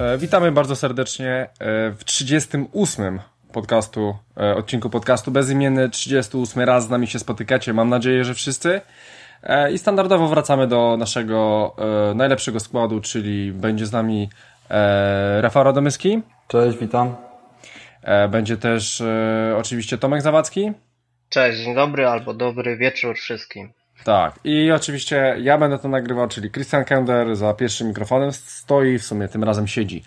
E, witamy bardzo serdecznie e, w 38 podcastu, e, odcinku podcastu Bezimienny. 38 raz z nami się spotykacie. Mam nadzieję, że wszyscy. I standardowo wracamy do naszego najlepszego składu, czyli będzie z nami Rafał Radomyski. Cześć, witam. Będzie też oczywiście Tomek Zawadzki. Cześć, dzień dobry albo dobry wieczór wszystkim. Tak, i oczywiście ja będę to nagrywał, czyli Christian Kender za pierwszym mikrofonem stoi, w sumie tym razem siedzi.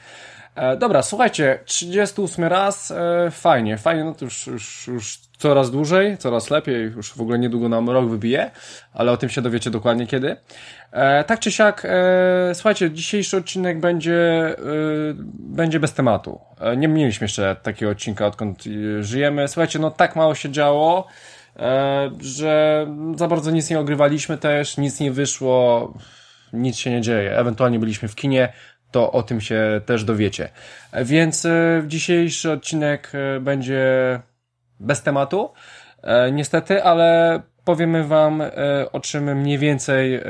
E, dobra, słuchajcie, 38 raz, e, fajnie, fajnie, no to już, już, już coraz dłużej, coraz lepiej, już w ogóle niedługo nam rok wybije, ale o tym się dowiecie dokładnie kiedy. E, tak czy siak, e, słuchajcie, dzisiejszy odcinek będzie, e, będzie bez tematu. E, nie mieliśmy jeszcze takiego odcinka, odkąd e, żyjemy. Słuchajcie, no tak mało się działo, E, że za bardzo nic nie ogrywaliśmy też, nic nie wyszło, nic się nie dzieje. Ewentualnie byliśmy w kinie, to o tym się też dowiecie. E, więc e, dzisiejszy odcinek będzie bez tematu, niestety, ale powiemy wam o czym mniej więcej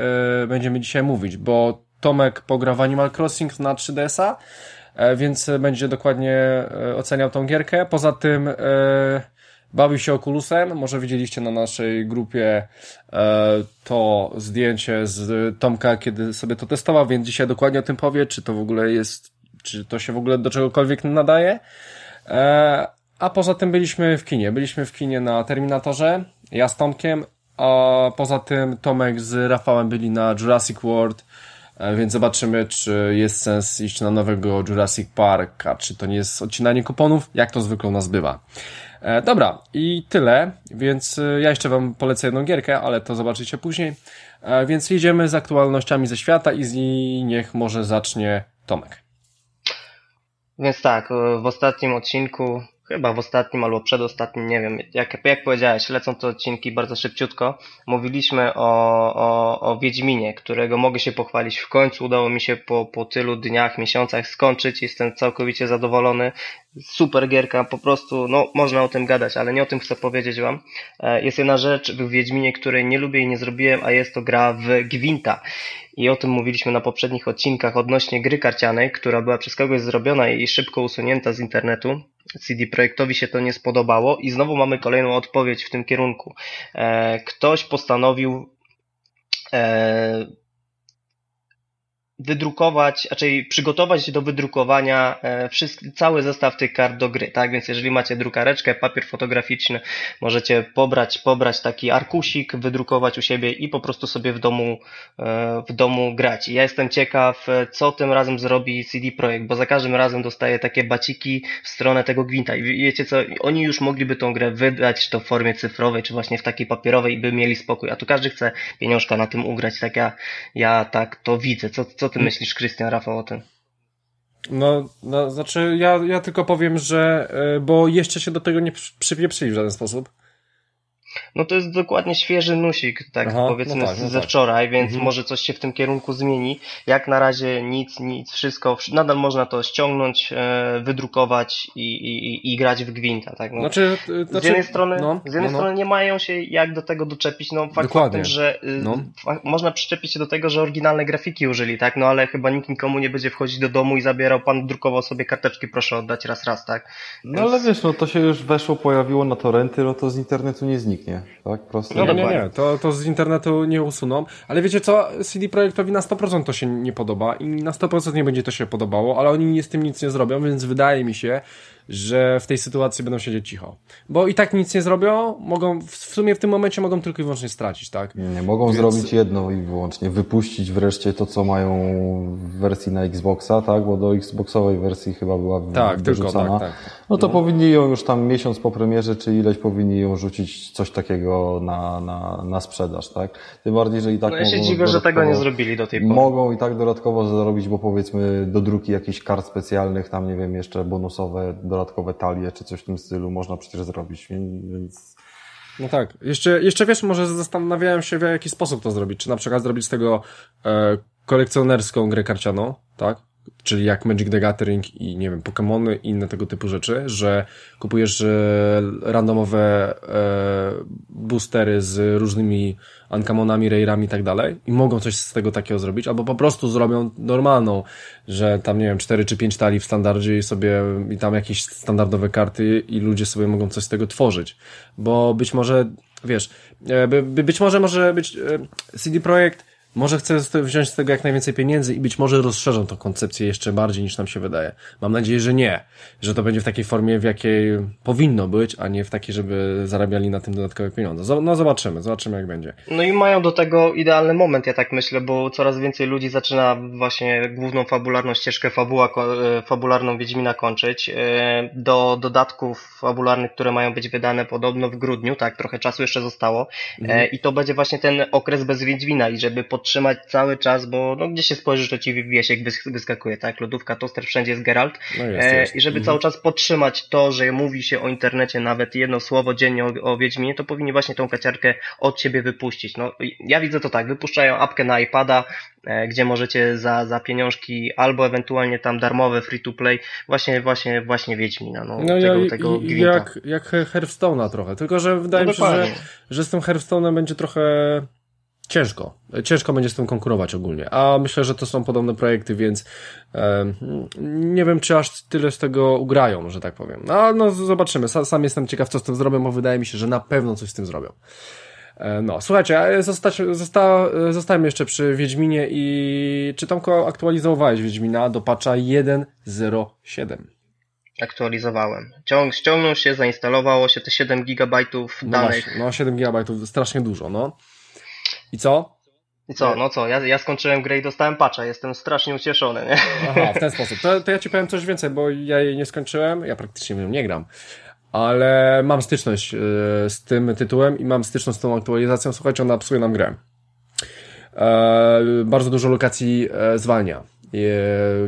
będziemy dzisiaj mówić, bo Tomek pogra w Animal Crossing na 3DS-a, więc będzie dokładnie oceniał tą gierkę. Poza tym bawił się Oculusem. Może widzieliście na naszej grupie e, to zdjęcie z Tomka, kiedy sobie to testował, więc dzisiaj dokładnie o tym powie, czy to w ogóle jest, czy to się w ogóle do czegokolwiek nadaje. E, a poza tym byliśmy w kinie. Byliśmy w kinie na Terminatorze, ja z Tomkiem, a poza tym Tomek z Rafałem byli na Jurassic World, e, więc zobaczymy, czy jest sens iść na nowego Jurassic Park, a czy to nie jest odcinanie kuponów, jak to zwykle u nas bywa. E, dobra, i tyle, więc e, ja jeszcze Wam polecę jedną gierkę, ale to zobaczycie później. E, więc jedziemy z aktualnościami ze świata i z niech może zacznie Tomek. Więc tak, w ostatnim odcinku chyba w ostatnim albo przedostatnim, nie wiem, jak, jak powiedziałeś, lecą te odcinki bardzo szybciutko. Mówiliśmy o, o, o Wiedźminie, którego mogę się pochwalić. W końcu udało mi się po, po tylu dniach, miesiącach skończyć. Jestem całkowicie zadowolony. Super gierka, po prostu, no, można o tym gadać, ale nie o tym chcę powiedzieć wam. E, jest jedna rzecz w Wiedźminie, której nie lubię i nie zrobiłem, a jest to gra w Gwinta i o tym mówiliśmy na poprzednich odcinkach odnośnie gry karcianej, która była przez kogoś zrobiona i szybko usunięta z internetu. CD Projektowi się to nie spodobało i znowu mamy kolejną odpowiedź w tym kierunku. E, ktoś postanowił e, wydrukować, raczej przygotować do wydrukowania e, wszystko, cały zestaw tych kart do gry, tak? Więc jeżeli macie drukareczkę, papier fotograficzny, możecie pobrać, pobrać taki arkusik, wydrukować u siebie i po prostu sobie w domu, e, w domu grać. ja jestem ciekaw, co tym razem zrobi CD Projekt, bo za każdym razem dostaję takie baciki w stronę tego gwinta i wiecie co, oni już mogliby tą grę wydać, to w formie cyfrowej, czy właśnie w takiej papierowej by mieli spokój, a tu każdy chce pieniążka na tym ugrać, tak ja, ja tak to widzę. Co, co ty myślisz, Krystian, Rafał, o tym? No, no, znaczy ja, ja tylko powiem, że, e, bo jeszcze się do tego nie przypieprzyli w żaden sposób. No to jest dokładnie świeży nusik, tak Aha, powiedzmy no tak, no ze tak. wczoraj, więc mhm. może coś się w tym kierunku zmieni. Jak na razie nic, nic, wszystko, nadal można to ściągnąć, e, wydrukować i, i, i grać w gwinta, tak? No, znaczy, z znaczy, jednej strony, no, z jednej no, no. strony nie mają się jak do tego doczepić, no fakt faktem, że y, no. można przyczepić się do tego, że oryginalne grafiki użyli, tak? No ale chyba nikt nikomu nie będzie wchodzić do domu i zabierał, pan drukował sobie karteczki, proszę oddać raz, raz, tak? Więc... No ale wiesz, no to się już weszło, pojawiło na torenty, no to z internetu nie zniknie zniknie, tak? Prosto. No, nie, nie, to, to z internetu nie usuną. Ale wiecie co, CD Projektowi na 100% to się nie podoba i na 100% nie będzie to się podobało, ale oni z tym nic nie zrobią, więc wydaje mi się, że w tej sytuacji będą siedzieć cicho. Bo i tak nic nie zrobią, mogą, w sumie w tym momencie mogą tylko i wyłącznie stracić, tak? Nie, mogą Więc... zrobić jedno i wyłącznie, wypuścić wreszcie to, co mają w wersji na Xboxa, tak? Bo do Xboxowej wersji chyba była tak, wyrzucana. Tylko, tak, tak. No to no. powinni ją już tam miesiąc po premierze, czy ileś powinni ją rzucić coś takiego na, na, na sprzedaż, tak? Tym bardziej, że i tak no ja się dziwię, że tego nie zrobili do tej pory. Mogą i tak dodatkowo zarobić, bo powiedzmy do druki jakichś kart specjalnych, tam nie wiem, jeszcze bonusowe dodatkowe talie czy coś w tym stylu można przecież zrobić, więc No tak. Jeszcze, jeszcze wiesz, może zastanawiałem się, w jaki sposób to zrobić. Czy na przykład zrobić z tego e, kolekcjonerską grę karcianą, tak? Czyli jak Magic the Gathering i nie wiem, Pokémony i inne tego typu rzeczy, że kupujesz e, randomowe e, boostery z różnymi uncommon rare'ami i tak dalej i mogą coś z tego takiego zrobić, albo po prostu zrobią normalną, że tam nie wiem, 4 czy 5 tali w standardzie i sobie i tam jakieś standardowe karty i ludzie sobie mogą coś z tego tworzyć, bo być może wiesz, e, by, by, być może może być CD Projekt może chcę wziąć z tego jak najwięcej pieniędzy i być może rozszerzą tą koncepcję jeszcze bardziej niż nam się wydaje. Mam nadzieję, że nie. Że to będzie w takiej formie, w jakiej powinno być, a nie w takiej, żeby zarabiali na tym dodatkowe pieniądze. No zobaczymy, zobaczymy jak będzie. No i mają do tego idealny moment, ja tak myślę, bo coraz więcej ludzi zaczyna właśnie główną fabularną ścieżkę fabuła, e, fabularną Wiedźmina kończyć. E, do dodatków fabularnych, które mają być wydane podobno w grudniu, tak, trochę czasu jeszcze zostało. Mhm. I to będzie właśnie ten okres bez Wiedźmina i żeby pod podtrzymać cały czas, bo no, gdzie się spojrzysz, to ci wiesiek wyskakuje, tak? Lodówka, toster, wszędzie jest Geralt. No jest, e, jest. I żeby mhm. cały czas podtrzymać to, że mówi się o internecie nawet jedno słowo dziennie o, o Wiedźminie, to powinni właśnie tą kaciarkę od ciebie wypuścić. No, ja widzę to tak, wypuszczają apkę na iPada, e, gdzie możecie za, za pieniążki albo ewentualnie tam darmowe free to play właśnie, właśnie, właśnie Wiedźmina, no, no tego, ja, tego jak, jak Hearthstone'a trochę, tylko że wydaje no mi się, że, że z tym Hearthstone'em będzie trochę ciężko. Ciężko będzie z tym konkurować ogólnie. A myślę, że to są podobne projekty, więc e, nie wiem, czy aż tyle z tego ugrają, że tak powiem. No, no zobaczymy. Sam, sam jestem ciekaw, co z tym zrobią, bo wydaje mi się, że na pewno coś z tym zrobią. E, no, słuchajcie, zostać, zosta, zostałem jeszcze przy Wiedźminie i czy Tomko aktualizowałeś Wiedźmina do patcha 1.07? Aktualizowałem. Ciąg, ściągnął się, zainstalowało się te 7 GB no danych. Właśnie, no 7 GB, strasznie dużo, no. I co? I co, no co, ja, ja skończyłem grę i dostałem patcha, jestem strasznie ucieszony, nie? Aha, w ten sposób. To, to ja ci powiem coś więcej, bo ja jej nie skończyłem, ja praktycznie nią nie gram. Ale mam styczność y, z tym tytułem i mam styczność z tą aktualizacją. Słuchajcie, ona psuje nam grę. E, bardzo dużo lokacji e, zwalnia.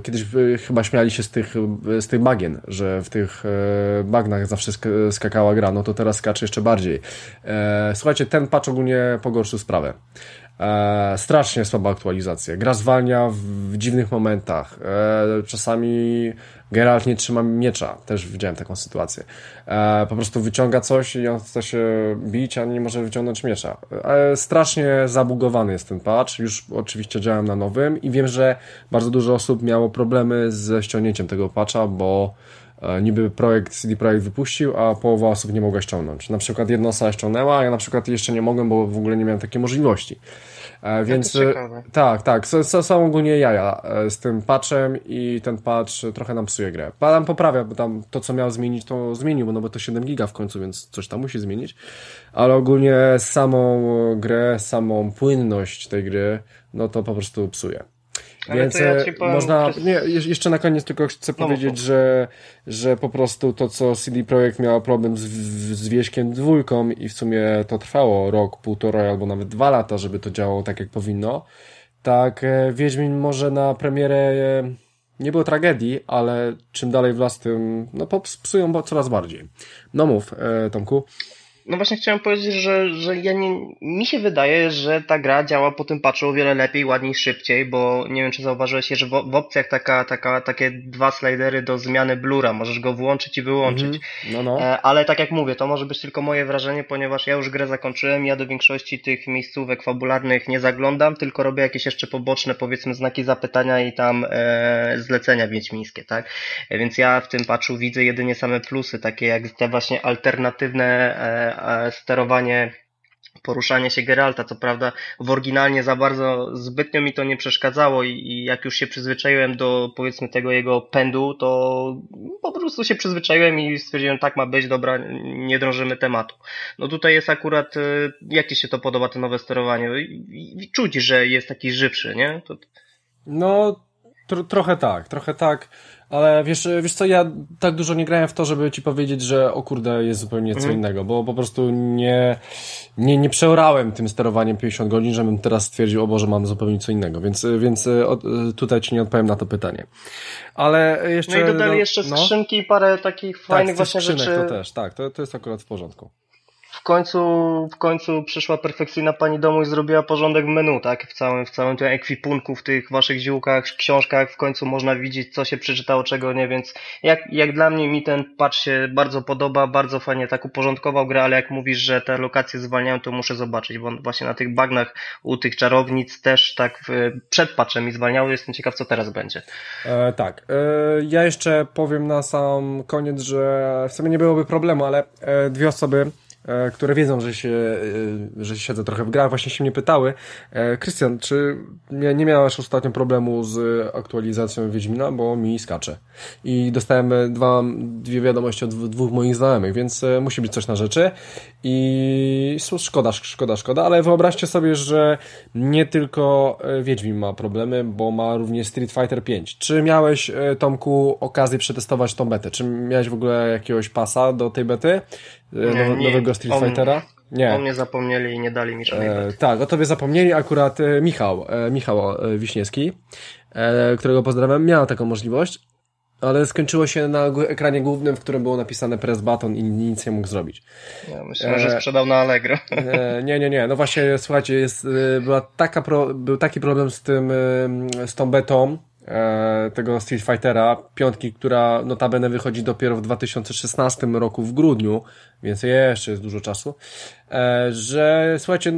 Kiedyś e, chyba śmiali się z tych, z tych bagien, że w tych bagnach zawsze skakała gra, no to teraz skacze jeszcze bardziej. Słuchajcie, ten patch ogólnie pogorszył sprawę. E, strasznie słaba aktualizacja. Gra zwalnia w, w dziwnych momentach. E, czasami Geralt nie trzyma miecza. Też widziałem taką sytuację. E, po prostu wyciąga coś i on chce się bić, a nie może wyciągnąć miecza. E, strasznie zabugowany jest ten patch. Już oczywiście działam na nowym i wiem, że bardzo dużo osób miało problemy ze ściągnięciem tego patcha, bo niby projekt CD Projekt wypuścił, a połowa osób nie mogła ściągnąć. Na przykład jedna osoba ściągnęła, a ja na przykład jeszcze nie mogłem, bo w ogóle nie miałem takiej możliwości. E, więc e, tak, tak, są ogólnie jaja e, z tym patchem i ten patch trochę nam psuje grę. Tam poprawia, bo tam to, co miał zmienić, to zmienił, no bo to 7 giga w końcu, więc coś tam musi zmienić. Ale ogólnie samą grę, samą płynność tej gry, no to po prostu psuje. Więc ja e, można, przez... nie, jeszcze na koniec tylko chcę no, powiedzieć, że, że po prostu to, co CD Projekt miał problem z, z Wieśkiem dwójką i w sumie to trwało rok, półtora albo nawet dwa lata, żeby to działało tak, jak powinno, tak e, Wiedźmin może na premierę e, nie było tragedii, ale czym dalej w las, tym no, psują coraz bardziej. No mów, Tomku. No właśnie chciałem powiedzieć, że, że ja nie, mi się wydaje, że ta gra działa po tym patchu o wiele lepiej, ładniej, szybciej, bo nie wiem, czy zauważyłeś, że w, w opcjach taka, taka, takie dwa slidery do zmiany blura, możesz go włączyć i wyłączyć. Mm -hmm. no, no. E, ale tak jak mówię, to może być tylko moje wrażenie, ponieważ ja już grę zakończyłem, ja do większości tych miejscówek fabularnych nie zaglądam, tylko robię jakieś jeszcze poboczne, powiedzmy, znaki zapytania i tam e, zlecenia wiedźmińskie, tak? E, więc ja w tym patchu widzę jedynie same plusy, takie jak te właśnie alternatywne e, sterowanie poruszanie się Geralta. Co prawda w oryginalnie za bardzo zbytnio mi to nie przeszkadzało i, i, jak już się przyzwyczaiłem do powiedzmy tego jego pędu, to po prostu się przyzwyczaiłem i stwierdziłem tak ma być, dobra, nie drążymy tematu. No tutaj jest akurat, y, jak Ci się to podoba, to nowe sterowanie? I, i czuć, że jest taki żywszy, nie? To... No, tro, trochę tak, trochę tak. Ale wiesz, wiesz co, ja tak dużo nie grałem w to, żeby ci powiedzieć, że o kurde, jest zupełnie co mhm. innego, bo po prostu nie, nie, nie przeorałem tym sterowaniem 50 godzin, żebym teraz stwierdził, o Boże, mam zupełnie co innego, więc, więc e, tutaj ci nie odpowiem na to pytanie. Ale jeszcze... No i dodali no, jeszcze no. skrzynki i parę takich fajnych tak, właśnie rzeczy. to też, tak, to, to jest akurat w porządku. Końcu, w końcu przyszła perfekcyjna pani domu i zrobiła porządek w menu, tak? W całym, w całym tym ekwipunku, w tych waszych ziółkach, książkach, w końcu można widzieć, co się przeczytało, czego nie, więc jak, jak dla mnie mi ten patch się bardzo podoba, bardzo fajnie tak uporządkował grę, ale jak mówisz, że te lokacje zwalniają, to muszę zobaczyć, bo właśnie na tych bagnach u tych czarownic też tak przed patchem mi zwalniały, jestem ciekaw, co teraz będzie. E, tak, e, ja jeszcze powiem na sam koniec, że w sumie nie byłoby problemu, ale e, dwie osoby które wiedzą, że się, e, że siedzę trochę w grach, właśnie się mnie pytały. E, Krystian, czy nie miałeś ostatnio problemu z aktualizacją Wiedźmina, bo mi skacze. I dostałem dwa, dwie wiadomości od dwóch moich znajomych, więc musi być coś na rzeczy. I szkoda, szkoda, szkoda, ale wyobraźcie sobie, że nie tylko Wiedźmin ma problemy, bo ma również Street Fighter 5. Czy miałeś, Tomku, okazję przetestować tą betę? Czy miałeś w ogóle jakiegoś pasa do tej bety? Nie, nie, nowego Street Fightera? Nie. O mnie zapomnieli i nie dali mi żadnej e, Tak, o tobie zapomnieli akurat e, Michał, e, Michał e, Wiśniewski, e, którego pozdrawiam, miał taką możliwość, ale skończyło się na ekranie głównym, w którym było napisane press button i nic nie mógł zrobić. Ja myślę, że sprzedał na Allegro. E, nie, nie, nie. No właśnie, słuchajcie, jest, była taka pro, był taki problem z tym, z tą betą, E, tego Street Fightera, piątki, która notabene wychodzi dopiero w 2016 roku w grudniu, więc jeszcze jest dużo czasu, e, że słuchajcie,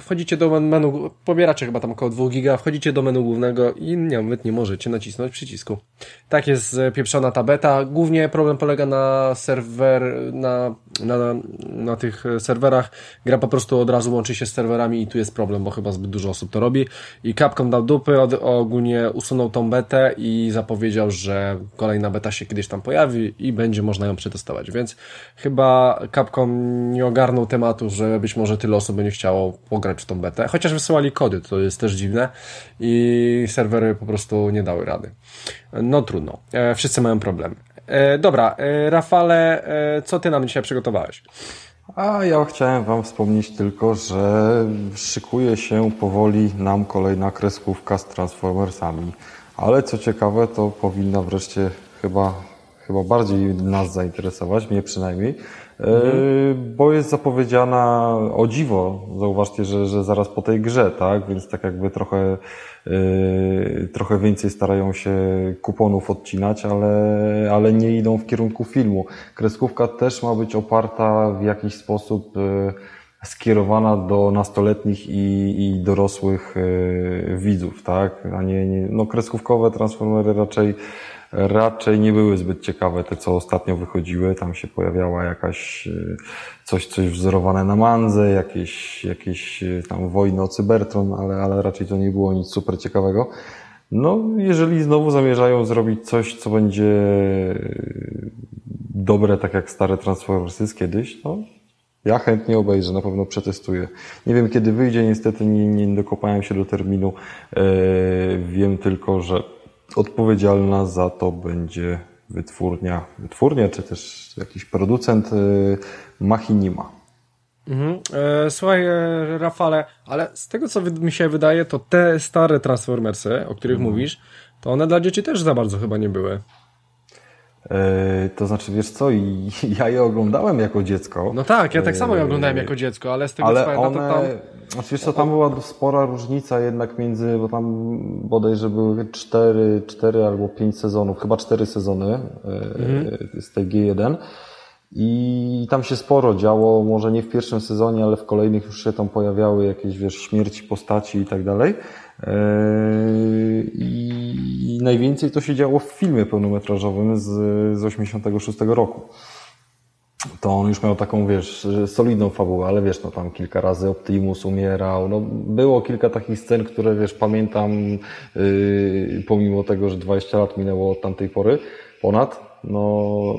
wchodzicie do menu, pobieracie chyba tam około 2 giga, wchodzicie do menu głównego i nawet nie możecie nacisnąć przycisku. Tak jest pieprzona ta beta. Głównie problem polega na serwer, na, na, na tych serwerach. Gra po prostu od razu łączy się z serwerami i tu jest problem, bo chyba zbyt dużo osób to robi. I Capcom dał dupy, od, ogólnie usunął tą betę i zapowiedział, że kolejna beta się kiedyś tam pojawi i będzie można ją przetestować. Więc chyba Capcom nie ogarnął tematu, że być może tyle osób będzie chciało pograć w tą betę. Chociaż wysyłali kody, to jest też dziwne i serwery po prostu nie dały rady. No trudno. E, wszyscy mają problem. E, dobra, e, Rafale, co ty nam dzisiaj przygotowałeś? A ja chciałem Wam wspomnieć tylko, że szykuje się powoli nam kolejna kreskówka z Transformersami. Ale co ciekawe, to powinna wreszcie chyba, chyba bardziej nas zainteresować, mnie przynajmniej, mhm. bo jest zapowiedziana o dziwo. Zauważcie, że, że zaraz po tej grze, tak? Więc tak jakby trochę, yy, trochę więcej starają się kuponów odcinać, ale, ale nie idą w kierunku filmu. Kreskówka też ma być oparta w jakiś sposób yy, skierowana do nastoletnich i, i dorosłych widzów, tak? A nie, nie, no kreskówkowe transformery raczej raczej nie były zbyt ciekawe te, co ostatnio wychodziły. Tam się pojawiała jakaś e, coś, coś wzorowane na Manze, jakieś, jakieś e, tam wojny o Cybertron, ale, ale raczej to nie było nic super ciekawego. No, jeżeli znowu zamierzają zrobić coś, co będzie dobre, tak jak stare Transformersy kiedyś, no ja chętnie obejrzę, na pewno przetestuję. Nie wiem kiedy wyjdzie, niestety nie, nie dokopałem się do terminu. Yy, wiem tylko, że odpowiedzialna za to będzie wytwórnia, wytwórnia czy też jakiś producent y, Machinima. Mhm. E, słuchaj, e, Rafale, ale z tego co mi się wydaje, to te stare Transformersy, o których mhm. mówisz, to one dla dzieci też za bardzo chyba nie były. E, to znaczy, wiesz co, i ja je oglądałem jako dziecko. No tak, ja tak samo je oglądałem jako dziecko, ale z tego ale co pamiętam, one... to tam... Znaczy, wiesz co, tam była spora różnica jednak między, bo tam bodajże były cztery, cztery albo pięć sezonów, chyba cztery sezony mhm. z tej G1. I tam się sporo działo, może nie w pierwszym sezonie, ale w kolejnych już się tam pojawiały jakieś, wiesz, śmierci postaci i tak dalej. Yy, I najwięcej to się działo w filmie pełnometrażowym z, z 86 roku. To on już miał taką, wiesz, solidną fabułę, ale wiesz, no tam kilka razy Optimus umierał, no było kilka takich scen, które, wiesz, pamiętam, yy, pomimo tego, że 20 lat minęło od tamtej pory, ponad, no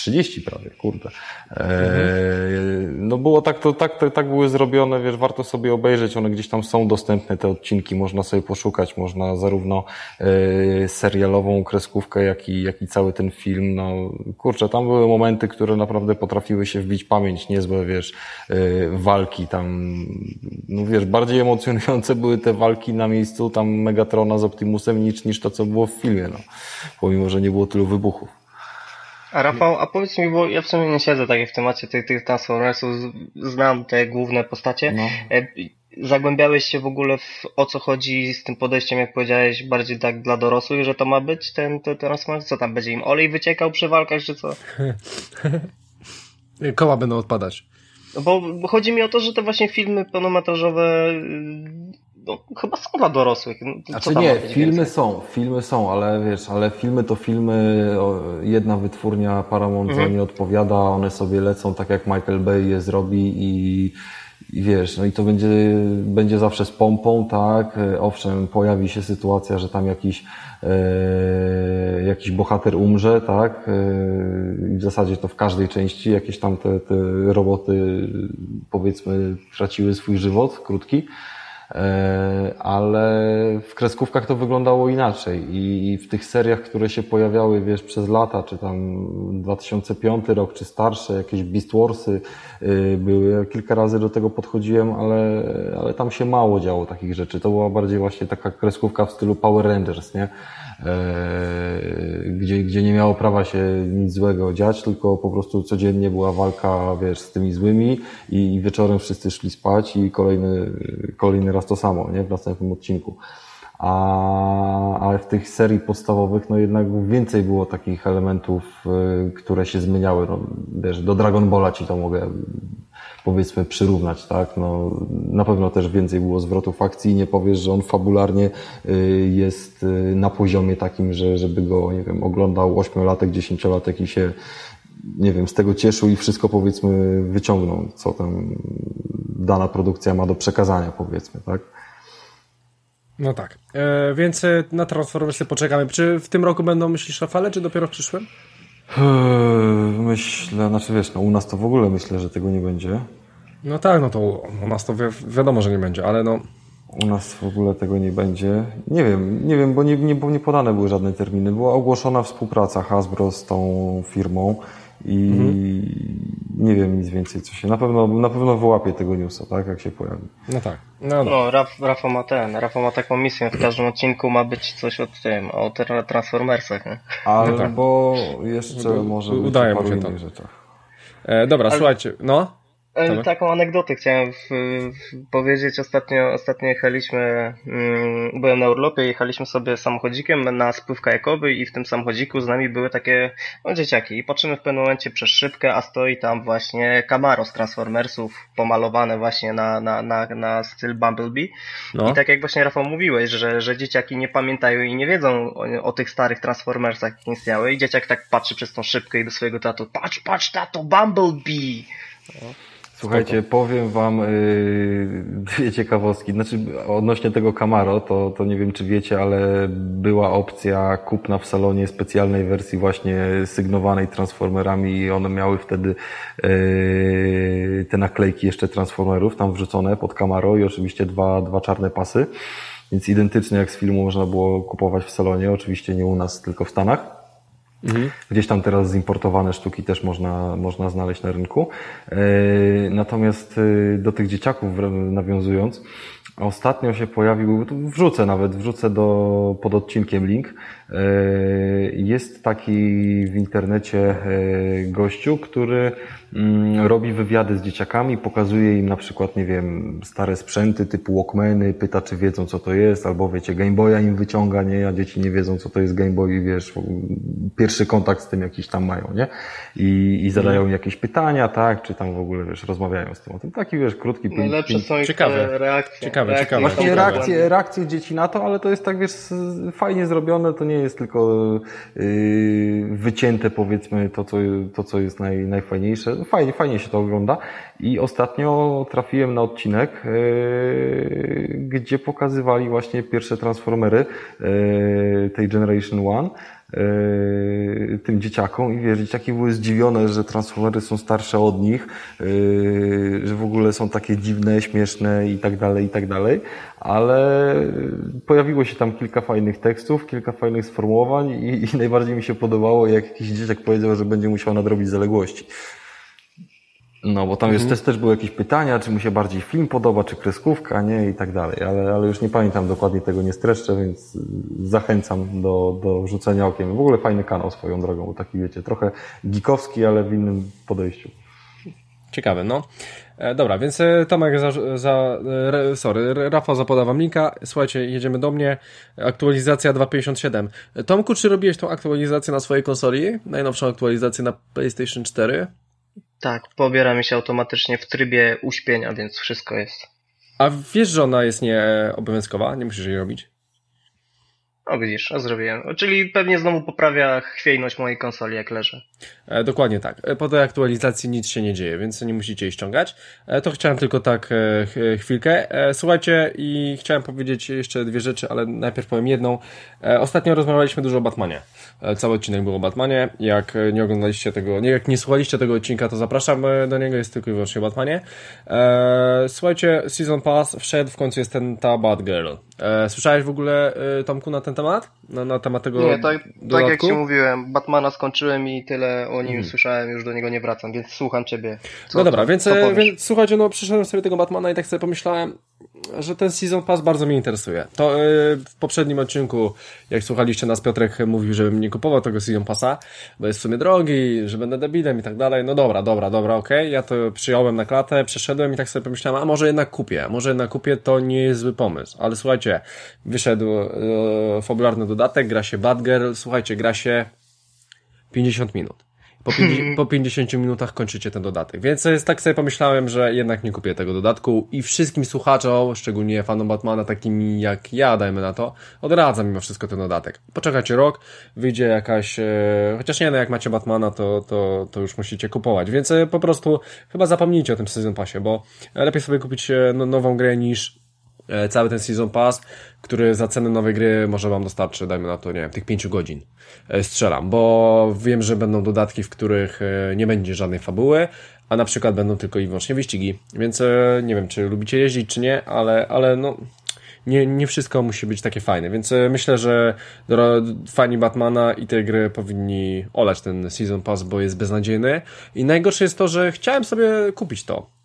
30 prawie, kurde. Mhm. no było tak, to, tak, tak, tak były zrobione, wiesz, warto sobie obejrzeć, one gdzieś tam są dostępne, te odcinki, można sobie poszukać, można zarówno e, serialową kreskówkę, jak i, jak i cały ten film, no kurczę, tam były momenty, które naprawdę potrafiły się wbić pamięć, niezłe, wiesz, e, walki tam, no wiesz, bardziej emocjonujące były te walki na miejscu tam Megatrona z Optimusem niż, niż to, co było w filmie, no. Pomimo, że nie było tylu wybuchów. A Rafał, a powiedz mi, bo ja w sumie nie siedzę tak w temacie tych, tych Transformersów, znam te główne postacie. No. E, zagłębiałeś się w ogóle w o co chodzi z tym podejściem, jak powiedziałeś, bardziej tak dla dorosłych, że to ma być ten, ten Transformers? Co tam, będzie im olej wyciekał przy walkach, czy co? Koła będą odpadać. No bo chodzi mi o to, że te właśnie filmy pełnometrażowe no, chyba są dla dorosłych. No, znaczy nie, filmy więcej? są, filmy są, ale wiesz, ale filmy to filmy, jedna wytwórnia Paramount mhm. za nie odpowiada, one sobie lecą tak jak Michael Bay je zrobi i i wiesz, no i to będzie, będzie zawsze z pompą, tak? Owszem, pojawi się sytuacja, że tam jakiś, e, jakiś bohater umrze, tak? E, I w zasadzie to w każdej części jakieś tam te, te roboty, powiedzmy, traciły swój żywot krótki. E, ale w kreskówkach to wyglądało inaczej i w tych seriach, które się pojawiały, wiesz, przez lata, czy tam 2005 rok, czy starsze, jakieś Beast Warsy y, były, ja kilka razy do tego podchodziłem, ale, ale tam się mało działo takich rzeczy. To była bardziej właśnie taka kreskówka w stylu Power Rangers, nie? E, gdzie, gdzie nie miało prawa się nic złego dziać, tylko po prostu codziennie była walka, wiesz, z tymi złymi i wieczorem wszyscy szli spać i kolejny, kolejny raz to samo, nie? W następnym odcinku. A, ale w tych serii podstawowych, no jednak więcej było takich elementów, e, które się zmieniały. No, wiesz, do Dragon Balla ci to mogę powiedzmy przyrównać, tak? No, na pewno też więcej było zwrotów akcji i nie powiesz, że on fabularnie y, jest y, na poziomie takim, że żeby go, nie wiem, oglądał ośmiolatek, dziesięciolatek i się nie wiem, z tego cieszył i wszystko powiedzmy wyciągnął, co tam dana produkcja ma do przekazania, powiedzmy, tak? No tak. E, więc e, na Transformersy poczekamy. Czy w tym roku będą, myślisz, Rafale, czy dopiero w przyszłym? Eee, myślę, znaczy wiesz, no u nas to w ogóle myślę, że tego nie będzie. No tak, no to u nas to wi wiadomo, że nie będzie, ale no... U nas w ogóle tego nie będzie. Nie wiem, nie wiem, bo nie, nie, bo nie podane były żadne terminy. Była ogłoszona współpraca Hasbro z tą firmą i mhm. nie wiem nic więcej, co się. Na pewno, na pewno wyłapie tego newsa, tak, jak się pojawi. No tak. No, no. no Raf, Rafa ma ten, Rafa ma taką misję, w każdym odcinku ma być coś o tym, o Transformersach, nie? Albo no tak. jeszcze może Udaje być o paru innych rzeczach. E, dobra, Ale... słuchajcie, no. Tak. Taką anegdotę chciałem w, w, powiedzieć. Ostatnio, ostatnio jechaliśmy, mm, byłem na urlopie, jechaliśmy sobie samochodzikiem na spływ kajakowy i w tym samochodziku z nami były takie no, dzieciaki. I patrzymy w pewnym momencie przez szybkę, a stoi tam właśnie Camaro z Transformersów, pomalowane właśnie na, na, na, na styl Bumblebee. No. I tak jak właśnie Rafał mówiłeś, że, że dzieciaki nie pamiętają i nie wiedzą o, o tych starych Transformersach, jak istniały. I dzieciak tak patrzy przez tą szybkę i do swojego tatu, patrz, patrz, tato, Bumblebee! No. Słuchajcie, Spoko. powiem wam yy, dwie ciekawostki. Znaczy, odnośnie tego Camaro, to, to nie wiem, czy wiecie, ale była opcja kupna w salonie specjalnej wersji właśnie sygnowanej Transformerami i one miały wtedy yy, te naklejki jeszcze Transformerów tam wrzucone pod Camaro i oczywiście dwa, dwa czarne pasy. Więc identycznie jak z filmu można było kupować w salonie, oczywiście nie u nas, tylko w Stanach. Mhm. Gdzieś tam teraz zimportowane sztuki też można, można znaleźć na rynku. E, natomiast e, do tych dzieciaków nawiązując, ostatnio się pojawił, wrzucę nawet, wrzucę do, pod odcinkiem link, jest taki w internecie gościu, który Mm, robi wywiady z dzieciakami, pokazuje im na przykład, nie wiem, stare sprzęty typu Walkmany, pyta, czy wiedzą, co to jest, albo wiecie, Game Boya im wyciąga, nie, a dzieci nie wiedzą, co to jest Game Boy i wiesz, pierwszy kontakt z tym jakiś tam mają, nie? I, i zadają im jakieś pytania, tak, czy tam w ogóle, wiesz, rozmawiają z tym o tym. Taki, wiesz, krótki... Najlepsze są ich ciekawe. reakcje. Ciekawe, reakcje. ciekawe. Właśnie reakcje, reakcje dzieci na to, ale to jest tak, wiesz, fajnie zrobione, to nie jest tylko yy, wycięte, powiedzmy, to, co, to, co jest naj, najfajniejsze fajnie, fajnie się to ogląda. I ostatnio trafiłem na odcinek, yy, gdzie pokazywali właśnie pierwsze Transformery yy, tej Generation One yy, tym dzieciakom i wiesz, dzieciaki były zdziwione, że Transformery są starsze od nich, yy, że w ogóle są takie dziwne, śmieszne i tak dalej, i tak dalej, ale pojawiło się tam kilka fajnych tekstów, kilka fajnych sformułowań i, i najbardziej mi się podobało, jak jakiś dzieciak powiedział, że będzie musiał nadrobić zaległości. No, bo tam jest, mhm. też, też były jakieś pytania, czy mu się bardziej film podoba, czy kreskówka, nie, i tak dalej, ale, ale już nie pamiętam dokładnie tego, nie streszczę, więc zachęcam do, do rzucenia okiem. W ogóle fajny kanał swoją drogą, bo taki, wiecie, trochę geekowski, ale w innym podejściu. Ciekawe, no. E, dobra, więc e, Tomek za, za sorry, Rafał zapoda wam linka. Słuchajcie, jedziemy do mnie. Aktualizacja 2.57. Tomku, czy robiłeś tą aktualizację na swojej konsoli? Najnowszą aktualizację na PlayStation 4? Tak, pobiera mi się automatycznie w trybie uśpienia, więc wszystko jest. A wiesz, że ona jest nieobowiązkowa? Nie musisz jej robić? O widzisz, zrobiłem. Czyli pewnie znowu poprawia chwiejność mojej konsoli, jak leży. E, dokładnie tak. E, po tej aktualizacji nic się nie dzieje, więc nie musicie jej ściągać. E, to chciałem tylko tak e, chwilkę. E, słuchajcie, i chciałem powiedzieć jeszcze dwie rzeczy, ale najpierw powiem jedną. E, ostatnio rozmawialiśmy dużo o Batmanie. Cały odcinek był o Batmanie. Jak nie oglądaliście tego, nie, jak nie słuchaliście tego odcinka, to zapraszam do niego, jest tylko i wyłącznie o Batmanie. Słuchajcie, Season Pass wszedł, w końcu jest ten ta Batgirl. Słyszałeś w ogóle, Tomku, na ten temat? Na, na temat tego Nie, tak, tak jak ci mówiłem, Batmana skończyłem i tyle o nim hmm. słyszałem, już do niego nie wracam, więc słucham ciebie. Co, no dobra, co, więc, co więc słuchajcie, no przyszedłem sobie tego Batmana i tak sobie pomyślałem, że ten Season Pass bardzo mnie interesuje. To yy, w poprzednim odcinku, jak słuchaliście nas, Piotrek mówił, żebym nie kupował tego Season Passa, bo jest w sumie drogi, że będę debilem i tak dalej. No dobra, dobra, dobra, okej. Okay. Ja to przyjąłem na klatę, przeszedłem i tak sobie pomyślałem, a może jednak kupię, może jednak kupię, to nie jest zły pomysł. Ale słuchajcie, wyszedł yy, fabularny dodatek, gra się Batgirl, słuchajcie, gra się 50 minut. Po, 50, po 50 minutach kończycie ten dodatek. Więc jest, tak sobie pomyślałem, że jednak nie kupię tego dodatku i wszystkim słuchaczom, szczególnie fanom Batmana, takimi jak ja, dajmy na to, odradzam mimo wszystko ten dodatek. Poczekajcie rok, wyjdzie jakaś, e, chociaż nie, no jak macie Batmana, to, to, to już musicie kupować. Więc e, po prostu chyba zapomnijcie o tym Season Passie, bo lepiej sobie kupić e, no, nową grę niż E, cały ten Season Pass, który za cenę nowej gry może Wam dostarczy, dajmy na to, nie wiem, tych 5 godzin. E, strzelam, bo wiem, że będą dodatki, w których e, nie będzie żadnej fabuły, a na przykład będą tylko i wyłącznie wyścigi. Więc nie wiem, czy lubicie jeździć, czy nie, ale, ale no, nie, nie wszystko musi być takie fajne, więc myślę, że fani Batmana i tej gry powinni olać ten Season Pass, bo jest beznadziejny. I najgorsze jest to, że chciałem sobie kupić to.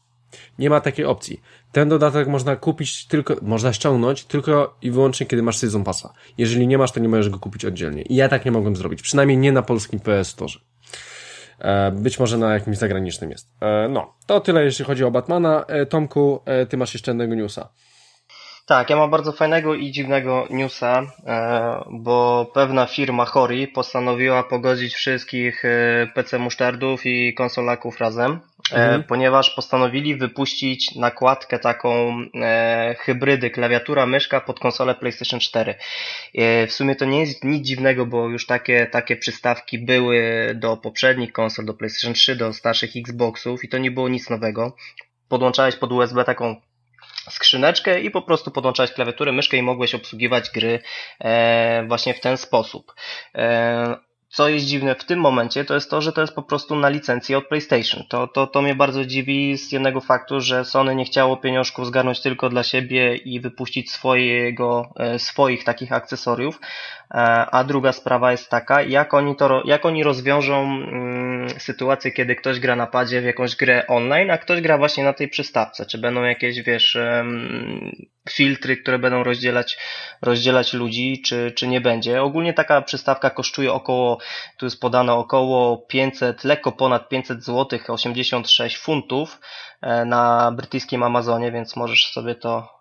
Nie ma takiej opcji. Ten dodatek można kupić tylko, można ściągnąć tylko i wyłącznie, kiedy masz Season Passa. Jeżeli nie masz, to nie możesz go kupić oddzielnie. I ja tak nie mogłem zrobić. Przynajmniej nie na polskim PS Store. E, być może na jakimś zagranicznym jest. E, no, to tyle jeśli chodzi o Batmana. E, Tomku, ty masz jeszcze jednego newsa. Tak, ja mam bardzo fajnego i dziwnego newsa, bo pewna firma Hori postanowiła pogodzić wszystkich PC musztardów i konsolaków razem, mhm. ponieważ postanowili wypuścić nakładkę taką hybrydy klawiatura, myszka pod konsolę PlayStation 4. W sumie to nie jest nic dziwnego, bo już takie, takie przystawki były do poprzednich konsol, do PlayStation 3, do starszych Xboxów i to nie było nic nowego. Podłączałeś pod USB taką skrzyneczkę i po prostu podłączałeś klawiaturę, myszkę i mogłeś obsługiwać gry e, właśnie w ten sposób. E, co jest dziwne w tym momencie, to jest to, że to jest po prostu na licencji od PlayStation. To, to, to mnie bardzo dziwi z jednego faktu, że Sony nie chciało pieniążków zgarnąć tylko dla siebie i wypuścić swojego, e, swoich takich akcesoriów. E, a druga sprawa jest taka, jak oni, to, jak oni rozwiążą mm, sytuację, kiedy ktoś gra na padzie w jakąś grę online, a ktoś gra właśnie na tej przystawce. Czy będą jakieś, wiesz, filtry, które będą rozdzielać, rozdzielać ludzi, czy, czy nie będzie. Ogólnie taka przystawka kosztuje około, tu jest podane około 500, lekko ponad 500 zł, 86 funtów e, na brytyjskim Amazonie, więc możesz sobie to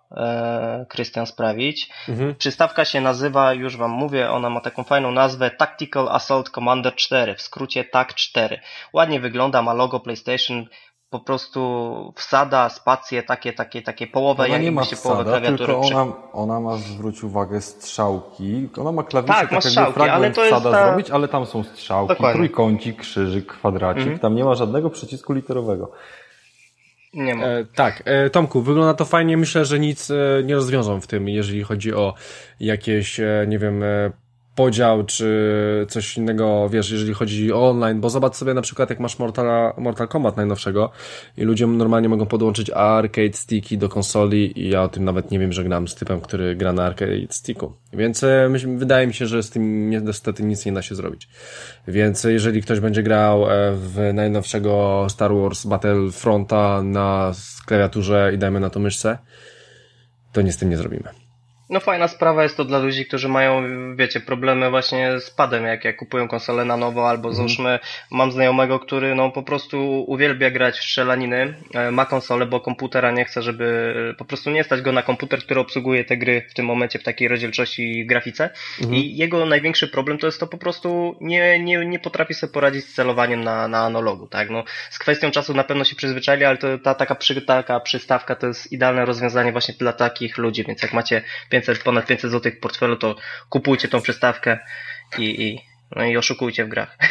Krystian sprawić. Mhm. Przystawka się nazywa, już Wam mówię, ona ma taką fajną nazwę Tactical Assault Commander 4, w skrócie TAC 4. Ładnie wygląda, ma logo PlayStation, po prostu wsada spacje takie, takie, takie połowę, ona nie ma się wsada, połowę tylko ona, ona ma, zwróć uwagę, strzałki. Ona ma klawisze, tak, tak ma strzałki, ale to wsada ta... zrobić, ale tam są strzałki, Dokładnie. trójkącik, krzyżyk, kwadracik, mhm. tam nie ma żadnego przycisku literowego. Nie ma. E, tak, e, Tomku, wygląda to fajnie. Myślę, że nic e, nie rozwiążą w tym, jeżeli chodzi o jakieś, e, nie wiem, e, podział, czy coś innego, wiesz, jeżeli chodzi o online, bo zobacz sobie na przykład, jak masz Mortal, Mortal Kombat najnowszego i ludzie normalnie mogą podłączyć arcade sticki do konsoli i ja o tym nawet nie wiem, że gram z typem, który gra na arcade sticku. Więc e, wydaje mi się, że z tym niestety nic nie da się zrobić. Więc jeżeli ktoś będzie grał e, w najnowszego Star Wars Battlefronta na klawiaturze i dajmy na to myszce, to nic z tym nie zrobimy. No fajna sprawa jest to dla ludzi, którzy mają, wiecie, problemy właśnie z padem, jak, jak kupują konsolę na nowo, albo mhm. załóżmy, mam znajomego, który no po prostu uwielbia grać w strzelaniny, e, ma konsolę, bo komputera nie chce, żeby po prostu nie stać go na komputer, który obsługuje te gry w tym momencie w takiej rozdzielczości i grafice. Mhm. I jego największy problem to jest to po prostu nie, nie, nie potrafi sobie poradzić z celowaniem na, na analogu, tak? No, z kwestią czasu na pewno się przyzwyczaili, ale to, ta taka, przy, taka przystawka to jest idealne rozwiązanie właśnie dla takich ludzi, więc jak macie 500, ponad 500 zł w portfelu, to kupujcie tą przystawkę i, i no i oszukujcie w grach.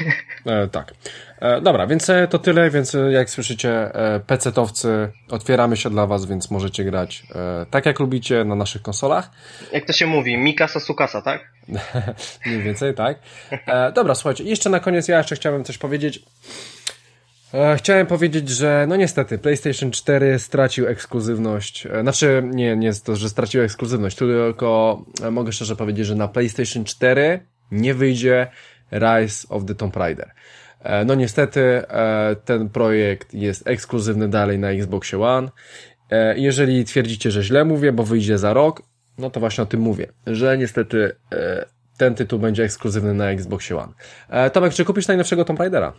E, tak. E, dobra, więc e, to tyle, więc e, jak słyszycie, e, PC-towcy, otwieramy się dla Was, więc możecie grać e, tak jak lubicie na naszych konsolach. Jak to się mówi, Mikasa Sukasa, tak? Mniej więcej, tak. dobra, słuchajcie, jeszcze na koniec ja jeszcze chciałem coś powiedzieć. E, chciałem powiedzieć, że no niestety PlayStation 4 stracił ekskluzywność. E, znaczy, nie, nie jest to, że stracił ekskluzywność, tylko e, mogę szczerze powiedzieć, że na PlayStation 4 nie wyjdzie Rise of the Tomb Raider. No niestety ten projekt jest ekskluzywny dalej na Xbox One. Jeżeli twierdzicie, że źle mówię, bo wyjdzie za rok, no to właśnie o tym mówię, że niestety ten tytuł będzie ekskluzywny na Xbox One. Tomek, czy kupisz najnowszego Tomb Raidera?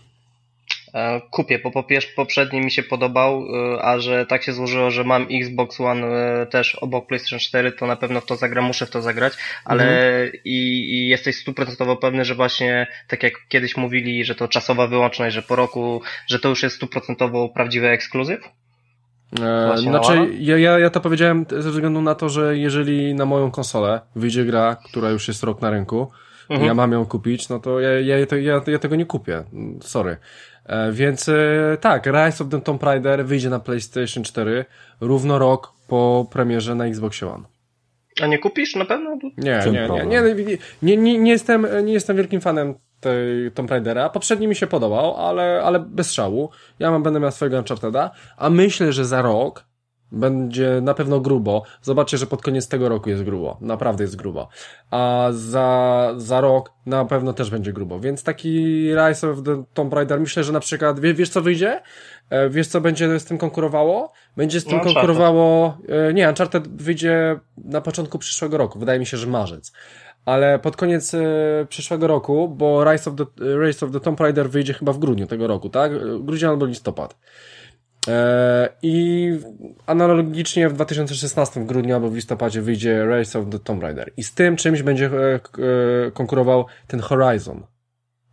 E, kupię, bo po poprzedni mi się podobał, e, a że tak się złożyło, że mam Xbox One e, też obok PlayStation 4, to na pewno w to zagram, muszę w to zagrać, ale mhm. i, i jesteś stuprocentowo pewny, że właśnie tak jak kiedyś mówili, że to czasowa wyłączność, że po roku, że to już jest stuprocentowo prawdziwy ekskluzyw? E, znaczy, ja, ja, ja to powiedziałem ze względu na to, że jeżeli na moją konsolę wyjdzie gra, która już jest rok na rynku, mhm. ja mam ją kupić, no to ja, ja, ja, ja tego nie kupię. Sorry. E, więc e, tak, Rise of the Tomb Raider wyjdzie na PlayStation 4 równo rok po premierze na Xbox One. A nie kupisz na pewno? Nie, nie, nie, nie, nie, nie, nie, jestem, nie jestem wielkim fanem tej Tomb Raidera. Poprzedni mi się podobał, ale, ale bez szału. Ja mam, będę miał swojego Uncharted'a, a myślę, że za rok będzie na pewno grubo. Zobaczcie, że pod koniec tego roku jest grubo. Naprawdę jest grubo. A za, za rok na pewno też będzie grubo. Więc taki Rise of the Tomb Raider, myślę, że na przykład, wie, wiesz co wyjdzie? E, wiesz co będzie z tym konkurowało? Będzie z tym no, konkurowało, e, nie, Uncharted wyjdzie na początku przyszłego roku. Wydaje mi się, że marzec. Ale pod koniec e, przyszłego roku, bo Rise of, the, Rise of the Tomb Raider wyjdzie chyba w grudniu tego roku, tak? Grudzień albo listopad. E, I analogicznie w 2016 w grudniu albo w listopadzie wyjdzie Race of the Tomb Raider. I z tym czymś będzie e, e, konkurował ten Horizon.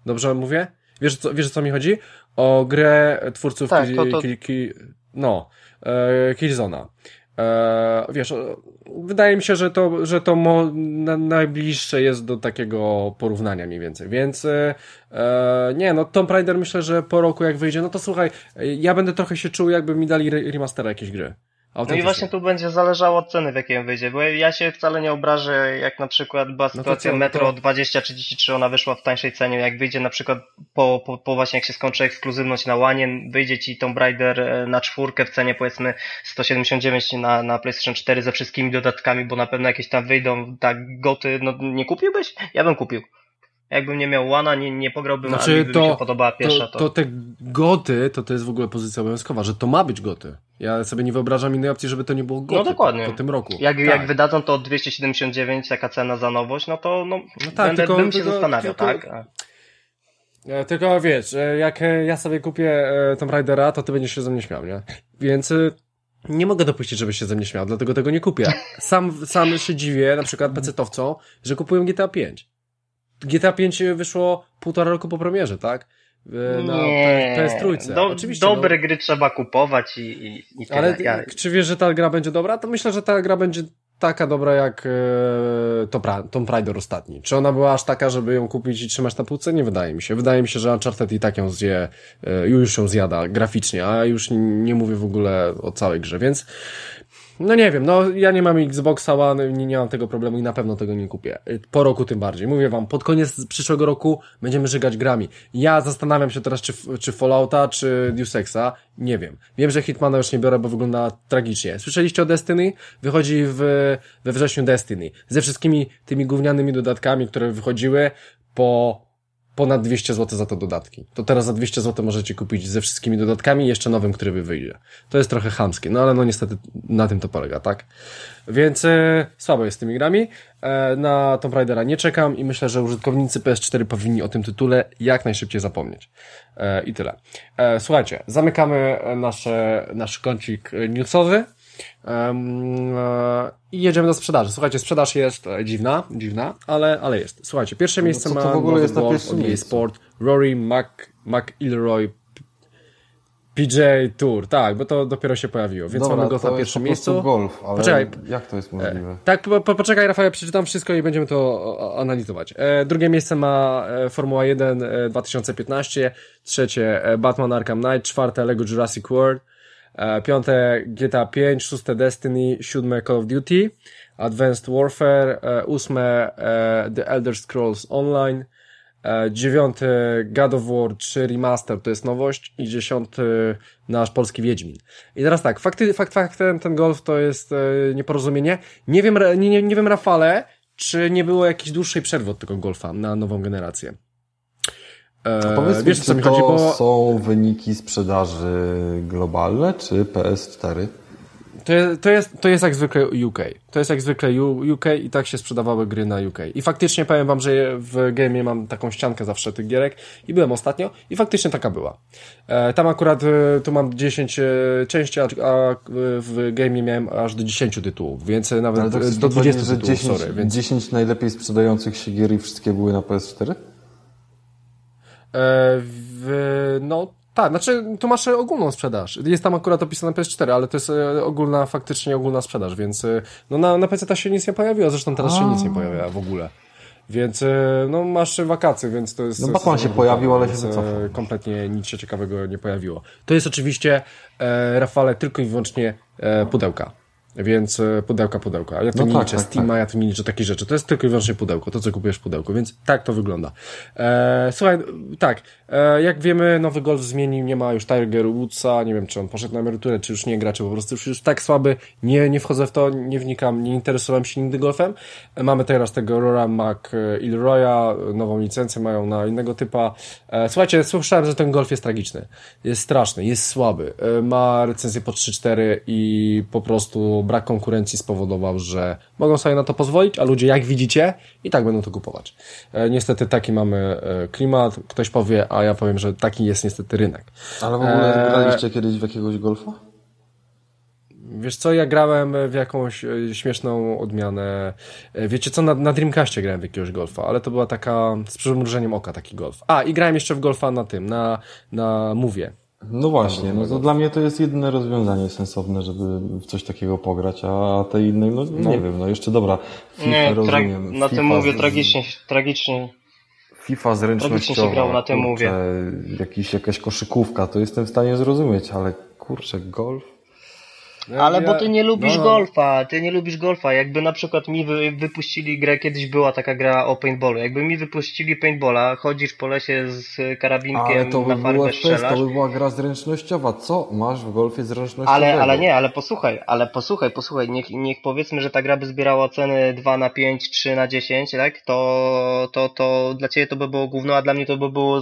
Dobrze mówię? Wiesz, co, wiesz, o co mi chodzi? O grę twórców tak, to, to... No, Killzona. E, wiesz, wydaje mi się, że to, że to mo, na, najbliższe jest do takiego porównania mniej więcej, więc e, nie, no Tomb Raider myślę, że po roku jak wyjdzie, no to słuchaj, ja będę trochę się czuł jakby mi dali remastera jakiejś gry. No i właśnie tu będzie zależało od ceny, w jakiej wyjdzie, bo ja się wcale nie obrażę, jak na przykład była sytuacja no Metro to... 2033, ona wyszła w tańszej cenie, jak wyjdzie na przykład po, po, po właśnie jak się skończy ekskluzywność na Łanie, wyjdzie ci Tomb Raider e, na czwórkę w cenie powiedzmy 179 na, na PlayStation 4 ze wszystkimi dodatkami, bo na pewno jakieś tam wyjdą, tak, goty, no nie kupiłbyś? Ja bym kupił. Jakbym nie miał łana, nie, nie pograłbym, znaczy, a mi to, się podobała pierwsza. To, to... to te goty, to to jest w ogóle pozycja obowiązkowa, że to ma być goty. Ja sobie nie wyobrażam innej opcji, żeby to nie było goty no, dokładnie. Po, po tym roku. Jak, tak. jak wydadzą to 279, taka cena za nowość, no to no, no tak, będę, tylko, bym się tylko, zastanawiał, tylko, tak? E, tylko wiesz, e, jak e, ja sobie kupię Tomb Raidera, to ty będziesz się ze mnie śmiał, nie? Więc nie mogę dopuścić, żebyś się ze mnie śmiał, dlatego tego nie kupię. Sam, sam się dziwię, na przykład pecetowcom, że kupują GTA 5. GTA 5 wyszło półtora roku po premierze, tak? Na nie. PS3. Do, Oczywiście, dobre no. gry trzeba kupować i, i, i tyle. Ale ja... czy wiesz, że ta gra będzie dobra? To myślę, że ta gra będzie taka dobra jak e, Tomb Raider ostatni. Czy ona była aż taka, żeby ją kupić i trzymać na półce? Nie wydaje mi się. Wydaje mi się, że Uncharted i tak ją zje, e, już ją zjada graficznie, a już nie mówię w ogóle o całej grze, więc no nie wiem, no ja nie mam Xboxa One, nie, nie mam tego problemu i na pewno tego nie kupię. Po roku tym bardziej. Mówię wam, pod koniec przyszłego roku będziemy żygać grami. Ja zastanawiam się teraz, czy, czy Fallouta, czy Deus Exa. Nie wiem. Wiem, że Hitmana już nie biorę, bo wygląda tragicznie. Słyszeliście o Destiny? Wychodzi w, we wrześniu Destiny. Ze wszystkimi tymi gównianymi dodatkami, które wychodziły po ponad 200 zł za to dodatki. To teraz za 200 zł możecie kupić ze wszystkimi dodatkami jeszcze nowym, który wyjdzie. To jest trochę chamskie, no ale no niestety na tym to polega, tak? Więc e, słabo jest z tymi grami. E, na Tomb Raidera nie czekam i myślę, że użytkownicy PS4 powinni o tym tytule jak najszybciej zapomnieć. E, I tyle. E, słuchajcie, zamykamy nasze, nasz kącik newsowy. Um, I jedziemy do sprzedaży. Słuchajcie, sprzedaż jest e, dziwna, dziwna, ale, ale jest. Słuchajcie, pierwsze no miejsce no, ma to w ogóle jest na pierwszym miejscu? Sport, Rory McIlroy PJ Tour, tak, bo to dopiero się pojawiło, więc Dobra, mamy golf na pierwszym miejscu. golf, ale poczekaj, jak to jest możliwe? E, tak, po, po, poczekaj Rafał, przeczytam wszystko i będziemy to analizować. E, drugie miejsce ma e, Formuła 1 e, 2015, trzecie e, Batman Arkham Knight, czwarte Lego Jurassic World, E, piąte GTA 5, szóste Destiny, siódme Call of Duty, Advanced Warfare, e, ósme e, The Elder Scrolls Online, dziewiąty God of War 3 Remaster, to jest nowość i dziesiąty nasz polski Wiedźmin. I teraz tak, fakty, fakt faktem ten golf to jest nieporozumienie. Nie wiem, nie, nie, nie wiem Rafale, czy nie było jakiejś dłuższej przerwy od tego golfa na nową generację. E, powiedz wiesz, mi, chodzi, bo... są wyniki sprzedaży globalne, czy PS4? To jest, to, jest, to jest jak zwykle UK. To jest jak zwykle UK i tak się sprzedawały gry na UK. I faktycznie powiem wam, że w game mam taką ściankę zawsze tych gierek i byłem ostatnio i faktycznie taka była. E, tam akurat e, tu mam 10 e, części, a, a w game miałem aż do 10 tytułów, więc nawet tak do 20 tytułów, 10, sorry. Więc... 10 najlepiej sprzedających się gier i wszystkie były na PS4? E, w, no tak, znaczy tu masz ogólną sprzedaż. Jest tam akurat opisane PS4, ale to jest e, ogólna, faktycznie ogólna sprzedaż, więc e, no na, na PC ta się nic nie pojawiło, zresztą teraz A. się nic nie pojawia w ogóle. Więc no masz wakacje, więc to jest... No Batman się pojawił, ale się wycofał. Kompletnie nic się ciekawego nie pojawiło. To jest oczywiście, e, Rafale, tylko i wyłącznie e, pudełka. Więc e, pudełka, pudełka. Ja tu no nie tak, liczę tak, Steama, tak. ja tu nie liczę takie rzeczy. To jest tylko i wyłącznie pudełko, to co kupujesz w pudełku, więc tak to wygląda. E, słuchaj, tak, e, jak wiemy, nowy Golf zmienił, nie ma już Tiger Woodsa, nie wiem, czy on poszedł na emeryturę, czy już nie gra, czy po prostu już, już tak słaby, nie, nie wchodzę w to, nie wnikam, nie interesowałem się nigdy golfem. E, mamy teraz tego Rora McIlroya, nową licencję mają na innego typa. E, słuchajcie, słyszałem, że ten golf jest tragiczny. Jest straszny, jest słaby. E, ma recenzję po 3-4 i po prostu brak konkurencji spowodował, że mogą sobie na to pozwolić, a ludzie, jak widzicie, i tak będą to kupować. E, niestety taki mamy e, klimat. Ktoś powie, a ja powiem, że taki jest niestety rynek. Ale w ogóle e... graliście kiedyś w jakiegoś golfa? Wiesz co, ja grałem w jakąś e, śmieszną odmianę. Wiecie co, na, na Dreamcastie grałem w jakiegoś golfa, ale to była taka z przymrużeniem oka taki golf. A, i grałem jeszcze w golfa na tym, na, na Mówię. No właśnie, no to dla mnie to jest jedyne rozwiązanie sensowne, żeby w coś takiego pograć, a te inne, no, no. nie wiem, no jeszcze dobra, FIFA nie, rozumiem. Na tym mówię z... tragicznie, tragicznie. FIFA zręcznościowa, się grał na tym mówię. Jakiś, jakaś koszykówka, to jestem w stanie zrozumieć, ale kurczę, golf? Ale bo ty nie lubisz no, no. golfa, ty nie lubisz golfa. Jakby na przykład mi wy, wypuścili grę, kiedyś była taka gra o paintballu. Jakby mi wypuścili paintballa, chodzisz po lesie z karabinkiem ale to by na farbę FPS, strzelasz. To by była gra zręcznościowa. Co masz w golfie zręcznościowego? Ale, ale nie, ale posłuchaj, ale posłuchaj, posłuchaj. Niech, niech powiedzmy, że ta gra by zbierała ceny 2 na 5, 3 na 10, tak? To, to, to dla ciebie to by było gówno, a dla mnie to by było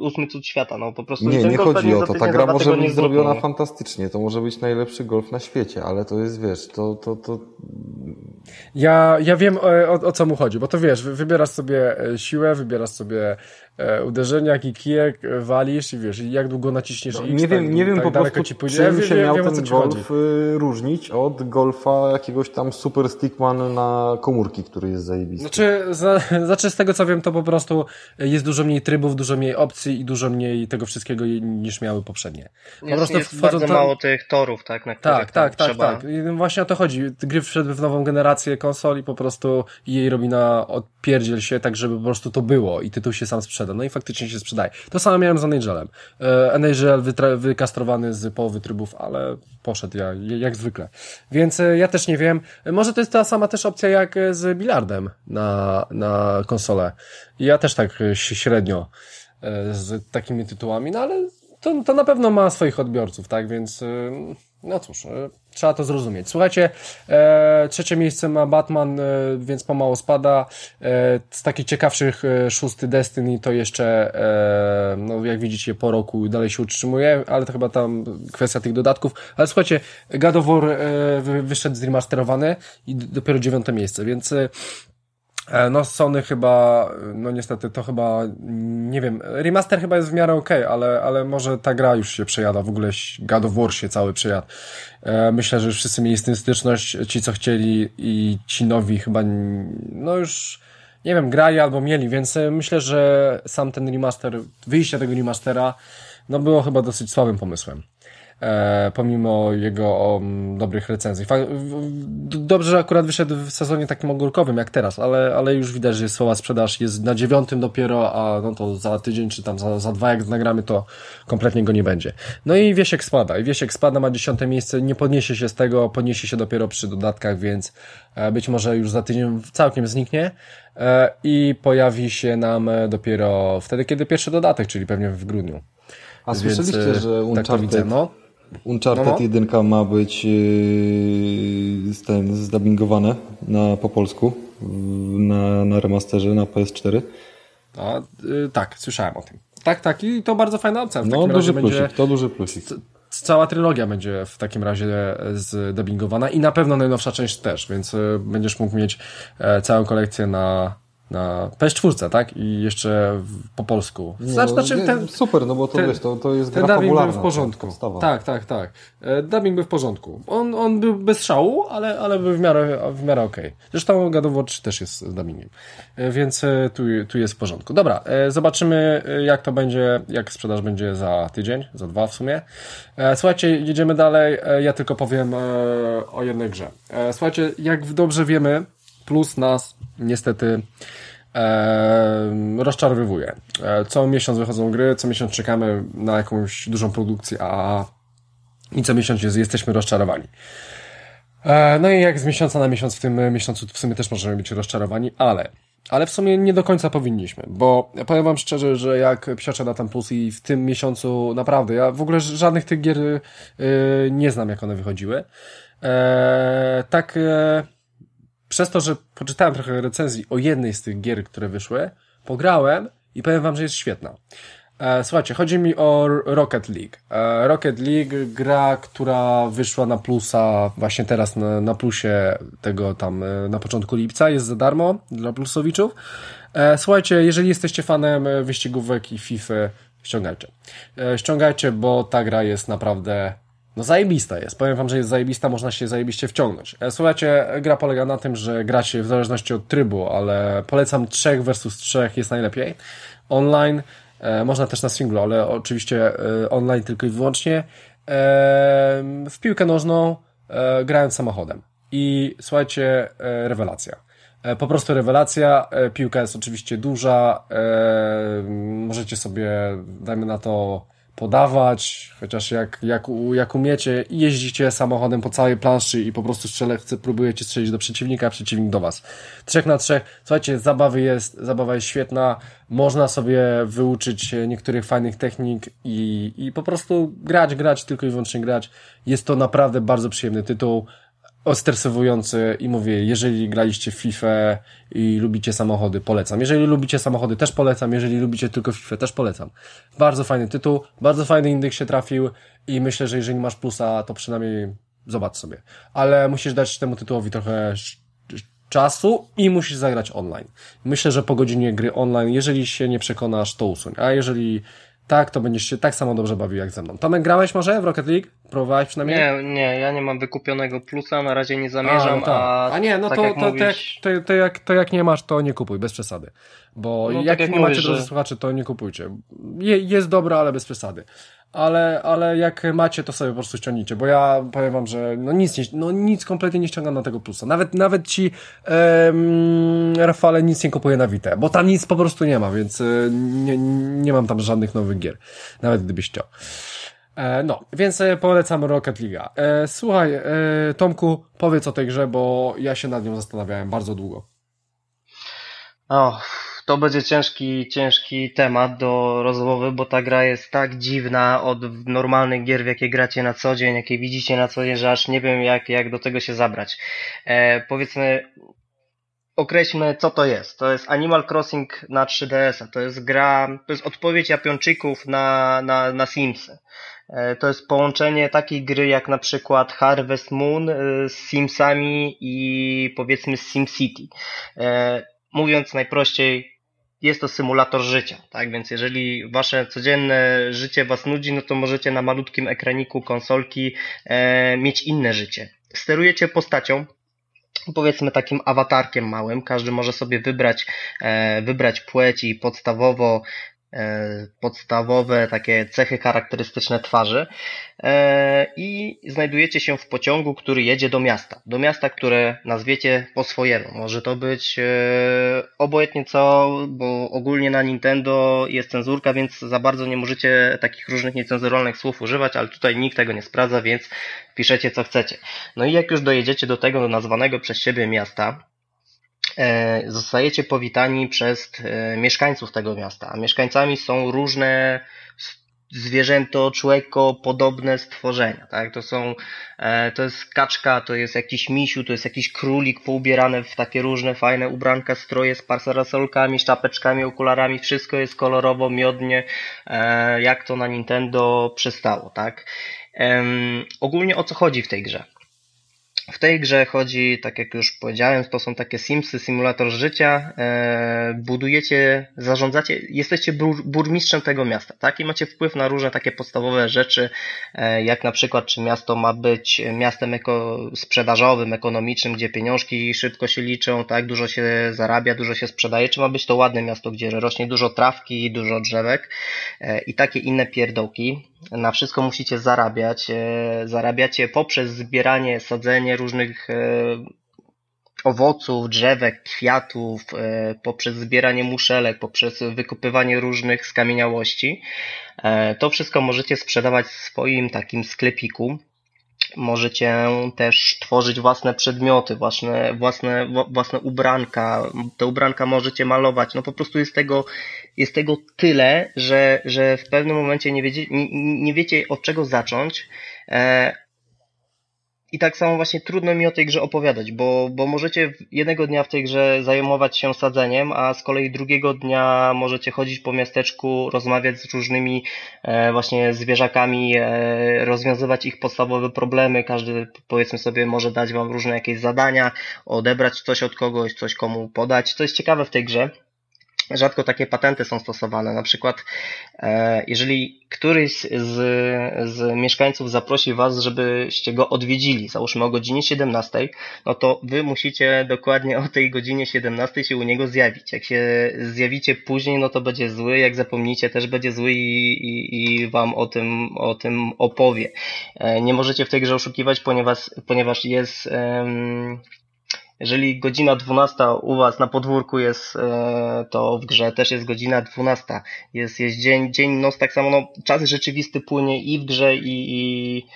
ósmy cud świata. No po prostu. Nie, nie chodzi o to. Ta gra może być zrobiona fantastycznie. To może być najlepszy golf na świecie, ale to jest, wiesz, to, to, to... Ja, ja wiem o, o, co mu chodzi, bo to wiesz, wybierasz sobie e, siłę, wybierasz sobie e, uderzenia, jaki kijek e, walisz i wiesz, jak długo naciśniesz no, X, Nie wiem, tak, nie wiem tak po prostu ci pójdzie. czym ja się miał wiem, ten golf chodzi. Y, różnić od golfa jakiegoś tam super stickman na komórki, który jest zajebisty. Znaczy, za, znaczy z tego co wiem, to po prostu jest dużo mniej trybów, dużo mniej opcji i dużo mniej tego wszystkiego niż miały poprzednie. Po jest, prostu jest bardzo to... mało tych torów, tak? Na tak, tak, tak, trzeba... tak. I właśnie o to chodzi. Gry wszedły w nową generację konsol i po prostu jej robi na odpierdziel się tak, żeby po prostu to było i tytuł się sam sprzedał No i faktycznie się sprzedaje. To samo miałem z Anagelem. NHL wykastrowany z połowy trybów, ale poszedł ja, jak zwykle. Więc ja też nie wiem. Może to jest ta sama też opcja jak z bilardem na, na konsolę. Ja też tak średnio z takimi tytułami, no ale to, to na pewno ma swoich odbiorców, tak? Więc no cóż, e, trzeba to zrozumieć. Słuchajcie, e, trzecie miejsce ma Batman, e, więc pomału spada. E, z takich ciekawszych szósty Destiny to jeszcze, no jak widzicie, po roku dalej się utrzymuje, ale to chyba tam kwestia tych dodatków. Ale słuchajcie, God of War wyszedł zremasterowany i dopiero dziewiąte miejsce, więc no Sony chyba, no niestety to chyba, nie wiem, remaster chyba jest w miarę okej, okay, ale, ale może ta gra już się przejada, w ogóle God of War się cały przejadł. E, myślę, że już wszyscy mieli z tym styczność, ci co chcieli i ci nowi chyba, no już, nie wiem, grali albo mieli, więc e, myślę, że sam ten remaster, wyjście tego remastera, no było chyba dosyć słabym pomysłem e, pomimo jego um, dobrych recenzji. Dobrze, że akurat wyszedł w sezonie takim ogórkowym jak teraz, ale, ale już widać, że słowa sprzedaż jest na dziewiątym dopiero, a no to za tydzień czy tam za, za dwa jak nagramy, to kompletnie go nie będzie. No i Wiesiek spada. I Wiesiek spada, ma dziesiąte miejsce, nie podniesie się z tego, podniesie się dopiero przy dodatkach, więc e, być może już za tydzień całkiem zniknie e, i pojawi się nam dopiero wtedy, kiedy pierwszy dodatek, czyli pewnie w grudniu. A słyszeliście, Więc, że Uncharted, tak widzę, no. Uncharted no, no. 1 ma być yy, ten, zdubbingowane na, po polsku na, na remasterze na PS4. A, yy, tak, słyszałem o tym. Tak, tak i to bardzo fajna opcja. W no, duży plusik, będzie, to duży plusik. Cała trylogia będzie w takim razie zdubbingowana i na pewno najnowsza część też, więc yy, będziesz mógł mieć e, całą kolekcję na, na PS4, tak? I jeszcze w, po polsku. Znaczy, no, znaczy ten, super, no bo to ten, wiesz, to, to jest ten gra dubbing był w porządku. Tak, tak, tak. E, dubbing był w porządku. On, on był bez szału, ale, ale był w miarę, w miarę okej. Okay. Zresztą God of War 3 też jest z dubbingiem. E, więc e, tu, tu jest w porządku. Dobra, e, zobaczymy jak to będzie, jak sprzedaż będzie za tydzień, za dwa w sumie. Słuchajcie, jedziemy dalej. Ja tylko powiem o jednej grze. Słuchajcie, jak dobrze wiemy, plus nas niestety e, rozczarowywuje. E, co miesiąc wychodzą gry, co miesiąc czekamy na jakąś dużą produkcję, a i co miesiąc jesteśmy rozczarowani. E, no i jak z miesiąca na miesiąc w tym miesiącu w sumie też możemy być rozczarowani, ale ale w sumie nie do końca powinniśmy, bo powiem wam szczerze, że jak psioczę na plus i w tym miesiącu naprawdę, ja w ogóle żadnych tych gier yy, nie znam, jak one wychodziły. Eee, tak, e, przez to, że poczytałem trochę recenzji o jednej z tych gier, które wyszły, pograłem i powiem wam, że jest świetna. E, słuchajcie, chodzi mi o Rocket League. E, Rocket League, gra, która wyszła na plusa właśnie teraz na, na plusie tego tam e, na początku lipca, jest za darmo dla plusowiczów. Słuchajcie, jeżeli jesteście fanem wyścigówek i FIFA, ściągajcie. Ściągajcie, bo ta gra jest naprawdę no zajebista jest. Powiem wam, że jest zajebista, można się zajebiście wciągnąć. E, słuchajcie, gra polega na tym, że gracie w zależności od trybu, ale polecam 3 versus 3 jest najlepiej. Online, e, można też na singlu, ale oczywiście e, online tylko i wyłącznie. E, w piłkę nożną, e, grając samochodem. I słuchajcie, e, rewelacja. Po prostu rewelacja. Piłka jest oczywiście duża. Możecie sobie, dajmy na to, podawać, chociaż jak, jak, jak umiecie, jeździcie samochodem po całej planszy i po prostu strzelewcy próbujecie strzelić do przeciwnika, a przeciwnik do was. Trzech na trzech. Słuchajcie, zabawy jest, zabawa jest świetna, można sobie wyuczyć niektórych fajnych technik i, i po prostu grać, grać, tylko i wyłącznie grać. Jest to naprawdę bardzo przyjemny tytuł ostresowujący i mówię, jeżeli graliście w FIFA i lubicie samochody, polecam. Jeżeli lubicie samochody, też polecam. Jeżeli lubicie tylko FIFA, też polecam. Bardzo fajny tytuł, bardzo fajny indeks się trafił i myślę, że jeżeli masz plusa, to przynajmniej zobacz sobie. Ale musisz dać temu tytułowi trochę czasu i musisz zagrać online. Myślę, że po godzinie gry online, jeżeli się nie przekonasz, to usuń. A jeżeli tak, to będziesz się tak samo dobrze bawił jak ze mną. Tomek, grałeś może w Rocket League? Próbowałeś przynajmniej? Nie, nie, ja nie mam wykupionego plusa, na razie nie zamierzam, a, no tak. a, a nie, no tak to, jak to, mówisz... to, jak, to, jak, to jak nie masz, to nie kupuj, bez przesady. Bo no, jak, tak jak, nie mówisz, macie, drodzy że... słuchacze, to nie kupujcie. Je, jest dobra, ale bez przesady. Ale, ale jak macie, to sobie po prostu ściągnijcie, bo ja powiem wam, że no nic, nie, no nic kompletnie nie ściągam na tego plusa. Nawet, nawet ci em, Rafale nic nie kupuje na Vita, bo tam nic po prostu nie ma, więc e, nie, nie mam tam żadnych nowych gier, nawet gdybyś chciał. E, no, więc e, polecam Rocket League. E, słuchaj, e, Tomku, powiedz o tej grze, bo ja się nad nią zastanawiałem bardzo długo. O, to będzie ciężki, ciężki temat do rozmowy, bo ta gra jest tak dziwna od normalnych gier, w jakie gracie na co dzień, jakie widzicie na co dzień, że aż nie wiem jak, jak do tego się zabrać. E, powiedzmy, określmy co to jest. To jest Animal Crossing na 3DS-a. To jest gra, to jest odpowiedź Japończyków na, na, na Simsy. E, to jest połączenie takiej gry jak na przykład Harvest Moon e, z Simsami i powiedzmy z SimCity. E, mówiąc najprościej, jest to symulator życia, tak? Więc jeżeli wasze codzienne życie was nudzi, no to możecie na malutkim ekraniku konsolki e, mieć inne życie. Sterujecie postacią, powiedzmy takim awatarkiem małym. Każdy może sobie wybrać, e, wybrać płeć i podstawowo podstawowe takie cechy charakterystyczne twarzy e, i znajdujecie się w pociągu, który jedzie do miasta. Do miasta, które nazwiecie po swojemu. Może to być e, obojętnie co, bo ogólnie na Nintendo jest cenzurka, więc za bardzo nie możecie takich różnych niecenzuralnych słów używać, ale tutaj nikt tego nie sprawdza, więc piszecie co chcecie. No i jak już dojedziecie do tego nazwanego przez siebie miasta, E, zostajecie powitani przez e, mieszkańców tego miasta, a mieszkańcami są różne zwierzęto, człowieko podobne stworzenia, tak? To są, e, to jest kaczka, to jest jakiś misiu, to jest jakiś królik poubierany w takie różne fajne ubranka, stroje z parasolkami, czapeczkami, okularami, wszystko jest kolorowo, miodnie, jak to na Nintendo przystało, tak? Ogólnie o co chodzi w tej grze? W tej grze chodzi, tak jak już powiedziałem, to są takie Simsy, symulator życia. E, budujecie, zarządzacie, jesteście bur, burmistrzem tego miasta, tak? I macie wpływ na różne takie podstawowe rzeczy, e, jak na przykład, czy miasto ma być miastem eko, sprzedażowym, ekonomicznym, gdzie pieniążki szybko się liczą, tak? Dużo się zarabia, dużo się sprzedaje, czy ma być to ładne miasto, gdzie rośnie dużo trawki, dużo drzewek e, i takie inne pierdołki. Na wszystko musicie zarabiać. E, zarabiacie poprzez zbieranie, sadzenie różnych e, owoców, drzewek, kwiatów, e, poprzez zbieranie muszelek, poprzez wykopywanie różnych skamieniałości. To wszystko możecie sprzedawać w swoim takim sklepiku. Możecie też tworzyć własne przedmioty, własne, własne, własne ubranka. Te ubranka możecie malować. No po prostu jest tego, jest tego tyle, że, że w pewnym momencie nie wiecie, nie, nie wiecie od czego zacząć. I tak samo właśnie trudno mi o tej grze opowiadać, bo, bo możecie jednego dnia w tej grze zajmować się sadzeniem, a z kolei drugiego dnia możecie chodzić po miasteczku, rozmawiać z różnymi e, właśnie zwierzakami, e, rozwiązywać ich podstawowe problemy. Każdy powiedzmy sobie może dać wam różne jakieś zadania, odebrać coś od kogoś, coś komu podać. Co jest ciekawe w tej grze, rzadko takie patenty są stosowane. Na przykład, e, jeżeli któryś z, z mieszkańców zaprosi Was, żebyście go odwiedzili, załóżmy o godzinie 17, no to Wy musicie dokładnie o tej godzinie 17 się u niego zjawić. Jak się zjawicie później, no to będzie zły, jak zapomnicie, też będzie zły i, i, i Wam o tym, o tym opowie. E, nie możecie w tej grze oszukiwać, ponieważ, ponieważ jest. Um, jeżeli godzina 12 u Was na podwórku jest, e, to w grze też jest godzina 12. Jest, jest dzień, dzień, noc, tak samo, no, czas rzeczywisty płynie i w grze, i, i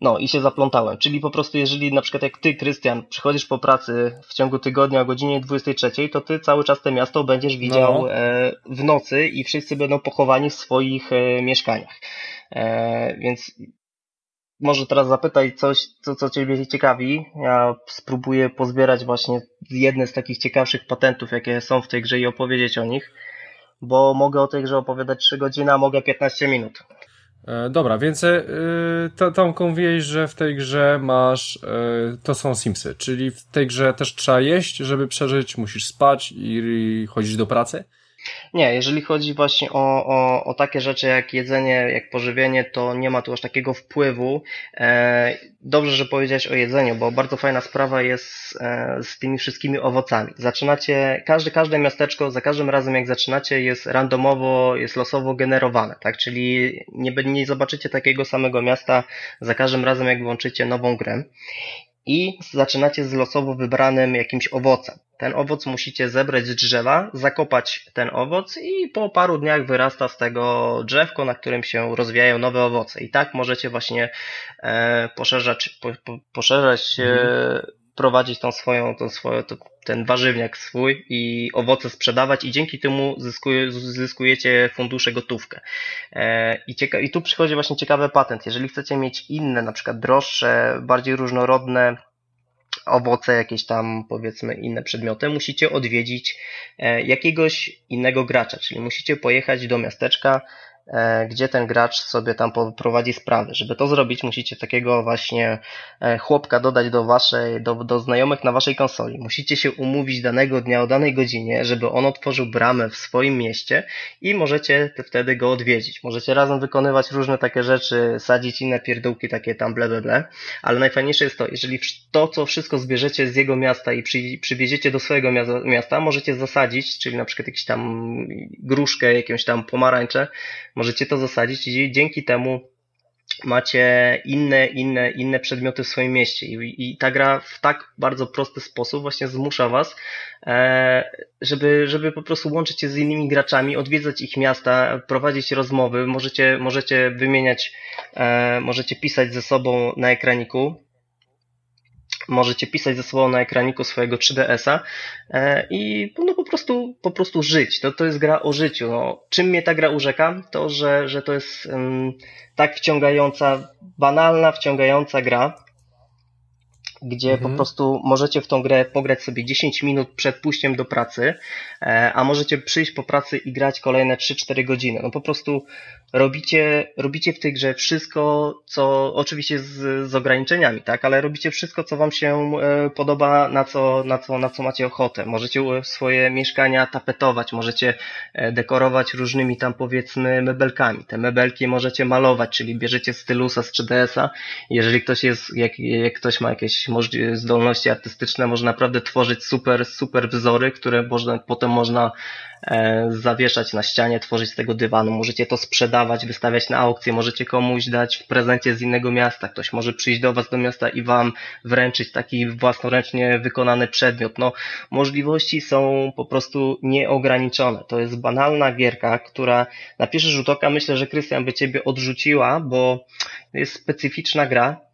no, i się zaplątałem. Czyli po prostu, jeżeli na przykład jak ty, Krystian, przychodzisz po pracy w ciągu tygodnia o godzinie 23, to ty cały czas to miasto będziesz widział no. E, w nocy i wszyscy będą pochowani w swoich e, mieszkaniach. Więc może teraz zapytaj coś, co, co Ciebie ciekawi. Ja spróbuję pozbierać właśnie jedne z takich ciekawszych patentów, jakie są w tej grze i opowiedzieć o nich, bo mogę o tej grze opowiadać 3 godziny, a mogę 15 minut. E, dobra, więc yy, to, Tomku mówiłeś, że w tej grze masz, yy, to są Simsy, czyli w tej grze też trzeba jeść, żeby przeżyć, musisz spać i, i chodzić do pracy? Nie, jeżeli chodzi właśnie o, o, o takie rzeczy jak jedzenie, jak pożywienie, to nie ma tu aż takiego wpływu. E, dobrze, że powiedziałeś o jedzeniu, bo bardzo fajna sprawa jest e, z tymi wszystkimi owocami. Zaczynacie, każde, każde miasteczko, za każdym razem jak zaczynacie jest randomowo, jest losowo generowane, tak? Czyli nie, nie zobaczycie takiego samego miasta za każdym razem jak włączycie nową grę i zaczynacie z losowo wybranym jakimś owocem. Ten owoc musicie zebrać z drzewa, zakopać ten owoc i po paru dniach wyrasta z tego drzewko, na którym się rozwijają nowe owoce. I tak możecie właśnie e, poszerzać, po, po, poszerzać e. prowadzić tą swoją, tą swoją, ten warzywniak swój i owoce sprzedawać i dzięki temu zyskuje, zyskujecie fundusze gotówkę. E, i, cieka- I tu przychodzi właśnie ciekawy patent. Jeżeli chcecie mieć inne, na przykład droższe, bardziej różnorodne owoce, jakieś tam powiedzmy inne przedmioty, musicie odwiedzić e, jakiegoś innego gracza, czyli musicie pojechać do miasteczka, gdzie ten gracz sobie tam prowadzi sprawy. Żeby to zrobić, musicie takiego właśnie e, chłopka dodać do waszej, do, do znajomych na waszej konsoli. Musicie się umówić danego dnia o danej godzinie, żeby on otworzył bramę w swoim mieście i możecie wtedy go odwiedzić. Możecie razem wykonywać różne takie rzeczy, sadzić inne pierdółki takie tam ble, ble, ble. Ale najfajniejsze jest to, jeżeli to, co wszystko zbierzecie z jego miasta i przy, przywieziecie do swojego miasta, możecie zasadzić, czyli na przykład jakiś tam gruszkę, jakąś tam pomarańcze, możecie to zasadzić i dzięki temu macie inne, inne, inne przedmioty w swoim mieście. I, i ta gra w tak bardzo prosty sposób właśnie zmusza was, e, żeby, żeby po prostu łączyć się z innymi graczami, odwiedzać ich miasta, prowadzić rozmowy, możecie, możecie wymieniać, e, możecie pisać ze sobą na ekraniku, możecie pisać ze sobą na ekraniku swojego 3DS-a e, i no, po, prostu, po prostu żyć. To, to jest gra o życiu. No, czym mnie ta gra urzeka? To, że, że to jest um, tak wciągająca, banalna, wciągająca gra, gdzie mhm. po prostu możecie w tą grę pograć sobie 10 minut przed pójściem do pracy, e, a możecie przyjść po pracy i grać kolejne 3-4 godziny. No po prostu robicie, robicie w tej grze wszystko, co oczywiście z, z ograniczeniami, tak, ale robicie wszystko, co wam się e, podoba, na co, na co, na co macie ochotę. Możecie swoje mieszkania tapetować, możecie e, dekorować różnymi tam powiedzmy mebelkami. Te mebelki możecie malować, czyli bierzecie stylusa z 3DS-a. Jeżeli ktoś jest, jak, jak ktoś ma jakieś zdolności artystyczne, może naprawdę tworzyć super, super wzory, które można, potem można E, zawieszać na ścianie, tworzyć z tego dywanu, możecie to sprzedawać, wystawiać na aukcję, możecie komuś dać w prezencie z innego miasta, ktoś może przyjść do Was do miasta i Wam wręczyć taki własnoręcznie wykonany przedmiot. No, możliwości są po prostu nieograniczone. To jest banalna gierka, która na pierwszy rzut oka myślę, że Krystian by Ciebie odrzuciła, bo jest specyficzna gra,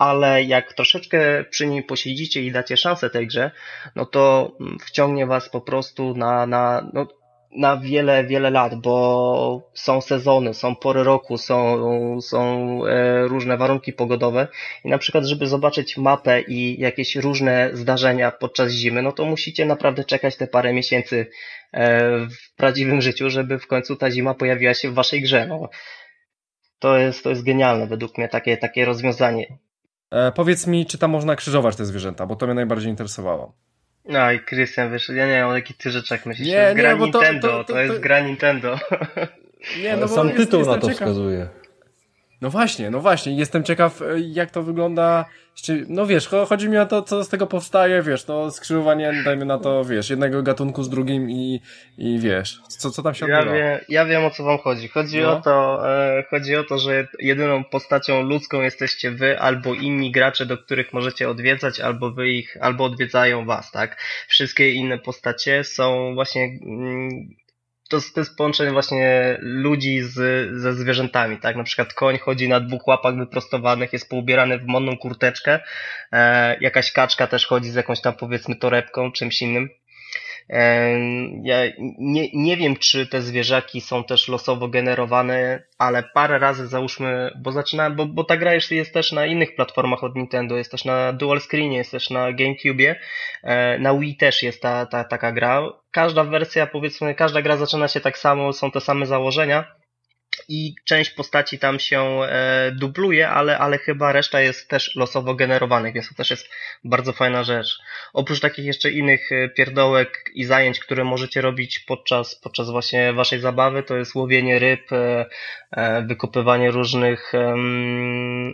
ale jak troszeczkę przy niej posiedzicie i dacie szansę tej grze, no to mm, wciągnie was po prostu na, na, no, na wiele, wiele lat, bo są sezony, są pory roku, są, są e, różne warunki pogodowe i na przykład, żeby zobaczyć mapę i jakieś różne zdarzenia podczas zimy, no to musicie naprawdę czekać te parę miesięcy e, w prawdziwym życiu, żeby w końcu ta zima pojawiła się w waszej grze. No. To jest, to jest genialne według mnie takie, takie rozwiązanie. E, powiedz mi, czy tam można krzyżować te zwierzęta, bo to mnie najbardziej interesowało. No i Krystian, wiesz, ja nie wiem o jakich ty rzeczach myślisz. Nie, to jest gra nie, Nintendo, to, to, to, to, jest gra Nintendo. Nie, no sam tytuł na to ciekaw. wskazuje. No właśnie, no właśnie. Jestem ciekaw, e, jak to wygląda. No wiesz, chodzi mi o to, co z tego powstaje, wiesz, no skrzyżowanie, dajmy na to, wiesz, jednego gatunku z drugim i, i wiesz, co, co tam się odbywa. Ja wiem, ja wiem o co wam chodzi. Chodzi no. o to, e, chodzi o to, że jedyną postacią ludzką jesteście wy albo inni gracze, do których możecie odwiedzać, albo wy ich, albo odwiedzają was, tak? Wszystkie inne postacie są właśnie mm, to, to jest połączenie właśnie ludzi z, ze zwierzętami, tak? Na przykład koń chodzi na dwóch łapach wyprostowanych, jest poubierany w modną kurteczkę, e, jakaś kaczka też chodzi z jakąś tam powiedzmy torebką, czymś innym. Ja nie, nie wiem, czy te zwierzaki są też losowo generowane, ale parę razy załóżmy, bo zaczyna, bo, bo ta gra jeszcze jest też na innych platformach od Nintendo, jest też na Dual Screenie, jest też na GameCube, e, na Wii też jest ta, ta taka gra. Każda wersja, powiedzmy, każda gra zaczyna się tak samo, są te same założenia, i część postaci tam się e, dubluje, ale, ale chyba reszta jest też losowo generowanych, więc to też jest bardzo fajna rzecz. Oprócz takich jeszcze innych e, pierdołek i zajęć, które możecie robić podczas, podczas właśnie waszej zabawy, to jest łowienie ryb, e, e wykopywanie różnych,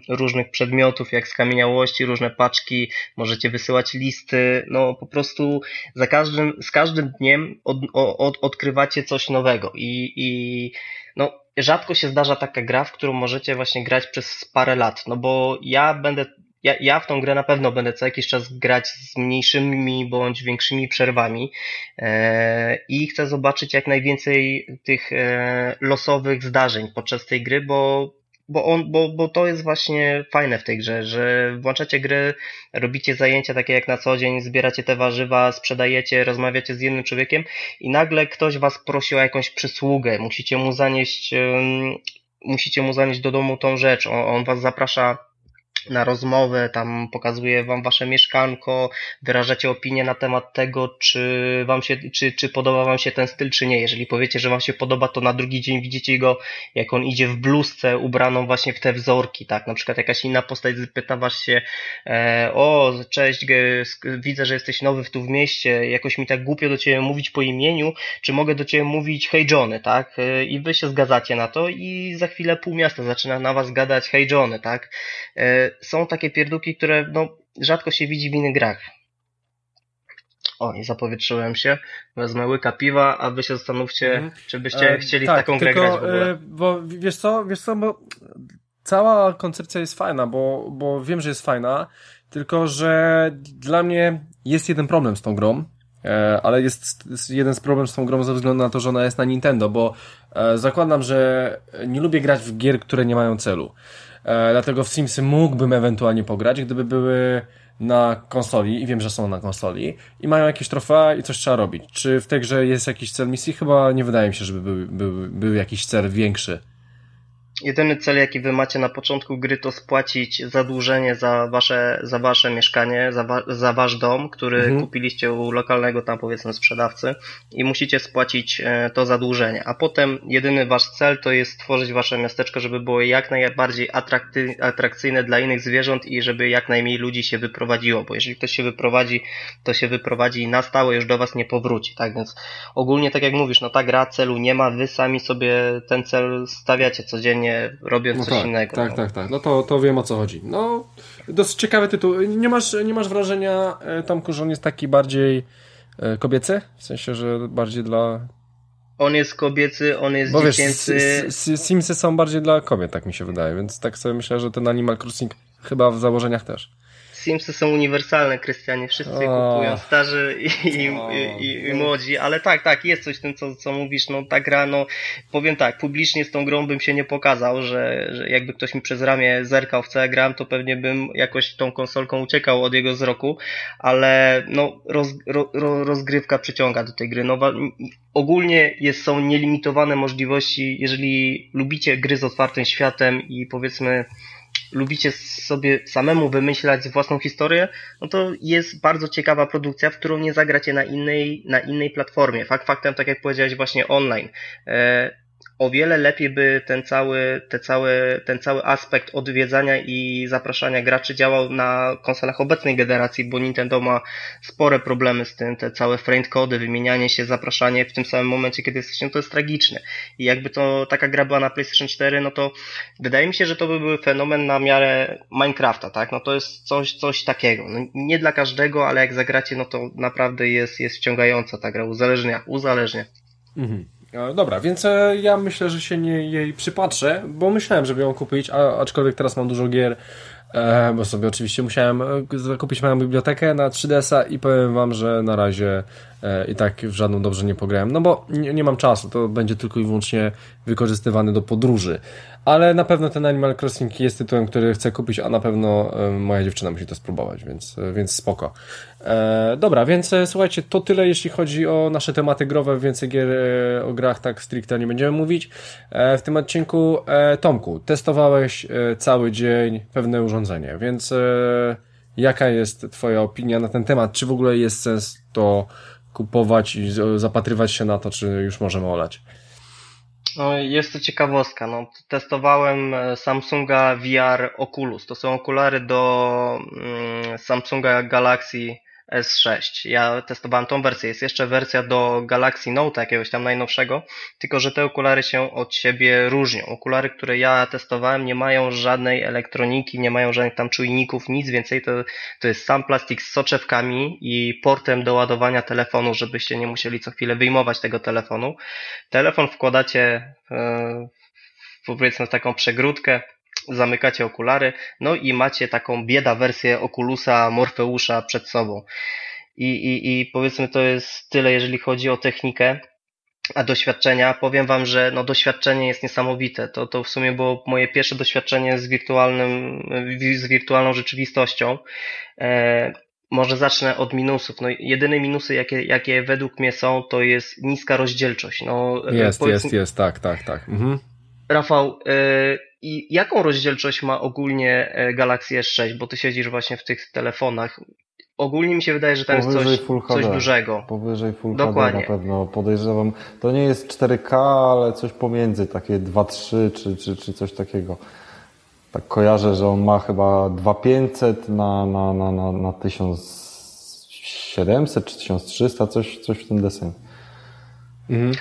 różnych przedmiotów, jak skamieniałości, różne paczki, możecie wysyłać listy, no po prostu za każdym, z każdym dniem od, od, odkrywacie coś nowego i, i no rzadko się zdarza taka gra, w którą możecie właśnie grać przez parę lat, no bo ja będę ja, ja w tą grę na pewno będę co jakiś czas grać z mniejszymi bądź większymi przerwami e, i chcę zobaczyć jak najwięcej tych e, losowych zdarzeń podczas tej gry, bo bo, on, bo, bo to jest właśnie fajne w tej grze, że włączacie gry, robicie zajęcia takie jak na co dzień, zbieracie te warzywa, sprzedajecie, rozmawiacie z innym człowiekiem i nagle ktoś was prosi o jakąś przysługę, musicie mu zanieść, musicie mu zanieść do domu tą rzecz, on, on was zaprasza na rozmowę, tam pokazuje wam wasze mieszkanko, wyrażacie opinię na temat tego, czy wam się, czy, czy podoba wam się ten styl, czy nie. Jeżeli powiecie, że wam się podoba, to na drugi dzień widzicie go, jak on idzie w bluzce ubraną właśnie w te wzorki, tak? Na przykład jakaś inna postać zapyta was się, e, o, cześć, widzę, że jesteś nowy tu w mieście, jakoś mi tak głupio do ciebie mówić po imieniu, czy mogę do ciebie mówić hej Johnny, tak? E, I wy się zgadzacie na to i za chwilę pół miasta zaczyna na was gadać hej Johnny, tak? Są takie pierdółki, które no, rzadko się widzi w innych grach. O, i zapowietrzyłem się. Wezmę łyka piwa, a wy się zastanówcie, mm. czy byście e, chcieli tak, w taką tylko, grę grać w ogóle. E, bo wiesz co, wiesz co, bo cała koncepcja jest fajna, bo, bo wiem, że jest fajna, tylko że dla mnie jest jeden problem z tą grą, e, ale jest jeden z problem z tą grą ze względu na to, że ona jest na Nintendo, bo e, zakładam, że nie lubię grać w gier, które nie mają celu. E, dlatego w Simsy mógłbym ewentualnie pograć, gdyby były na konsoli i wiem, że są na konsoli i mają jakieś trofea i coś trzeba robić. Czy w tej grze jest jakiś cel misji? Chyba nie wydaje mi się, żeby był, był, był jakiś cel większy. Jedyny cel, jaki wy macie na początku gry, to spłacić zadłużenie za wasze, za wasze mieszkanie, za, wa za wasz dom, który mhm. kupiliście u lokalnego tam powiedzmy sprzedawcy i musicie spłacić e, to zadłużenie. A potem jedyny wasz cel to jest stworzyć wasze miasteczko, żeby było jak najbardziej atrakty atrakcyjne dla innych zwierząt i żeby jak najmniej ludzi się wyprowadziło, bo jeżeli ktoś się wyprowadzi, to się wyprowadzi i na stałe już do was nie powróci, tak? Więc ogólnie tak jak mówisz, no ta gra celu nie ma, wy sami sobie ten cel stawiacie codziennie nie robiąc no coś tak, innego. Tak, no. tak, tak. No to, to wiem o co chodzi. No, dosyć ciekawy tytuł. Nie masz, nie masz wrażenia, e, Tomku, że on jest taki bardziej e, kobiecy? W sensie, że bardziej dla... On jest kobiecy, on jest Bo dziecięcy. Wiesz, Simsy są bardziej dla kobiet, tak mi się wydaje, więc tak sobie myślę, że ten Animal Crossing chyba w założeniach też. Simsy są uniwersalne, Krystianie. Wszyscy o. kupują, starzy i, i, i, i, młodzi, ale tak, tak, jest coś w tym, co, co mówisz. No ta gra, no powiem tak, publicznie z tą grą bym się nie pokazał, że, że jakby ktoś mi przez ramię zerkał w co ja gram, to pewnie bym jakoś tą konsolką uciekał od jego wzroku, ale no roz, ro, rozgrywka przyciąga do tej gry. No, ogólnie jest, są nielimitowane możliwości, jeżeli lubicie gry z otwartym światem i powiedzmy lubicie sobie samemu wymyślać własną historię, no to jest bardzo ciekawa produkcja, w którą nie zagracie na innej, na innej platformie. Fakt faktem, tak jak powiedziałeś właśnie online. E, o wiele lepiej by ten cały, te cały, ten cały aspekt odwiedzania i zapraszania graczy działał na konsolach obecnej generacji, bo Nintendo ma spore problemy z tym, te całe friend cody, wymienianie się, zapraszanie w tym samym momencie, kiedy jesteście, no to jest tragiczne. I jakby to taka gra była na PlayStation 4, no to wydaje mi się, że to by był fenomen na miarę Minecrafta, tak? No to jest coś, coś takiego. No, nie dla każdego, ale jak zagracie, no to naprawdę jest, jest wciągająca ta gra, uzależnia, uzależnia. Mhm. E, dobra, więc e, ja myślę, że się nie jej przypatrzę, bo myślałem, żeby ją kupić, a, aczkolwiek teraz mam dużo gier, e, bo sobie oczywiście musiałem zakupić moją bibliotekę na 3DS-a i powiem wam, że na razie i tak w żadną dobrze nie pograłem, no bo nie, nie mam czasu, to będzie tylko i wyłącznie wykorzystywany do podróży ale na pewno ten Animal Crossing jest tytułem, który chcę kupić, a na pewno e, moja dziewczyna musi to spróbować, więc, e, więc spoko. E, dobra, więc e, słuchajcie, to tyle jeśli chodzi o nasze tematy growe, więcej gier e, o grach tak stricte nie będziemy mówić. E, w tym odcinku, Tomku, testowałeś cały dzień pewne urządzenie, więc jaka jest twoja opinia na ten temat? Czy w ogóle jest sens to kupować i zapatrywać się na to, czy już możemy olać? No, jest to ciekawostka. No, testowałem e, Samsunga VR Oculus. To są okulary do mm, Samsunga Galaxy S6. Ja testowałem tą wersję. Jest jeszcze wersja do Galaxy Note jakiegoś tam najnowszego, tylko że te okulary się od siebie różnią. Okulary, które ja testowałem nie mają żadnej elektroniki, nie mają żadnych tam czujników, nic więcej. To, to jest sam plastik z soczewkami i portem do ładowania telefonu, żebyście nie musieli co chwilę wyjmować tego telefonu. Telefon wkładacie w, powiedzmy w taką przegródkę, zamykacie okulary, no i macie taką bieda wersję Oculusa Morfeusza przed sobą. I, i, I powiedzmy to jest tyle, jeżeli chodzi o technikę, a doświadczenia, powiem Wam, że no doświadczenie jest niesamowite. To, to w sumie było moje pierwsze doświadczenie z wirtualnym, z wirtualną rzeczywistością. E, może zacznę od minusów. No, jedyne minusy, jakie, jakie według mnie są, to jest niska rozdzielczość. No, jest, jest, jest, tak, tak, tak. Mhm. Rafał, e, i jaką rozdzielczość ma ogólnie e, Galaxy S6? Bo ty siedzisz właśnie w tych telefonach. Ogólnie mi się wydaje, że tam Powyżej jest coś, coś dużego. Powyżej Full Dokładnie. HD na pewno, podejrzewam. To nie jest 4K, ale coś pomiędzy, takie 2.3 czy, czy, czy coś takiego. Tak kojarzę, że on ma chyba 2500 na, na, na, na, na 1700 czy 1300, coś, coś w tym deseń. Mhm.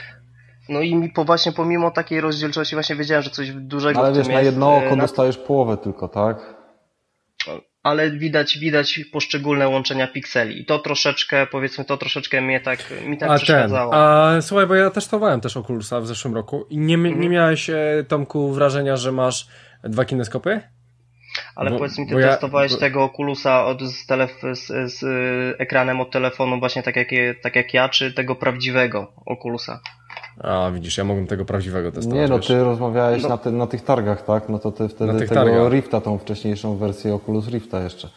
No i mi po właśnie pomimo takiej rozdzielczości właśnie wiedziałem, że coś dużego Ale wiesz, na jedno oko na... dostajesz połowę tylko, tak? Ale widać, widać poszczególne łączenia pikseli i to troszeczkę, powiedzmy, to troszeczkę mnie tak, mi tak a przeszkadzało. Ten, a słuchaj, bo ja testowałem też Oculusa w zeszłym roku i nie, mhm. nie miałeś, e, Tomku, wrażenia, że masz dwa kineskopy? Ale bo, powiedz mi, ty testowałeś ja, bo... tego Oculusa od, z, telef- z, z, ekranem od telefonu właśnie tak jak, tak jak ja, czy tego prawdziwego Oculusa? A widzisz, ja mogłem tego prawdziwego testować. Nie no, ty rozmawiałeś no. na, ty, na tych targach, tak? No to ty wtedy tego targach. Rifta, tą wcześniejszą wersję Oculus Rifta jeszcze.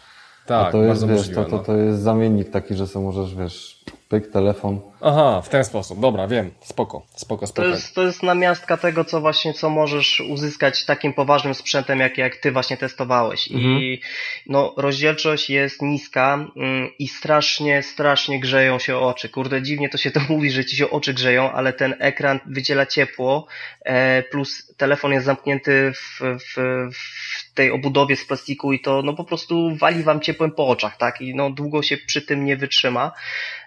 Tak, A to jest, wiesz, możliwe, to, to, no. to jest zamiennik taki, że sobie możesz, wiesz, pyk, telefon. Aha, w ten sposób. Dobra, wiem. Spoko, spoko, spoko. To jest, to jest namiastka tego, co właśnie, co możesz uzyskać takim poważnym sprzętem, jak, jak ty właśnie testowałeś. Mhm. I no, rozdzielczość jest niska mm, i strasznie, strasznie grzeją się oczy. Kurde, dziwnie to się to mówi, że ci się oczy grzeją, ale ten ekran wydziela ciepło, e, plus telefon jest zamknięty w, w, w tej obudowie z plastiku i to no po prostu wali wam ciepłem po oczach, tak? I no długo się przy tym nie wytrzyma.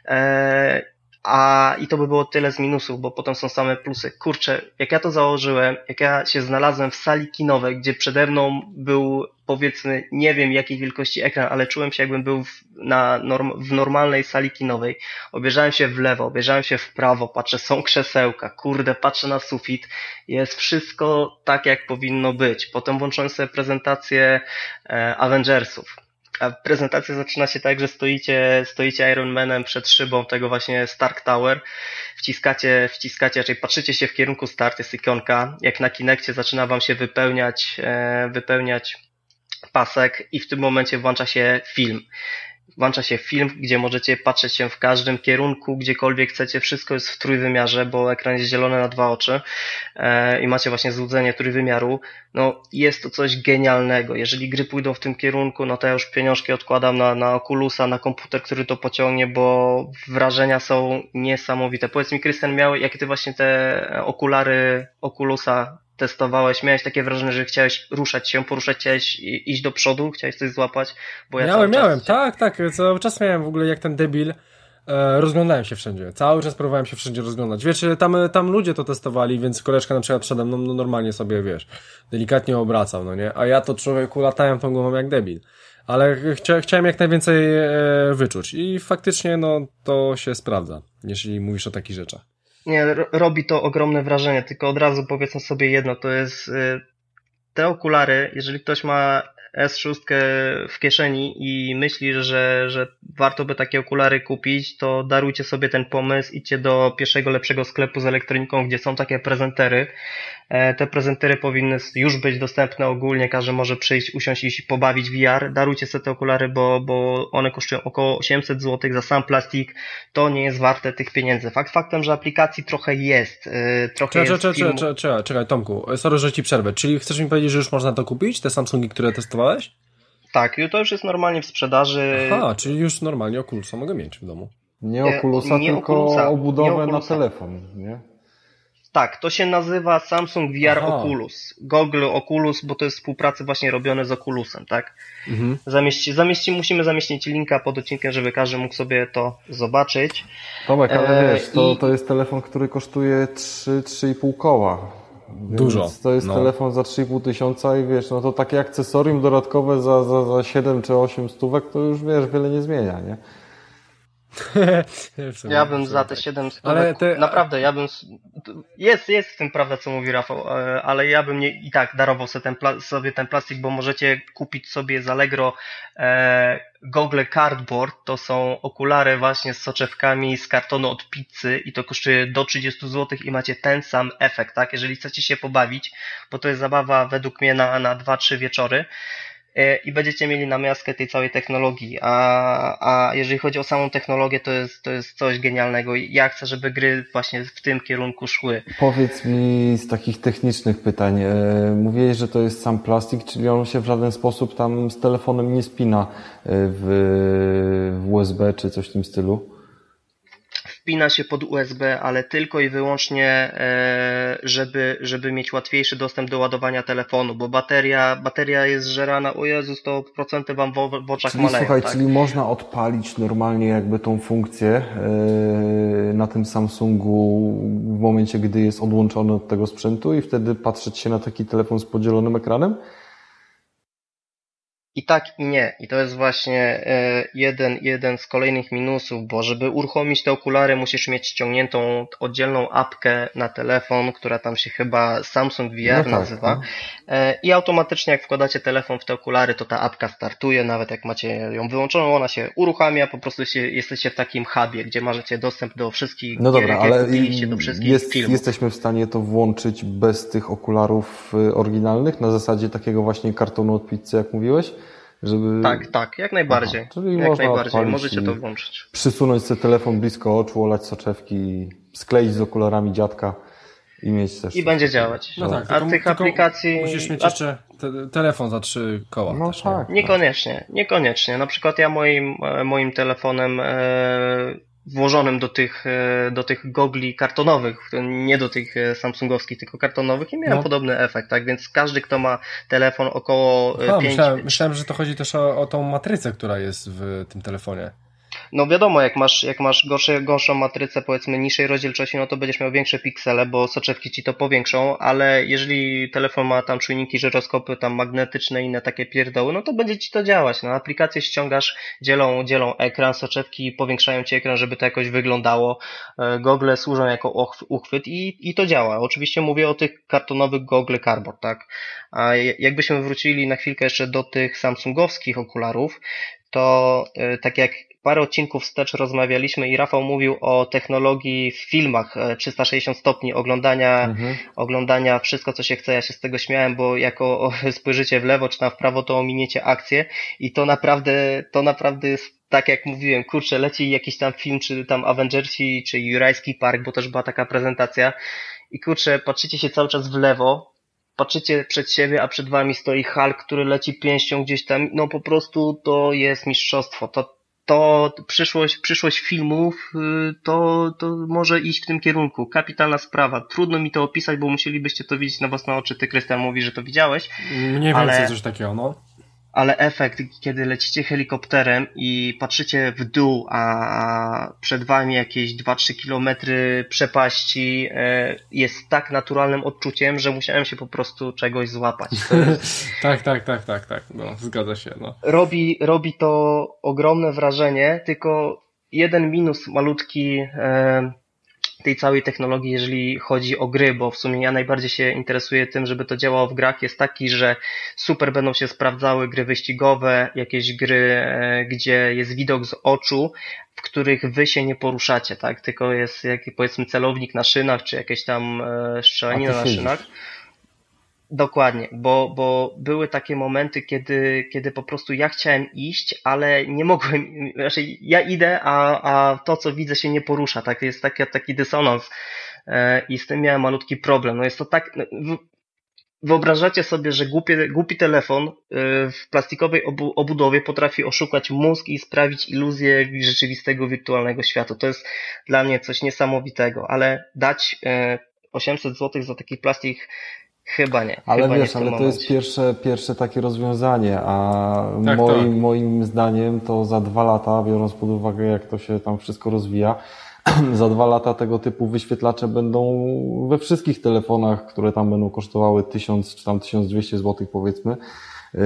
E, a i to by było tyle z minusów, bo potem są same plusy. Kurczę, jak ja to założyłem, jak ja się znalazłem w sali kinowej, gdzie przede mną był powiedzmy, nie wiem jakiej wielkości ekran, ale czułem się jakbym był w, na norm, w normalnej sali kinowej. Obierzałem się w lewo, obierzałem się w prawo, patrzę, są krzesełka, kurde, patrzę na sufit, jest wszystko tak jak powinno być. Potem włączyłem sobie prezentację e, Avengersów a prezentacja zaczyna się tak, że stoicie, stoicie Iron Manem przed szybą tego właśnie Stark Tower, wciskacie, wciskacie, czyli patrzycie się w kierunku start, jest ikonka, jak na Kinekcie zaczyna wam się wypełniać, e, wypełniać pasek i w tym momencie włącza się film włącza się film, gdzie możecie patrzeć się w każdym kierunku, gdziekolwiek chcecie, wszystko jest w trójwymiarze, bo ekran jest zielony na dwa oczy e, i macie właśnie złudzenie trójwymiaru. No jest to coś genialnego. Jeżeli gry pójdą w tym kierunku, no to ja już pieniążki odkładam na, na Oculusa, na komputer, który to pociągnie, bo wrażenia są niesamowite. Powiedz mi, Krystian, miał, jakie ty właśnie te okulary Oculusa testowałeś, miałeś takie wrażenie, że chciałeś ruszać się, poruszać, chciałeś iść do przodu, chciałeś coś złapać? Bo ja miałem, miałem, tak, tak, cały czas miałem w ogóle jak ten debil, e, rozglądałem się wszędzie, cały czas próbowałem się wszędzie rozglądać. Wiesz, tam, tam ludzie to testowali, więc koleżka na przykład przede mną no, normalnie sobie, wiesz, delikatnie obracał, no nie, a ja to człowieku latałem tą głową jak debil. Ale chcia, chciałem jak najwięcej e, wyczuć i faktycznie no to się sprawdza, jeśli mówisz o takich rzeczach. Nie, robi to ogromne wrażenie, tylko od razu powiedzmy sobie jedno, to jest y, te okulary, jeżeli ktoś ma S6 w kieszeni i myśli, że, że warto by takie okulary kupić, to darujcie sobie ten pomysł, idźcie do pierwszego lepszego sklepu z elektroniką, gdzie są takie prezentery. E, te prezentery powinny już być dostępne ogólnie, każdy może przyjść, usiąść i pobawić VR. Darujcie sobie te okulary, bo, bo one kosztują około 800 zł za sam plastik. To nie jest warte tych pieniędzy. Fakt faktem, że aplikacji trochę jest. E, trochę czekaj, jest czekaj, czekaj, czekaj, czekaj, Tomku, sorry, że ci przerwę. Czyli chcesz mi powiedzieć, że już można to kupić, te Samsungi, które testowałeś? Tak, to już jest normalnie w sprzedaży. Aha, czyli już normalnie Oculusa mogę mieć w domu. Nie Oculusa, nie tylko Oculusa, obudowę nie na telefon, nie? Tak, to się nazywa Samsung VR Aha. Oculus. Google Oculus, bo to jest współpracy właśnie robione z Oculusem, tak? Mhm. Zamieści, zamieści, musimy zamieścić linka pod odcinkiem, żeby każdy mógł sobie to zobaczyć. Tomek, ale e, wiesz, to, i... to jest telefon, który kosztuje 3-3,5 koła. Dużo. to jest no. telefon za 3,5 tysiąca i wiesz, no to takie akcesorium dodatkowe za, za, za 7 czy 8 stówek, to już wiesz, wiele nie zmienia, nie? ja bym za te 7 stówek, te... naprawdę, ja bym, jest, jest w tym prawda, co mówi Rafał, e, ale ja bym nie, i tak darował sobie ten, plastik, bo możecie kupić sobie z Allegro e, Google Cardboard, to są okulary właśnie z soczewkami z kartonu od pizzy i to kosztuje do 30 zł i macie ten sam efekt, tak, jeżeli chcecie się pobawić, bo to jest zabawa według mnie na, na 2-3 wieczory, i będziecie mieli namiastkę tej całej technologii. A, a jeżeli chodzi o samą technologię, to jest, to jest coś genialnego. Ja chcę, żeby gry właśnie w tym kierunku szły. Powiedz mi z takich technicznych pytań. E, mówiłeś, że to jest sam plastik, czyli on się w żaden sposób tam z telefonem nie spina e, w, w USB czy coś w tym stylu? Wpina się pod USB, ale tylko i wyłącznie, e, żeby, żeby mieć łatwiejszy dostęp do ładowania telefonu, bo bateria, bateria jest żerana, o Jezus, to procenty wam w, w oczach czyli, maleją. Słuchaj, tak? czyli można odpalić normalnie jakby tą funkcję e, na tym Samsungu w momencie, gdy jest odłączony od tego sprzętu i wtedy patrzeć się na taki telefon z podzielonym ekranem? I tak i nie. I to jest właśnie e, jeden, jeden z kolejnych minusów, bo żeby uruchomić te okulary musisz mieć ściągniętą oddzielną apkę na telefon, która tam się chyba Samsung VR no tak, nazywa. No. I automatycznie jak wkładacie telefon w te okulary, to ta apka startuje, nawet jak macie ją wyłączoną, ona się uruchamia, po prostu się, jesteście w takim hubie, gdzie macie dostęp do wszystkich No dobra, ale do wszystkich jest, filmów. jesteśmy w stanie to włączyć bez tych okularów y, oryginalnych, na zasadzie takiego właśnie kartonu od pizzy, jak mówiłeś? Żeby... Tak, tak, jak najbardziej. Aha, czyli jak można najbardziej, możecie to włączyć. Przysunąć sobie telefon blisko oczu, olać soczewki, skleić z okularami dziadka i mieć też. I będzie działać. No tak, a tych aplikacji. Musisz mieć jeszcze te, telefon za trzy koła. No też, tak. Nie? Niekoniecznie, niekoniecznie. Na przykład ja moim, e, moim telefonem e, włożonym do tych, e, do tych gogli kartonowych, nie do tych e, samsungowskich, tylko kartonowych i miałem no. podobny efekt, tak? Więc każdy, kto ma telefon około A, 5... Myślałem, myślałem, że to chodzi też o, o tą matrycę, która jest w tym telefonie. No wiadomo, jak masz, jak masz gorsze, gorszą matrycę, powiedzmy niższej rozdzielczości, no to będziesz miał większe piksele, bo soczewki ci to powiększą, ale jeżeli telefon ma tam czujniki, żyroskopy, tam magnetyczne i inne takie pierdoły, no to będzie ci to działać. No aplikację ściągasz, dzielą, dzielą ekran, soczewki powiększają ci ekran, żeby to jakoś wyglądało. E, gogle służą jako uchwyt i, i to działa. Oczywiście mówię o tych kartonowych gogle cardboard, tak? A jakbyśmy wrócili na chwilkę jeszcze do tych samsungowskich okularów, to e, tak jak parę odcinków wstecz rozmawialiśmy i Rafał mówił o technologii w filmach 360 e, stopni oglądania, mhm. oglądania wszystko, co się chce. Ja się z tego śmiałem, bo jako spojrzycie w lewo czy tam w prawo, to ominiecie akcję i to naprawdę, to naprawdę jest tak jak mówiłem, kurczę, leci jakiś tam film, czy tam Avengersi, czy Jurajski Park, bo też była taka prezentacja i kurczę, patrzycie się cały czas w lewo, patrzycie przed siebie, a przed wami stoi Hulk, który leci pięścią gdzieś tam, no po prostu to jest mistrzostwo. To, to przyszłość, przyszłość filmów y, to, to może iść w tym kierunku. Kapitalna sprawa. Trudno mi to opisać, bo musielibyście to widzieć na własne oczy. Ty, Krystian, mówi, że to widziałeś. Mniej ale... więcej coś takiego, no ale efekt, kiedy lecicie helikopterem i patrzycie w dół, a przed wami jakieś 2-3 kilometry przepaści e, jest tak naturalnym odczuciem, że musiałem się po prostu czegoś złapać. Jest... tak, tak, tak, tak, tak, no, zgadza się. No. Robi, robi to ogromne wrażenie, tylko jeden minus malutki e, tej całej technologii, jeżeli chodzi o gry, bo w sumie ja najbardziej się interesuję tym, żeby to działało w grach, jest taki, że super będą się sprawdzały gry wyścigowe, jakieś gry, e, gdzie jest widok z oczu, w których wy się nie poruszacie, tak? Tylko jest jakiś powiedzmy celownik na szynach, czy jakieś tam e, strzelanina na szynach. Dokładnie, bo, bo były takie momenty, kiedy, kiedy po prostu ja chciałem iść, ale nie mogłem, znaczy ja idę, a, a to co widzę się nie porusza, tak, jest taki, taki dysonans e, i z tym miałem malutki problem. No jest to tak, no, wyobrażacie sobie, że głupie, głupi telefon e, w plastikowej obu, obudowie potrafi oszukać mózg i sprawić iluzję rzeczywistego, wirtualnego świata. To jest dla mnie coś niesamowitego, ale dać e, 800 zł za taki plastik Chyba nie. Ale chyba wiesz, nie ale to jest pierwsze, pierwsze takie rozwiązanie, a tak, moim, tak. moim zdaniem to za dwa lata, biorąc pod uwagę jak to się tam wszystko rozwija, za dwa lata tego typu wyświetlacze będą we wszystkich telefonach, które tam będą kosztowały 1000 czy tam 1200 zł powiedzmy yy,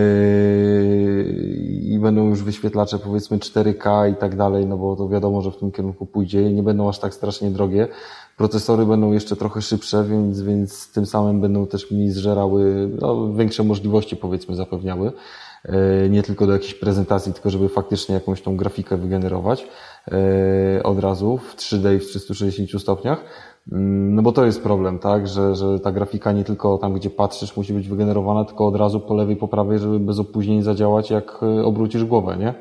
i będą już wyświetlacze powiedzmy 4K i tak dalej, no bo to wiadomo, że w tym kierunku pójdzie i nie będą aż tak strasznie drogie. Procesory będą jeszcze trochę szybsze, więc, więc tym samym będą też mniej zżerały, no, większe możliwości powiedzmy zapewniały. E, nie tylko do jakiejś prezentacji, tylko żeby faktycznie jakąś tą grafikę wygenerować e, od razu w 3D i w 360 stopniach. Mm, no bo to jest problem, tak, że, że ta grafika nie tylko tam, gdzie patrzysz, musi być wygenerowana, tylko od razu po lewej, po prawej, żeby bez opóźnień zadziałać, jak e, obrócisz głowę, nie?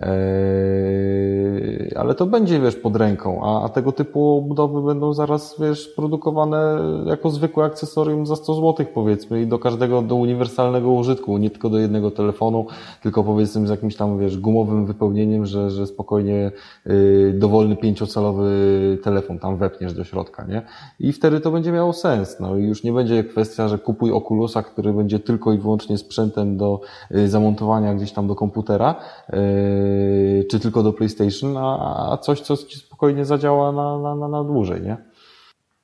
Eee, ale to będzie, wiesz, pod ręką, a, a tego typu obudowy będą zaraz, wiesz, produkowane jako zwykłe akcesorium za 100 zł powiedzmy i do każdego, do uniwersalnego użytku, nie tylko do jednego telefonu, tylko powiedzmy z jakimś tam, wiesz, gumowym wypełnieniem, że, że spokojnie yy, dowolny pięciocalowy telefon tam wepniesz do środka, nie? I wtedy to będzie miało sens, no i już nie będzie kwestia, że kupuj Oculusa, który będzie tylko i wyłącznie sprzętem do yy, zamontowania gdzieś tam do komputera, yy, czy tylko do PlayStation, a, a coś, co ci spokojnie zadziała na, na, na, na dłużej, nie?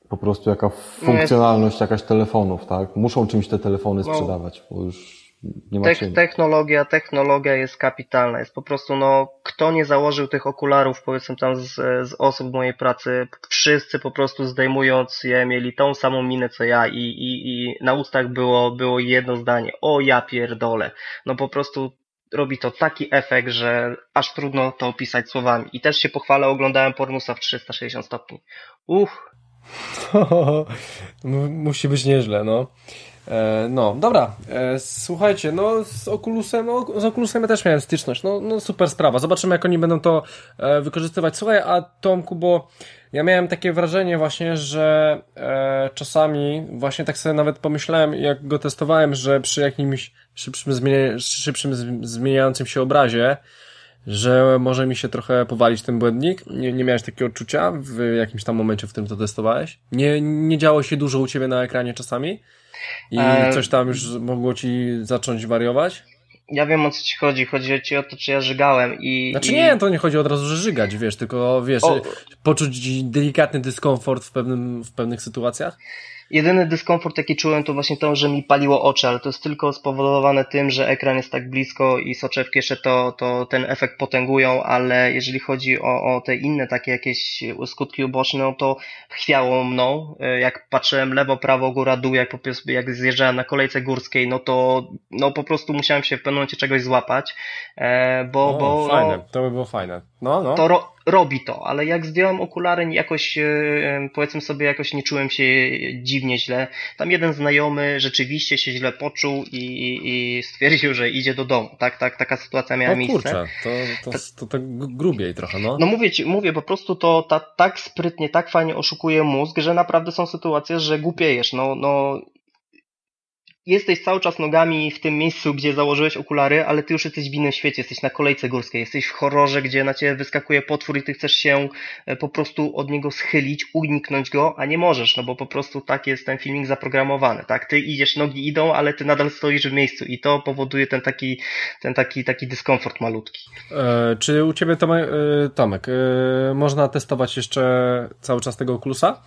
Po prostu jaka funkcjonalność jakaś telefonów, tak? Muszą czymś te telefony no. sprzedawać, bo już nie ma Te Technologia, technologia jest kapitalna. Jest po prostu, no, kto nie założył tych okularów, powiedzmy tam z, z osób w mojej pracy, wszyscy po prostu zdejmując je mieli tą samą minę co ja i, i, i na ustach było, było jedno zdanie. O ja pierdolę. No po prostu robi to taki efekt, że aż trudno to opisać słowami. I też się pochwalę, oglądałem Pornusa w 360 stopni. Uch. Musi być nieźle, no. E, no, dobra, e, słuchajcie, no z Oculusem, no, z Oculusem ja też miałem styczność, no, no super sprawa, zobaczymy jak oni będą to e, wykorzystywać. Słuchaj, a Tomku, bo ja miałem takie wrażenie właśnie, że e, czasami, właśnie tak sobie nawet pomyślałem, jak go testowałem, że przy jakimś szybszym, zmienia, szybszym zmieniającym się obrazie, że może mi się trochę powalić ten błędnik. Nie, nie miałeś takiego odczucia w jakimś tam momencie, w którym to testowałeś? Nie, nie działo się dużo u ciebie na ekranie czasami? I e... coś tam już mogło ci zacząć wariować? Ja wiem o co ci chodzi. Chodzi ci o to, czy ja żygałem i... Znaczy i... nie, to nie chodzi od razu, że żygać, wiesz, tylko wiesz, o... poczuć delikatny dyskomfort w, pewnym, w pewnych sytuacjach? Jedyny dyskomfort, jaki czułem, to właśnie to, że mi paliło oczy, ale to jest tylko spowodowane tym, że ekran jest tak blisko i soczewki jeszcze to, to ten efekt potęgują, ale jeżeli chodzi o, o te inne takie jakieś skutki uboczne, no to chwiało mną. Jak patrzyłem lewo, prawo, góra, dół, jak, po prostu, jak zjeżdżałem na kolejce górskiej, no to no po prostu musiałem się w pewnym momencie czegoś złapać, e, bo... O, bo fajne, no, to by było fajne. No, no. To ro, robi to, ale jak zdjąłem okulary, jakoś, e, powiedzmy sobie, jakoś nie czułem się dziwnie źle. Tam jeden znajomy rzeczywiście się źle poczuł i, i, i stwierdził, że idzie do domu. Tak, tak, taka sytuacja miała o, miejsce. Kurczę, to, to, to, to tak grubiej trochę, no. No mówię ci, mówię, po prostu to ta, tak sprytnie, tak fajnie oszukuje mózg, że naprawdę są sytuacje, że głupiejesz. No, no jesteś cały czas nogami w tym miejscu, gdzie założyłeś okulary, ale ty już jesteś w innym świecie, jesteś na kolejce górskiej, jesteś w horrorze, gdzie na ciebie wyskakuje potwór i ty chcesz się e, po prostu od niego schylić, uniknąć go, a nie możesz, no bo po prostu tak jest ten filmik zaprogramowany, tak? Ty idziesz, nogi idą, ale ty nadal stoisz w miejscu i to powoduje ten taki, ten taki, taki dyskomfort malutki. E, czy u ciebie Tomek, e, Tomek e, można testować jeszcze cały czas tego okulusa?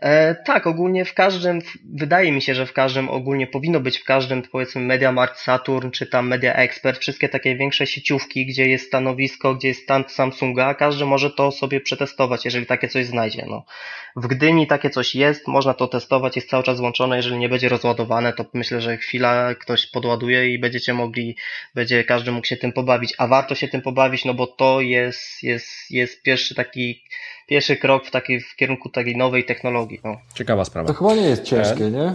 E, tak, ogólnie w każdym, wydaje mi się, że w każdym, ogólnie powinno być w każdym, powiedzmy MediaMarkt Saturn, czy tam Media Expert, wszystkie takie większe sieciówki, gdzie jest stanowisko, gdzie jest stand Samsunga, każdy może to sobie przetestować, jeżeli takie coś znajdzie. No. W Gdyni takie coś jest, można to testować, jest cały czas włączone, jeżeli nie będzie rozładowane, to myślę, że chwila ktoś podładuje i będziecie mogli, będzie każdy mógł się tym pobawić, a warto się tym pobawić, no bo to jest, jest, jest pierwszy taki pierwszy krok w, taki, w kierunku takiej nowej technologii. No. Ciekawa sprawa. To chyba nie jest ciężkie, e? nie?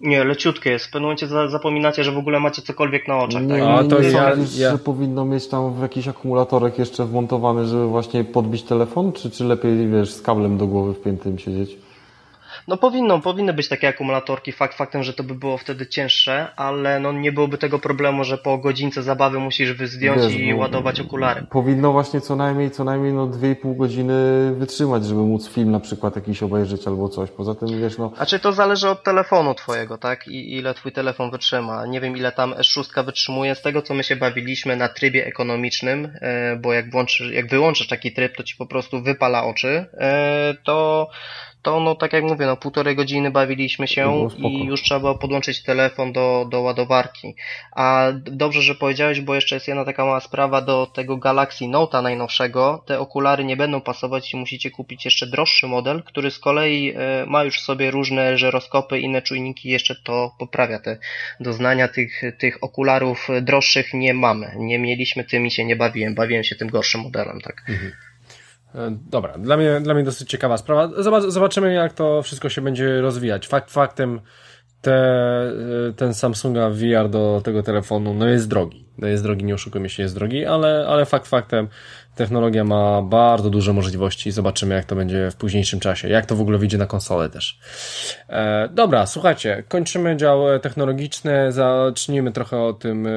Nie, leciutkie jest. W pewnym momencie zapominacie, że w ogóle macie cokolwiek na oczach. Nie, tak? A, to nie ja, sądzisz, ja... że powinno mieć tam jakiś akumulatorek jeszcze wmontowany, żeby właśnie podbić telefon? Czy, czy lepiej, wiesz, z kablem do głowy wpiętym siedzieć? No powinno, powinny być takie akumulatorki, fakt faktem, że to by było wtedy cięższe, ale no nie byłoby tego problemu, że po godzince zabawy musisz zdjąć Wiesz, i ładować okulary. Powinno właśnie co najmniej, co najmniej no 2,5 godziny wytrzymać, żeby móc film na przykład jakiś obejrzeć albo coś. Poza tym wiesz no... A czy to zależy od telefonu twojego, tak? I ile twój telefon wytrzyma. Nie wiem ile tam S6 wytrzymuje. Z tego co my się bawiliśmy na trybie ekonomicznym, e, bo jak włączysz, jak wyłączysz taki tryb, to ci po prostu wypala oczy, e, to to no tak jak mówię, no półtorej godziny bawiliśmy się i już trzeba było podłączyć telefon do, do ładowarki. A dobrze, że powiedziałeś, bo jeszcze jest jedna taka mała sprawa do tego Galaxy Note'a najnowszego. Te okulary nie będą pasować i musicie kupić jeszcze droższy model, który z kolei e, ma już w sobie różne żyroskopy, inne czujniki, jeszcze to poprawia te doznania tych, tych okularów droższych nie mamy. Nie mieliśmy, tymi się nie bawiłem, bawiłem się tym gorszym modelem, tak. Mhm. E, dobra, dla mnie, dla mnie dosyć ciekawa sprawa. Zobaczymy, jak to wszystko się będzie rozwijać. Fakt faktem, te, e, ten Samsunga VR do tego telefonu no jest drogi. No jest drogi, nie oszukujmy się, jest drogi, ale, ale fakt faktem Technologia ma bardzo duże możliwości. Zobaczymy, jak to będzie w późniejszym czasie. Jak to w ogóle wyjdzie na konsolę też. E, dobra, słuchajcie, kończymy dział technologiczny. Zacznijmy trochę o tym e,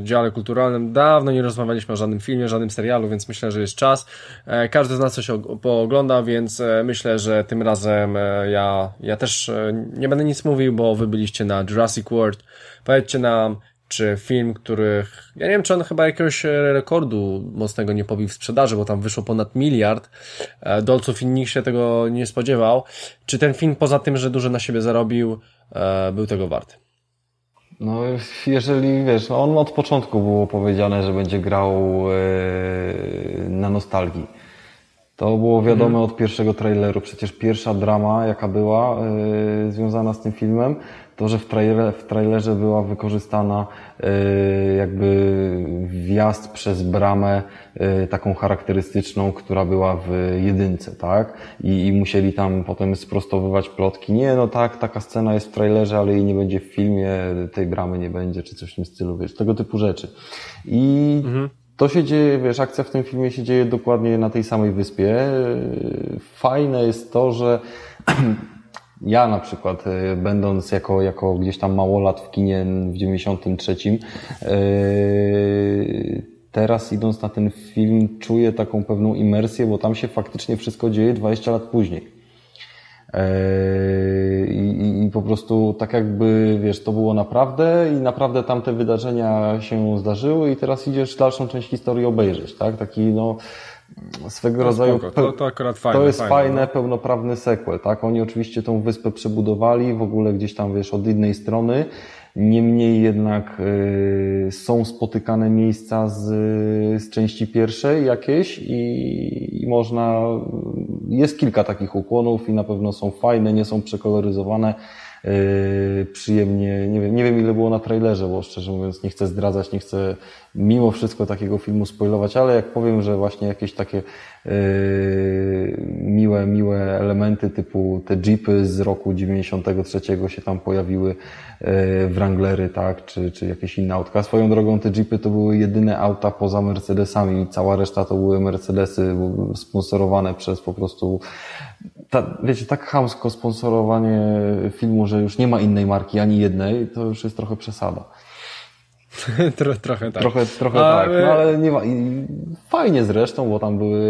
dziale kulturalnym. Dawno nie rozmawialiśmy o żadnym filmie, żadnym serialu, więc myślę, że jest czas. E, każdy z nas coś poogląda, więc e, myślę, że tym razem e, ja, ja też e, nie będę nic mówił, bo wy byliście na Jurassic World. Powiedzcie nam, czy film, których, ja nie wiem, czy on chyba jakiegoś rekordu mocnego nie pobił w sprzedaży, bo tam wyszło ponad miliard e, dolców i nikt się tego nie spodziewał. Czy ten film, poza tym, że dużo na siebie zarobił, e, był tego wart? No, jeżeli wiesz, on od początku było powiedziane, że będzie grał e, na nostalgii. To było wiadome mhm. od pierwszego traileru. Przecież pierwsza drama, jaka była związana z tym filmem, to, że w, trailer, w trailerze była wykorzystana y, jakby wjazd przez bramę y, taką charakterystyczną, która była w jedynce, tak? I, I musieli tam potem sprostowywać plotki. Nie, no tak, taka scena jest w trailerze, ale jej nie będzie w filmie, tej bramy nie będzie, czy coś w tym stylu, wiesz, tego typu rzeczy. I mhm. To się dzieje, wiesz, akcja w tym filmie się dzieje dokładnie na tej samej wyspie. Fajne jest to, że ja na przykład, e, będąc jako, jako gdzieś tam małolat w kinie w 93, e, teraz idąc na ten film czuję taką pewną imersję, bo tam się faktycznie wszystko dzieje 20 lat później. E, I, I, po prostu tak jakby, wiesz, to było naprawdę i naprawdę tamte wydarzenia się zdarzyły i teraz idziesz dalszą część historii obejrzeć, tak? Taki, no, swego to rodzaju. To, to, akurat fajne. To jest fajne, fajne no. pełnoprawny sequel, tak? Oni oczywiście tą wyspę przebudowali w ogóle gdzieś tam, wiesz, od innej strony. Niemniej jednak y, są spotykane miejsca z, z części pierwszej jakieś i, i można, jest kilka takich ukłonów i na pewno są fajne, nie są przekoloryzowane przyjemnie, nie wiem, nie wiem ile było na trailerze, bo szczerze mówiąc nie chcę zdradzać, nie chcę mimo wszystko takiego filmu spoilować, ale jak powiem, że właśnie jakieś takie yy, miłe, miłe elementy typu te jeepy z roku 93 się tam pojawiły, yy, Wranglery, tak, czy, czy jakieś inne autka. Swoją drogą te jeepy to były jedyne auta poza Mercedesami, cała reszta to były Mercedesy sponsorowane przez po prostu ta, wiecie, tak chamsko sponsorowanie filmu, że już nie ma innej marki, ani jednej, to już jest trochę przesada. trochę tak. Trochę, trochę tak, no ale nie ma. Fajnie zresztą, bo tam były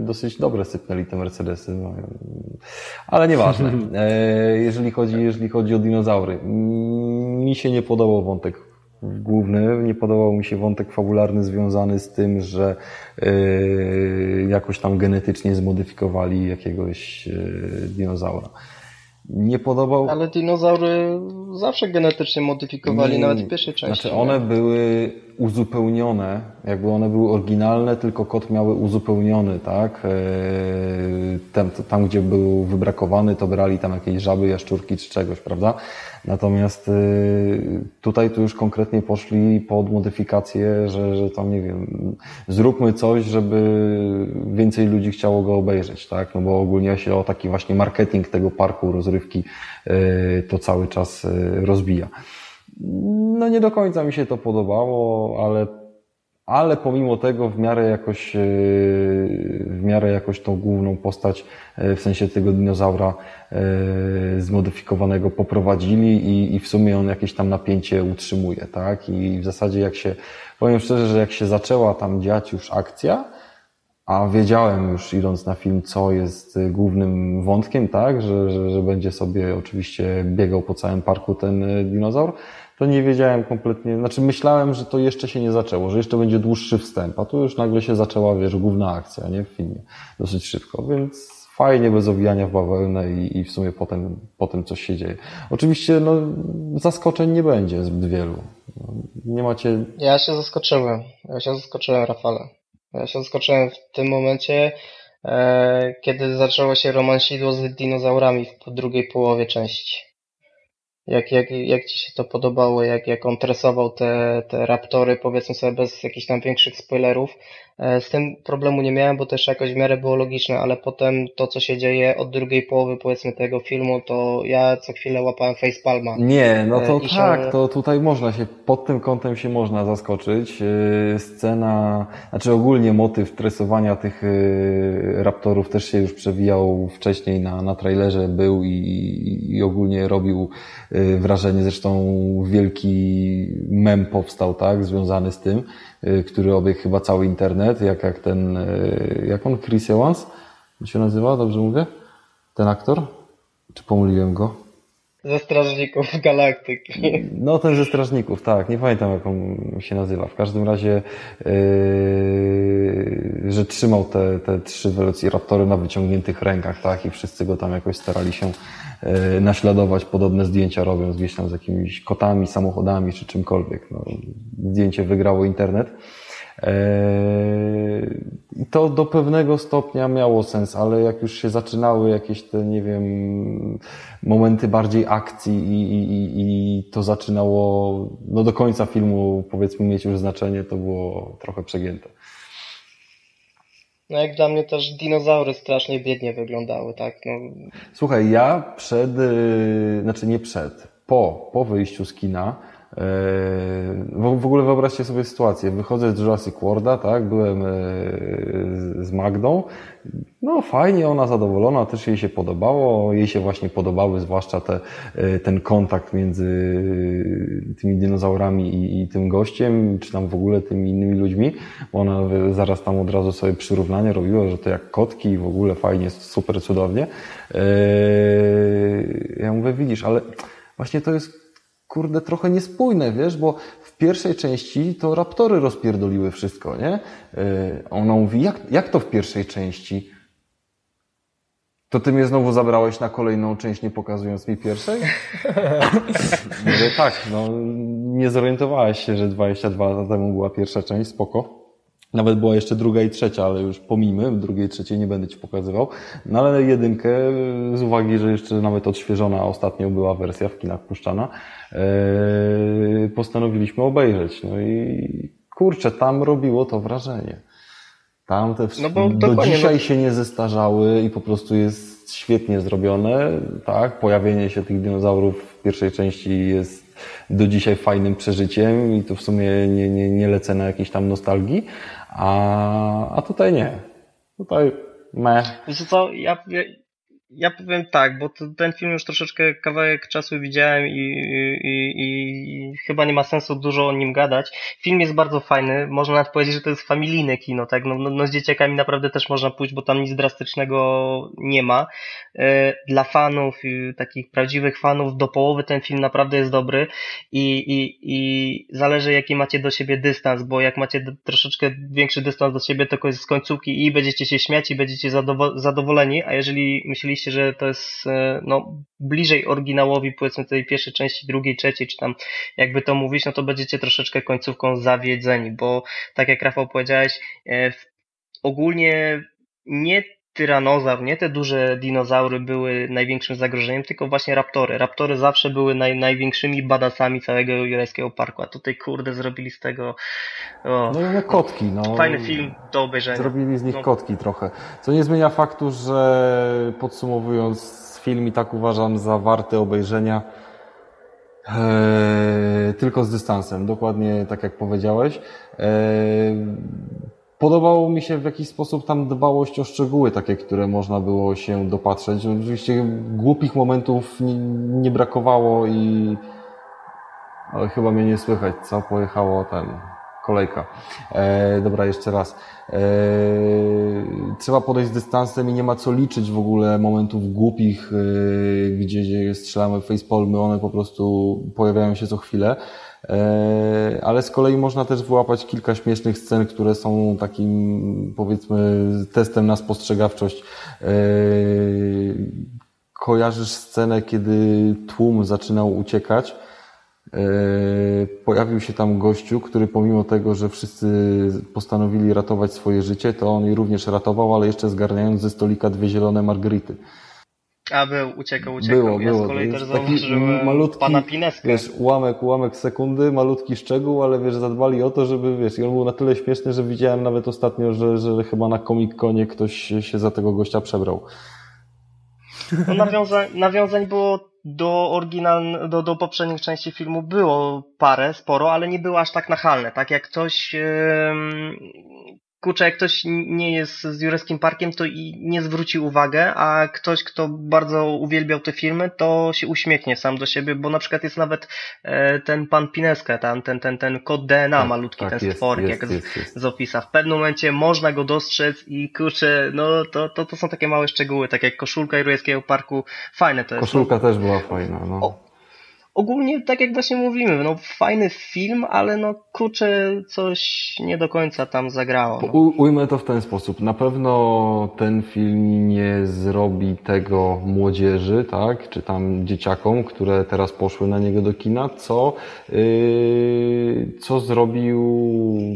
dosyć dobre sypnęli te Mercedesy. No. Ale nieważne. E, jeżeli chodzi, jeżeli chodzi o dinozaury. Mi się nie podobał wątek główny. Nie podobał mi się wątek fabularny związany z tym, że yy, jakoś tam genetycznie zmodyfikowali jakiegoś yy, dinozaura. Nie podobał. Ale dinozaury zawsze genetycznie modyfikowali, nawet w pierwszej części. Znaczy one były uzupełnione, jakby one były oryginalne, tylko kot miały uzupełniony, tak? Yy, tam, tam, gdzie był wybrakowany, to brali tam jakieś żaby, jaszczurki czy czegoś, prawda? Natomiast y, tutaj tu już konkretnie poszli pod modyfikację, że, że tam nie wiem, zróbmy coś, żeby więcej ludzi chciało go obejrzeć, tak? No bo ogólnie się o taki właśnie marketing tego parku rozrywki y, to cały czas rozbija. No nie do końca mi się to podobało, ale ale pomimo tego w miarę jakoś, e, w miarę jakoś tą główną postać, e, w sensie tego dinozaura zmodyfikowanego poprowadzili i, i w sumie on jakieś tam napięcie utrzymuje, tak? I w zasadzie jak się, powiem szczerze, że jak się zaczęła tam dziać już akcja, a wiedziałem już idąc na film, co jest głównym wątkiem, tak, że, że, że będzie sobie oczywiście biegał po całym parku ten dinozaur, to nie wiedziałem kompletnie, znaczy myślałem, że to jeszcze się nie zaczęło, że jeszcze będzie dłuższy wstęp, a tu już nagle się zaczęła, wiesz, główna akcja, nie, w filmie, dosyć szybko, więc fajnie bez owijania w bawełnę i, i w sumie potem, potem coś się dzieje. Oczywiście, no, zaskoczeń nie będzie zbyt wielu. Nie macie... Ja się zaskoczyłem, ja się zaskoczyłem, Rafale. Ja się zaskoczyłem w tym momencie, e, kiedy zaczęło się romansidło z dinozaurami w drugiej połowie części. Jak, jak, jak Ci się to podobało, jak, jak on tresował te, te raptory, powiedzmy sobie bez jakichś tam większych spoilerów. E, z tym problemu nie miałem, bo też jakoś w miarę było logiczne, ale potem to, co się dzieje od drugiej połowy, powiedzmy, tego filmu, to ja co chwilę łapałem facepalma. Nie, no to e, tak, się... to tutaj można się, pod tym kątem się można zaskoczyć. E, scena, znaczy ogólnie motyw tresowania tych raptorów też się już przewijał wcześniej na, na trailerze, był i, i ogólnie robił wrażenie. Zresztą wielki mem powstał, tak, związany z tym, który obiegł chyba cały internet, jak, jak ten, y, jak on, Chris Evans się nazywa, dobrze mówię? Ten aktor? Czy pomyliłem go? Ze Strażników Galaktyki. No ten ze Strażników, tak. Nie pamiętam jak on się nazywa. W każdym razie, yy, że trzymał te, te trzy Velociraptory na wyciągniętych rękach, tak? I wszyscy go tam jakoś starali się naśladować. Podobne zdjęcia robiąc gdzieś tam z jakimiś kotami, samochodami czy czymkolwiek. No, zdjęcie wygrało internet. Eee, to do pewnego stopnia miało sens, ale jak już się zaczynały jakieś te, nie wiem, momenty bardziej akcji i, i, i to zaczynało no do końca filmu powiedzmy mieć już znaczenie, to było trochę przegięte. No jak dla mnie też dinozaury strasznie biednie wyglądały, tak? No. Słuchaj, ja przed, y, znaczy nie przed, po, po wyjściu z kina, w ogóle wyobraźcie sobie sytuację. Wychodzę z Jurassic Worlda, tak? Byłem e, z Magdą. No fajnie, ona zadowolona, też jej się podobało. Jej się właśnie podobały, zwłaszcza te, e, ten kontakt między tymi dinozaurami i, i, tym gościem, czy tam w ogóle tymi innymi ludźmi. Ona zaraz tam od razu sobie przyrównanie robiła, że to jak kotki i w ogóle fajnie, super cudownie. Ja mówię, widzisz, ale właśnie to jest kurde, trochę niespójne, wiesz, bo w pierwszej części to raptory rozpierdoliły wszystko, nie? Yy, ona mówi, jak, jak to w pierwszej części? To ty mnie znowu zabrałeś na kolejną część, nie pokazując mi pierwszej? Mówię, tak, no, nie zorientowałeś się, że 22 lata temu była pierwsza część, spoko. Nawet była jeszcze druga i trzecia, ale już pomijmy, drugiej i trzeciej nie będę Ci pokazywał. No ale jedynkę, z uwagi, że jeszcze nawet odświeżona ostatnio była wersja w kinach puszczana, postanowiliśmy obejrzeć. No i kurczę, tam robiło to wrażenie. Tam te no bo, do no. dzisiaj no... się nie zestarzały i po prostu jest świetnie zrobione, tak? Pojawienie się tych dinozaurów w pierwszej części jest do dzisiaj fajnym przeżyciem i tu w sumie nie, nie, nie lecę na jakiejś tam nostalgii, a, a tutaj nie. Tutaj me. Wiesz co, ja, ja powiem tak, bo to, ten film już troszeczkę kawałek czasu widziałem i, i, i, chyba nie ma sensu dużo o nim gadać. Film jest bardzo fajny, można nawet powiedzieć, że to jest familijne kino, tak? No, no, no z dzieciakami naprawdę też można pójść, bo tam nic drastycznego nie ma. E, dla fanów, takich prawdziwych fanów, do połowy ten film naprawdę jest dobry i, i, i zależy jaki macie do siebie dystans, bo jak macie troszeczkę większy dystans do siebie, to z końcówki i będziecie się śmiać i będziecie zadowoleni, a jeżeli myślicie że to jest e, no, bliżej oryginałowi, powiedzmy tej pierwszej części, drugiej, trzeciej, czy tam jakby to mówić, no to będziecie troszeczkę końcówką zawiedzeni, bo tak jak Rafał powiedziałeś, e, ogólnie nie tyranozaur, nie te duże dinozaury były największym zagrożeniem, tylko właśnie raptory. Raptory zawsze były naj, największymi badasami całego jurajskiego parku, a tutaj kurde zrobili z tego o, no jak kotki. No, fajny film do obejrzenia. Zrobili z nich no. kotki trochę. Co nie zmienia faktu, że podsumowując film i tak uważam za warte obejrzenia, Eee, tylko z dystansem, dokładnie tak jak powiedziałeś. Eee, podobało mi się w jakiś sposób tam dbałość o szczegóły, takie, które można było się dopatrzeć. Oczywiście głupich momentów nie, nie brakowało i ale chyba mnie nie słychać, co? Pojechało ten kolejka. E, dobra, jeszcze raz. E, trzeba podejść z dystansem i nie ma co liczyć w ogóle momentów głupich, e, gdzie, gdzie strzelamy facepalmy, one po prostu pojawiają się co chwilę. E, ale z kolei można też wyłapać kilka śmiesznych scen, które są takim, powiedzmy, testem na spostrzegawczość. E, kojarzysz scenę, kiedy tłum zaczynał uciekać E, pojawił się tam gościu, który pomimo tego, że wszyscy postanowili ratować swoje życie, to on je również ratował, ale jeszcze zgarniając ze stolika dwie zielone margarity. A był, uciekał, uciekał. Było, ja było. z kolei też zauważyłem malutki, pana Pineskę. Wiesz, ułamek, ułamek sekundy, malutki szczegół, ale wiesz, zadbali o to, żeby, wiesz, i on był na tyle śmieszny, że widziałem nawet ostatnio, że, że chyba na Comic Conie ktoś się za tego gościa przebrał. No, nawiązań, nawiązań było do oryginalnych, do, do poprzednich części filmu było parę, sporo, ale nie było aż tak nachalne, tak jak coś, yy, kurczę, jak ktoś nie jest z Jureskim Parkiem, to i nie zwróci uwagę, a ktoś, kto bardzo uwielbiał te filmy, to się uśmiechnie sam do siebie, bo na przykład jest nawet e, ten pan Pineska, tam, ten, ten, ten kod DNA tak, malutki, tak, ten jest, stworek, jest, jak jest, z, z opisa. W pewnym momencie można go dostrzec i kurczę, no to, to, to są takie małe szczegóły, tak jak koszulka Jureskiego Parku, fajne to jest. Koszulka no. też była fajna, no. O, ogólnie tak jak właśnie mówimy, no fajny film, ale no kurczę, coś nie do końca tam zagrało. No. ujmę to w ten sposób. Na pewno ten film nie zrobi tego młodzieży, tak, czy tam dzieciakom, które teraz poszły na niego do kina, co, yy, co zrobił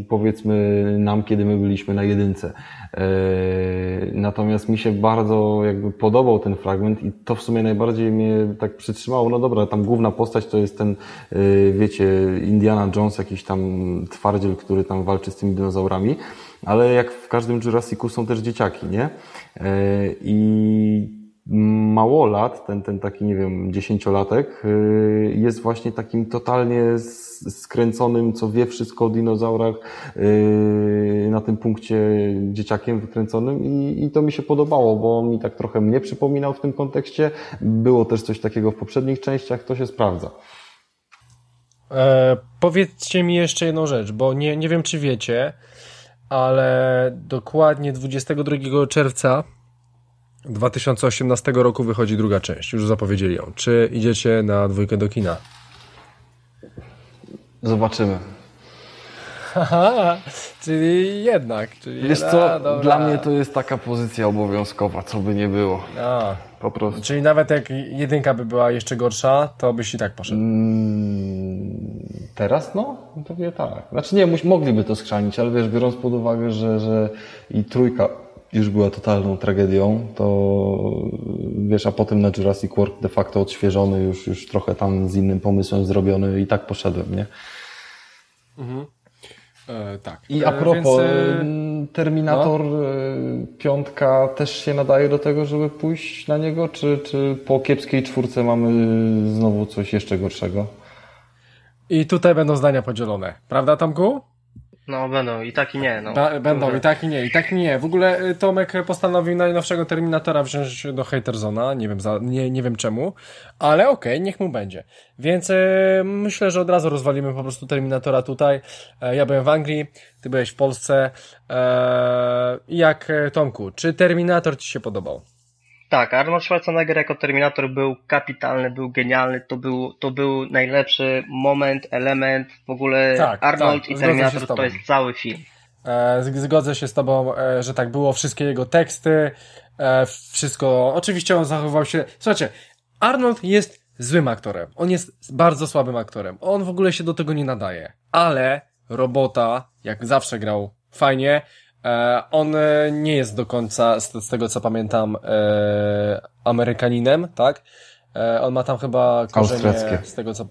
powiedzmy nam, kiedy my byliśmy na jedynce. Yy, natomiast mi się bardzo jakby podobał ten fragment i to w sumie najbardziej mnie tak przytrzymało. No dobra, tam główna postać to jest ten, yy, wiecie, Indiana Jones, jakiś tam twardziel, który tam walczy z tymi dinozaurami, ale jak w każdym Jurassicu są też dzieciaki, nie? Yy, I małolat, ten, ten taki, nie wiem, dziesięciolatek, jest właśnie takim totalnie skręconym, co wie wszystko o dinozaurach yy, na tym punkcie dzieciakiem wykręconym i, i to mi się podobało, bo on mi tak trochę mnie przypominał w tym kontekście. Było też coś takiego w poprzednich częściach, to się sprawdza. E, powiedzcie mi jeszcze jedną rzecz, bo nie, nie wiem, czy wiecie, ale dokładnie 22 czerwca 2018 roku wychodzi druga część. Już zapowiedzieli ją. Czy idziecie na dwójkę do kina? Zobaczymy. Czyli jednak. Czyli Wiesz co, dobra. dla mnie to jest taka pozycja obowiązkowa, co by nie było. A, po prostu. Czyli nawet jak jedynka by była jeszcze gorsza, to byś i tak poszedł. Mm, teraz no? Pewnie tak. Znaczy nie, mogliby to skrzanić, ale wiesz, biorąc pod uwagę, że, że i trójka już była totalną tragedią, to wiesz, a potem na Jurassic World de facto odświeżony, już, już trochę tam z innym pomysłem zrobiony i tak poszedłem, nie? Mhm. E, tak. I a e, propos, Więc, e, Terminator no? piątka też się nadaje do tego, żeby pójść na niego, czy, czy po kiepskiej czwórce mamy znowu coś jeszcze gorszego? I tutaj będą zdania podzielone. Prawda, Tomku? No będą i tak i nie. No. Ba będą i tak i nie, i tak i nie. W ogóle y, Tomek postanowił najnowszego Terminatora wziąć do Haterzona, nie wiem, za, nie, nie wiem czemu, ale okej, okay, niech mu będzie. Więc y, myślę, że od razu rozwalimy po prostu Terminatora tutaj. E, ja byłem w Anglii, ty byłeś w Polsce. E, jak e, Tomku, czy Terminator ci się podobał? Tak, Arnold Schwarzenegger jako Terminator był kapitalny, był genialny, to był, to był najlepszy moment, element, w ogóle tak, Arnold tak, i Terminator to jest cały film. E, zgodzę się z tobą, e, że tak było, wszystkie jego teksty, e, wszystko, oczywiście on zachowywał się, słuchajcie, Arnold jest złym aktorem, on jest bardzo słabym aktorem, on w ogóle się do tego nie nadaje, ale robota, jak zawsze grał fajnie, on e, nie jest do końca, z, tego co pamiętam, e, Amerykaninem, tak? E, on ma tam chyba korzenie z tego co...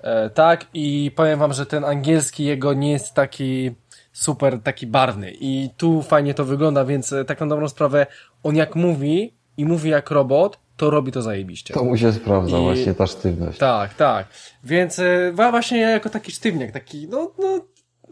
E, tak, i powiem wam, że ten angielski jego nie jest taki super, taki barwny. I tu fajnie to wygląda, więc e, taką dobrą sprawę, on jak mówi i mówi jak robot, to robi to zajebiście. To mu się sprawdza I... właśnie ta sztywność. Tak, tak. Więc właśnie ja jako taki sztywniak, taki, no, no,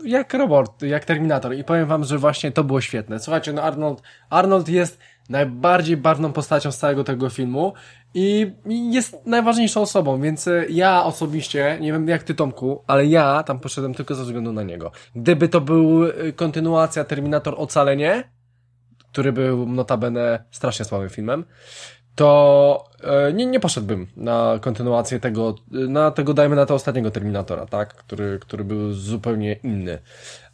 jak robot, jak Terminator i powiem wam, że właśnie to było świetne. Słuchajcie, no Arnold, Arnold jest najbardziej barwną postacią z całego tego filmu i jest najważniejszą osobą, więc e, ja osobiście, nie wiem jak ty Tomku, ale ja tam poszedłem tylko ze względu na niego. Gdyby to był e, kontynuacja Terminator Ocalenie, który był notabene strasznie słabym filmem, to e, nie, nie poszedłbym na kontynuację tego, na tego dajmy na to ostatniego Terminatora, tak? Który, który był zupełnie inny.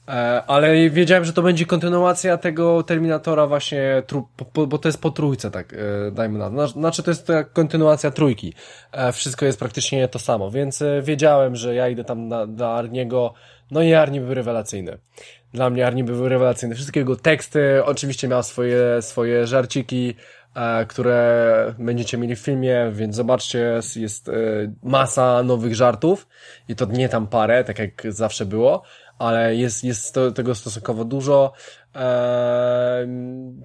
E, ale wiedziałem, że to będzie kontynuacja tego Terminatora właśnie, bo to jest po trójce, tak, e, dajmy na to. Znaczy to jest kontynuacja trójki. Wszystko jest praktycznie to samo, więc wiedziałem, że ja idę tam na, na Arniego, no i Arni był rewelacyjny. Dla mnie Arni był rewelacyjny. Wszystkie jego teksty, oczywiście miał swoje, swoje żarciki, które będziecie mieli w filmie, więc zobaczcie, jest, jest masa nowych żartów i to nie tam parę, tak jak zawsze było, ale jest, jest tego stosunkowo dużo. Eee,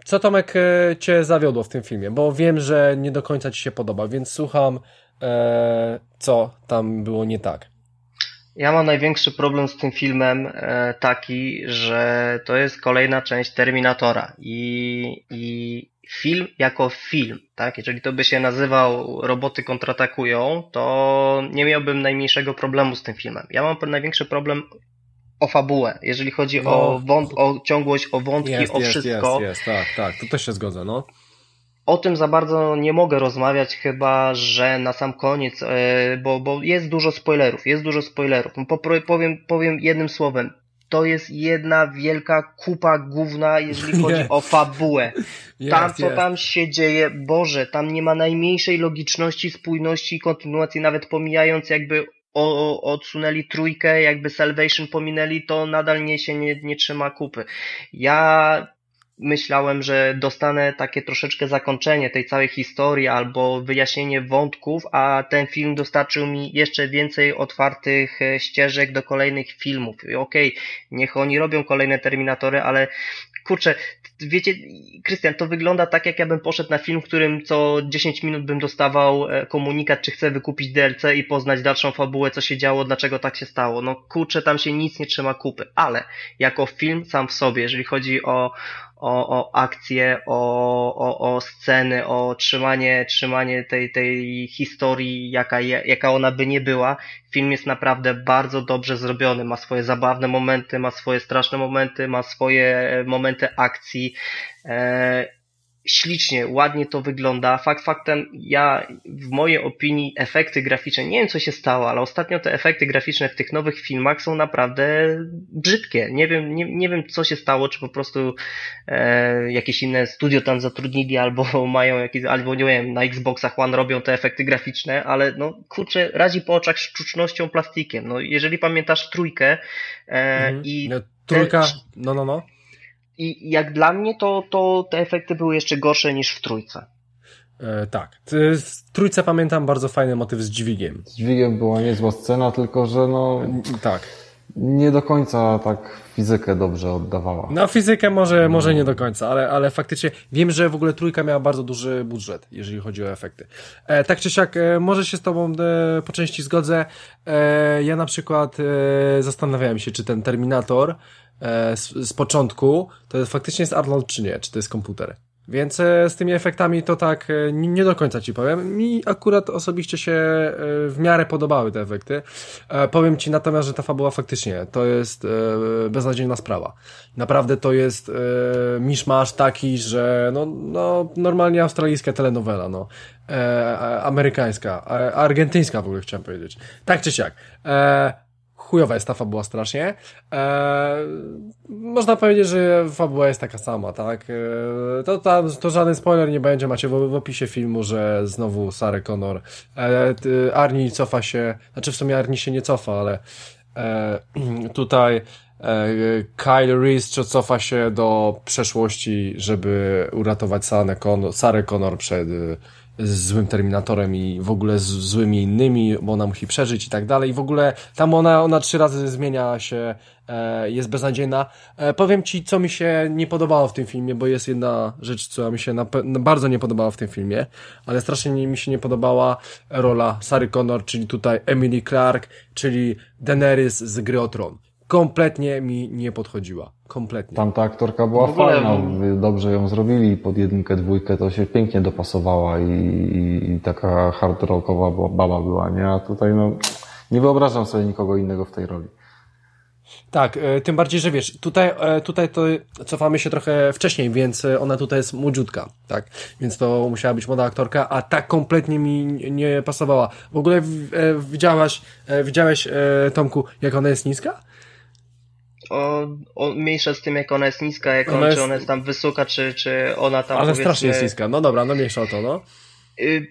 co Tomek e, Cię zawiodło w tym filmie? Bo wiem, że nie do końca Ci się podoba, więc słucham, e, co tam było nie tak. Ja mam największy problem z tym filmem e, taki, że to jest kolejna część Terminatora i, i film jako film, tak? Jeżeli to by się nazywał Roboty kontratakują, to nie miałbym najmniejszego problemu z tym filmem. Ja mam największy problem o fabułę, jeżeli chodzi no, o, wąt, o ciągłość, o wątki, jest, o jest, wszystko. Jest, jest, tak, tak, to też się zgodzę, no. O tym za bardzo nie mogę rozmawiać, chyba że na sam koniec, e, bo, bo jest dużo spoilerów, jest dużo spoilerów. No, powiem, powiem jednym słowem, to jest jedna wielka kupa główna, jeżeli chodzi o fabułę. Tam, co tam się dzieje, Boże, tam nie ma najmniejszej logiczności, spójności i kontynuacji, nawet pomijając jakby o, odsunęli trójkę, jakby Salvation pominęli, to nadal nie się nie, nie trzyma kupy. Ja myślałem, że dostanę takie troszeczkę zakończenie tej całej historii albo wyjaśnienie wątków, a ten film dostarczył mi jeszcze więcej otwartych e, ścieżek do kolejnych filmów. Okej, okay, niech oni robią kolejne Terminatory, ale kurczę, wiecie, Krystian, to wygląda tak, jak ja bym poszedł na film, w którym co 10 minut bym dostawał e, komunikat, czy chcę wykupić DLC i poznać dalszą fabułę, co się działo, dlaczego tak się stało. No kurczę, tam się nic nie trzyma kupy, ale jako film sam w sobie, jeżeli chodzi o, o, o akcję, o, o, o sceny, o trzymanie, trzymanie tej, tej historii, jaka, jaka ona by nie była. Film jest naprawdę bardzo dobrze zrobiony. Ma swoje zabawne momenty, ma swoje straszne momenty, ma swoje momenty akcji. E, ślicznie, ładnie to wygląda. Fakt faktem, ja w mojej opinii efekty graficzne, nie wiem co się stało, ale ostatnio te efekty graficzne w tych nowych filmach są naprawdę brzydkie. Nie wiem, nie, nie wiem co się stało, czy po prostu e, jakieś inne studio tam zatrudnili, albo mają jakieś, albo nie wiem, na Xboxach One robią te efekty graficzne, ale no kurczę, razi po oczach sztucznością, plastikiem. No jeżeli pamiętasz trójkę e, mhm. i... No, trójka, no no no. I jak dla mnie to, to te efekty były jeszcze gorsze niż w trójce. E, tak. W trójce pamiętam bardzo fajny motyw z dźwigiem. Z dźwigiem była niezła scena, tylko że no... Tak. Nie do końca tak fizykę dobrze oddawała. No fizykę może, może nie do końca, ale, ale faktycznie wiem, że w ogóle trójka miała bardzo duży budżet, jeżeli chodzi o efekty. E, tak czy siak, e, może się z tobą e, po części zgodzę. E, ja na przykład e, zastanawiałem się, czy ten Terminator E, z, z początku, to faktycznie jest Arnold czy nie, czy to jest komputer. Więc e, z tymi efektami to tak e, nie do końca ci powiem. Mi akurat osobiście się w miarę podobały te efekty. Powiem ci natomiast, że ta fabuła faktycznie to jest beznadziejna sprawa. Naprawdę to jest miszmasz taki, że no, no normalnie australijska telenowela, no. Amerykańska, argentyńska w ogóle chciałem powiedzieć. Tak czy siak chujowa jest ta fabuła strasznie. Eee, można powiedzieć, że fabuła jest taka sama, tak? Eee, to, to, to żaden spoiler nie będzie, macie w, w opisie filmu, że znowu Sarah Connor, eee, Arnie cofa się, znaczy w sumie Arnie się nie cofa, ale eee, tutaj eee, Kyle Reese cofa się do przeszłości, żeby uratować Sarah Connor, Connor przed z złym Terminatorem i w ogóle z złymi innymi, bo ona musi przeżyć i tak dalej. I w ogóle tam ona, ona trzy razy zmienia się, e, jest beznadziejna. E, powiem Ci, co mi się nie podobało w tym filmie, bo jest jedna rzecz, co mi się na, bardzo nie podobała w tym filmie, ale strasznie mi się nie podobała rola Sary Connor, czyli tutaj Emily Clark, czyli Daenerys z gry o Tron kompletnie mi nie podchodziła. Kompletnie. Tamta aktorka była ogóle... fajna, dobrze ją zrobili pod jedynkę, dwójkę, to się pięknie dopasowała i, i, i taka hard rockowa baba była, nie? A tutaj no, nie wyobrażam sobie nikogo innego w tej roli. Tak, e, tym bardziej, że wiesz, tutaj, e, tutaj to cofamy się trochę wcześniej, więc e, ona tutaj jest młodziutka, tak? Więc to musiała być młoda aktorka, a tak kompletnie mi nie pasowała. W ogóle widziałaś, widziałeś, Tomku, jak ona jest niska? O, o, mniejsza z tym, jak ona jest niska, jak ona, on, jest... czy ona jest tam wysoka, czy, czy ona tam Ale powiedzmy... strasznie jest niska, no dobra, no mniejsza o to, no. Y,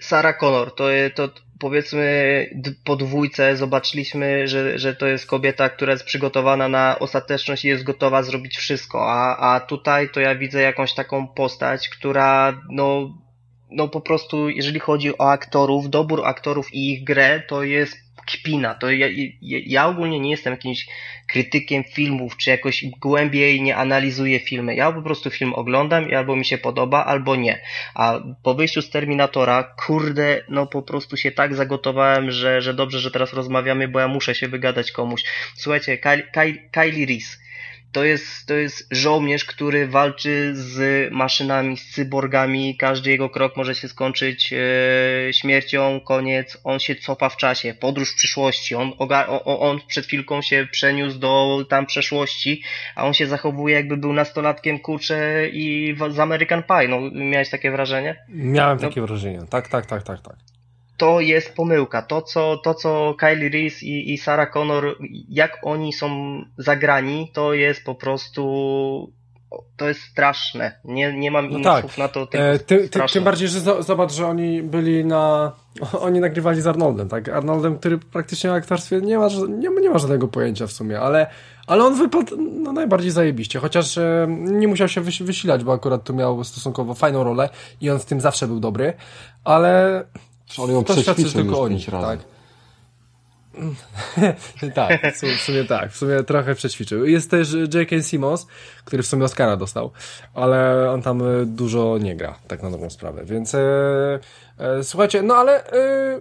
Sarah Connor, to, to powiedzmy po dwójce zobaczyliśmy, że, że to jest kobieta, która jest przygotowana na ostateczność i jest gotowa zrobić wszystko, a, a tutaj to ja widzę jakąś taką postać, która no, no po prostu jeżeli chodzi o aktorów, dobór aktorów i ich grę, to jest kpina. To ja, ja, ja, ogólnie nie jestem jakimś krytykiem filmów, czy jakoś głębiej nie analizuję filmy. Ja po prostu film oglądam i albo mi się podoba, albo nie. A po wyjściu z Terminatora, kurde, no po prostu się tak zagotowałem, że, że dobrze, że teraz rozmawiamy, bo ja muszę się wygadać komuś. Słuchajcie, Kylie, Kylie Reese to jest, to jest żołnierz, który walczy z maszynami, z cyborgami. Każdy jego krok może się skończyć e, śmiercią, koniec. On się cofa w czasie, podróż w przyszłości. On, on, on przed chwilką się przeniósł do tam przeszłości, a on się zachowuje jakby był nastolatkiem, kurczę, i z American Pie. No, miałeś takie wrażenie? Miałem no, takie wrażenie. Tak, tak, tak, tak, tak to jest pomyłka. To, co, to, co Kylie Reese i, i Sarah Connor, jak oni są zagrani, to jest po prostu to jest straszne. Nie, nie mam no innych tak. słów na to. E, ty, ty, tym bardziej, że zobacz, że oni byli na. Oni nagrywali z Arnoldem, tak? Arnoldem, który praktycznie o aktorstwie nie ma, nie, nie ma żadnego pojęcia w sumie, ale, ale on wypadł no, najbardziej zajebiście. Chociaż e, nie musiał się wysilać, bo akurat tu miał stosunkowo fajną rolę i on w tym zawsze był dobry, ale on ją to świadczy tylko o nich, tak? tak, w sumie tak, w sumie trochę przećwiczył. Jest też J.K. Simmons, który w sumie Oscara dostał, ale on tam e, dużo nie gra, tak na dobrą sprawę, więc e, e, słuchajcie, no ale e,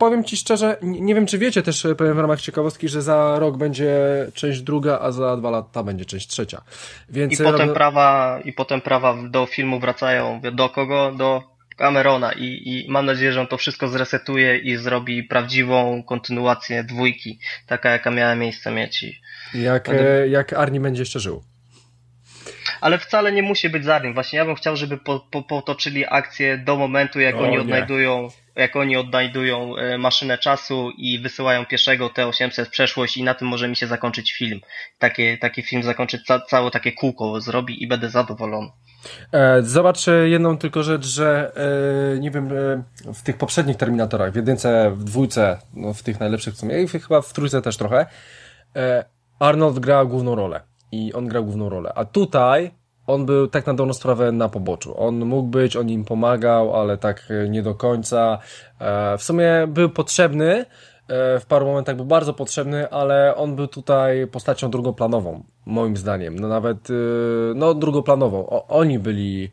powiem Ci szczerze, nie, nie, wiem czy wiecie też, e, powiem w ramach ciekawostki, że za rok będzie część druga, a za dwa lata będzie część trzecia. Więc I potem prawa, i potem prawa do filmu wracają do kogo? Do Camerona i, i mam nadzieję, że on to wszystko zresetuje i zrobi prawdziwą kontynuację dwójki, taka jaka miała miejsce mieć. I jak, będę... jak Arni będzie jeszcze żył. Ale wcale nie musi być Arnim. Właśnie ja bym chciał, żeby po, po, potoczyli akcję do momentu, jak o, oni nie. odnajdują jak oni odnajdują e, maszynę czasu i wysyłają pierwszego T-800 w przeszłość i na tym może mi się zakończyć film. Taki, taki film zakończyć ca, całe takie kółko zrobi i będę zadowolony. E, zobacz jedną tylko rzecz, że e, nie wiem, e, w tych poprzednich Terminatorach, w jedynce, w dwójce, no w tych najlepszych w sumie, i chyba w trójce też trochę, Arnold grał główną rolę. I on grał główną rolę. A tutaj on był tak na dobrą sprawę na poboczu. On mógł być, on im pomagał, ale tak nie do końca. W sumie był potrzebny, w paru momentach był bardzo potrzebny, ale on był tutaj postacią drugoplanową, moim zdaniem. No nawet, y, no drugoplanową. O, oni byli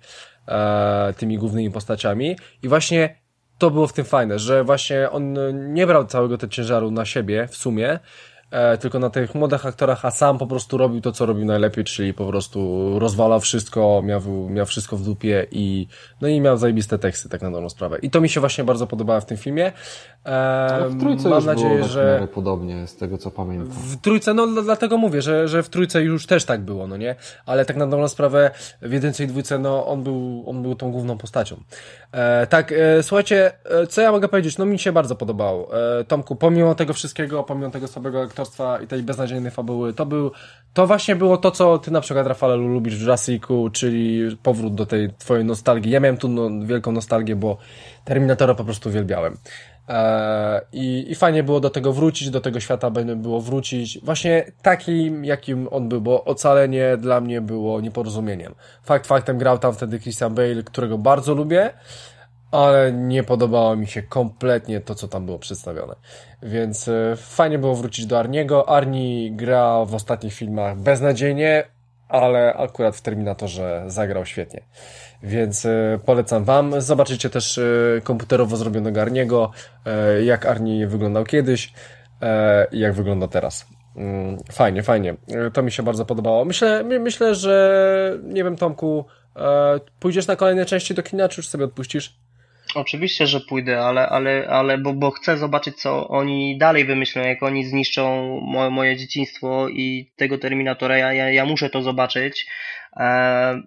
e, tymi głównymi postaciami i właśnie to było w tym fajne, że właśnie on nie brał całego tego ciężaru na siebie w sumie, e, tylko na tych młodych aktorach, a sam po prostu robił to, co robił najlepiej, czyli po prostu rozwalał wszystko, miał, miał wszystko w dupie i no i miał zajebiste teksty, tak na dobrą sprawę. I to mi się właśnie bardzo podobało w tym filmie. W trójce Mam nadzieję, było że podobnie, z tego co pamiętam. W trójce, no dlatego mówię, że, że w trójce już też tak było, no nie? Ale tak na dobrą sprawę w jedynce i dwójce, no on był, on był tą główną postacią. E, tak, e, słuchajcie, e, co ja mogę powiedzieć? No mi się bardzo podobało. E, Tomku, pomimo tego wszystkiego, pomimo tego słabego aktorstwa i tej beznadziejnej fabuły, to był, to właśnie było to, co ty na przykład, Rafale, lubisz w Jurassicu, czyli powrót do tej twojej nostalgii. Ja miałem tu no, wielką nostalgię, bo Terminatora po prostu uwielbiałem. E, I, I fajnie było do tego wrócić, do tego świata było wrócić. Właśnie takim, jakim on był, bo ocalenie dla mnie było nieporozumieniem. Fakt faktem grał tam wtedy Christian Bale, którego bardzo lubię, ale nie podobało mi się kompletnie to, co tam było przedstawione. Więc e, fajnie było wrócić do Arniego. Arni gra w ostatnich filmach beznadziejnie, ale akurat w Terminatorze zagrał świetnie. Więc e, polecam Wam. Zobaczycie też e, komputerowo zrobionego Arniego, jak Arni wyglądał kiedyś jak wygląda teraz. Mm, fajnie, fajnie. To mi się bardzo podobało. Myślę, myślę, że nie wiem, Tomku, pójdziesz na kolejne części do kina, czy już sobie odpuścisz? Oczywiście, że pójdę, ale, ale, ale bo, bo chcę zobaczyć, co oni dalej wymyślą, jak oni zniszczą moje, moje dzieciństwo i tego Terminatora. Ja, ja, ja muszę to zobaczyć. E,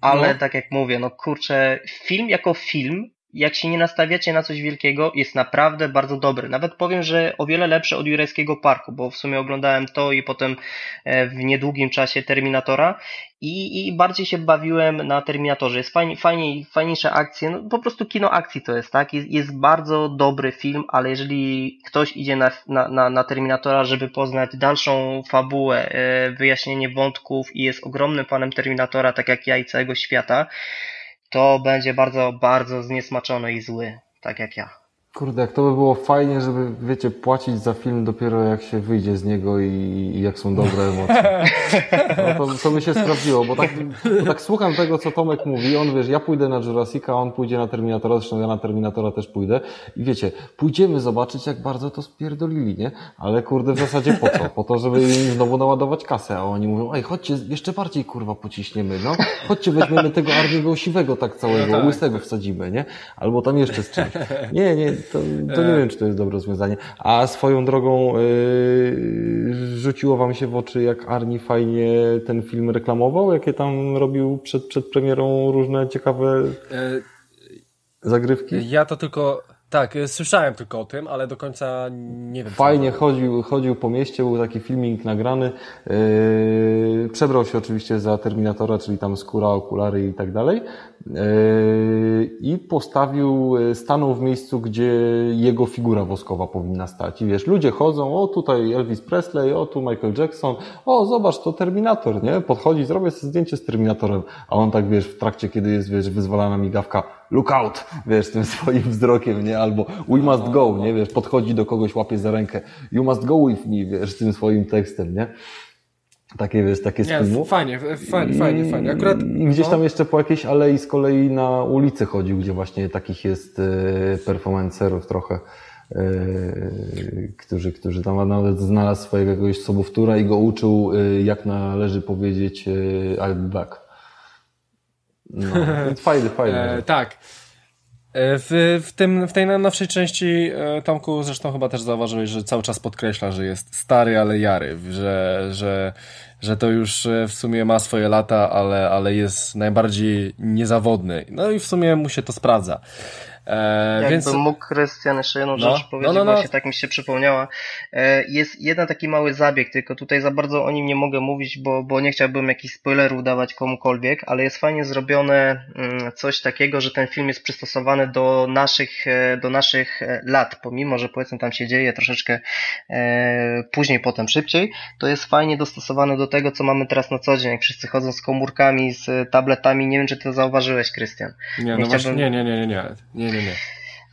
ale no. tak jak mówię, no kurczę, film jako film jak się nie nastawiacie na coś wielkiego, jest naprawdę bardzo dobry. Nawet powiem, że o wiele lepszy od Jurajskiego Parku, bo w sumie oglądałem to i potem e, w niedługim czasie Terminatora i, i bardziej się bawiłem na Terminatorze. Jest fajnie, fajnie, fajniejsze akcje, no, po prostu kino akcji to jest, tak? Jest, jest bardzo dobry film, ale jeżeli ktoś idzie na, na, na, na Terminatora, żeby poznać dalszą fabułę, e, wyjaśnienie wątków i jest ogromnym fanem Terminatora, tak jak ja i całego świata, to będzie bardzo, bardzo zniesmaczony i zły, tak jak ja. Kurde, jak to by było fajnie, żeby, wiecie, płacić za film dopiero jak się wyjdzie z niego i, i jak są dobre emocje. No to, to by się sprawdziło, bo tak, bo tak słucham tego, co Tomek mówi, on wiesz, ja pójdę na Jurassica, on pójdzie na Terminatora, zresztą ja na Terminatora też pójdę i wiecie, pójdziemy zobaczyć, jak bardzo to spierdolili, nie? Ale kurde, w zasadzie po co? Po to, żeby im znowu naładować kasę, a oni mówią, ej, chodźcie, jeszcze bardziej kurwa pociśniemy, no. Chodźcie, weźmiemy tego Arniego siwego tak całego, no tak. łysego wsadzimy, nie? Albo tam jeszcze z czymś. Nie, nie, to, to nie e. wiem, czy to jest dobre rozwiązanie. A swoją drogą yy, rzuciło wam się w oczy, jak Arni fajnie ten film reklamował, jakie tam robił przed, przed premierą różne ciekawe e, zagrywki? Ja to tylko tak, y, słyszałem tylko o tym, ale do końca nie wiem. Fajnie chodził, chodził po mieście, był taki filmik nagrany. Yy, przebrał się oczywiście za Terminatora, czyli tam skóra, okulary i tak dalej. Yy, I postawił, yy, stanął w miejscu, gdzie jego figura woskowa powinna stać. I wiesz, ludzie chodzą, o tutaj Elvis Presley, o tu Michael Jackson, o zobacz, to Terminator, nie? Podchodzi, zrobię sobie zdjęcie z Terminatorem. A on tak, wiesz, w trakcie, kiedy jest, wiesz, wyzwalana migawka, look out, wiesz, tym swoim wzrokiem, nie? Albo we must go, nie? Wiesz, podchodzi do kogoś, łapie za rękę, you must go with me, wiesz, tym swoim tekstem, nie? Takie, wiesz, takie z filmu. Fajnie, fajnie, fajnie, fajnie. Akurat, I gdzieś tam no. jeszcze po jakiejś alei z kolei na ulicy chodził, gdzie właśnie takich jest e, performancerów trochę, e, którzy, którzy tam nawet znalazł swojego jakiegoś sobowtóra i go uczył, e, jak należy powiedzieć I'll be back. No, więc fajny, fajny. E, tak. W, w, tym, w tej najnowszej części Tomku zresztą chyba też zauważyłeś, że cały czas podkreśla, że jest stary, ale jary, że, że że to już e, w sumie ma swoje lata, ale, ale jest najbardziej niezawodny. No i w sumie mu się to sprawdza. E, Jakbym więc... mógł, Krystian, jeszcze jedną no, rzecz no, powiedzieć, no, no, bo się tak mi się przypomniała. E, jest jeden taki mały zabieg, tylko tutaj za bardzo o nim nie mogę mówić, bo, bo nie chciałbym jakichś spoilerów dawać komukolwiek, ale jest fajnie zrobione mm, coś takiego, że ten film jest przystosowany do naszych, e, do naszych e, lat, pomimo, że powiedzmy tam się dzieje troszeczkę e, później, potem szybciej, to jest fajnie dostosowane do tego, co mamy teraz na co dzień, jak wszyscy chodzą z komórkami, z tabletami, nie wiem, czy to zauważyłeś, Krystian. Nie, nie, no chciałbym... nie, nie, nie, nie, nie, nie, nie, nie.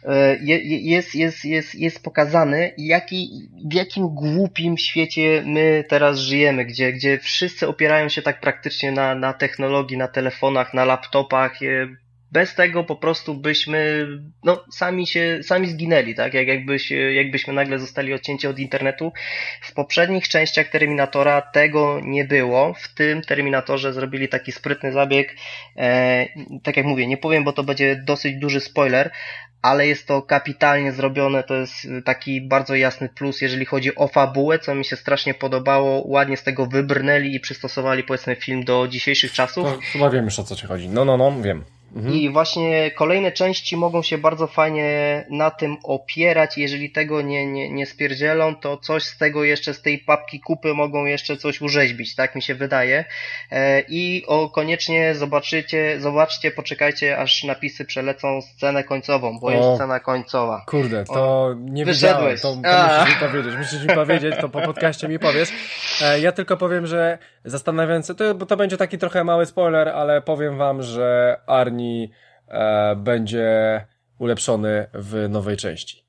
E, jest, jest, jest, jest pokazany, jaki, w jakim głupim świecie my teraz żyjemy, gdzie, gdzie wszyscy opierają się tak praktycznie na, na technologii, na telefonach, na laptopach. Bez tego po prostu byśmy no, sami się sami zginęli, tak? Jak, jakbyś, jakbyśmy nagle zostali odcięci od internetu. W poprzednich częściach Terminatora tego nie było. W tym Terminatorze zrobili taki sprytny zabieg. E, tak jak mówię, nie powiem, bo to będzie dosyć duży spoiler, ale jest to kapitalnie zrobione, to jest taki bardzo jasny plus, jeżeli chodzi o fabułę, co mi się strasznie podobało, ładnie z tego wybrnęli i przystosowali powiedzmy film do dzisiejszych czasów. To chyba wiem już o co ci chodzi. No, no, no, wiem. Mhm. I właśnie kolejne części mogą się bardzo fajnie na tym opierać. Jeżeli tego nie, nie, nie spierdzielą, to coś z tego jeszcze, z tej papki kupy mogą jeszcze coś urzeźbić, tak mi się wydaje. E, I o, koniecznie zobaczycie, zobaczcie, poczekajcie, aż napisy przelecą scenę końcową, bo o, jest scena końcowa. Kurde, to o, nie wyszedłeś. to, to musisz mi powiedzieć, musisz mi powiedzieć, to po podcaście mi powiesz. E, ja tylko powiem, że zastanawiając się, to, bo to będzie taki trochę mały spoiler, ale powiem wam, że Arni e, będzie ulepszony w nowej części.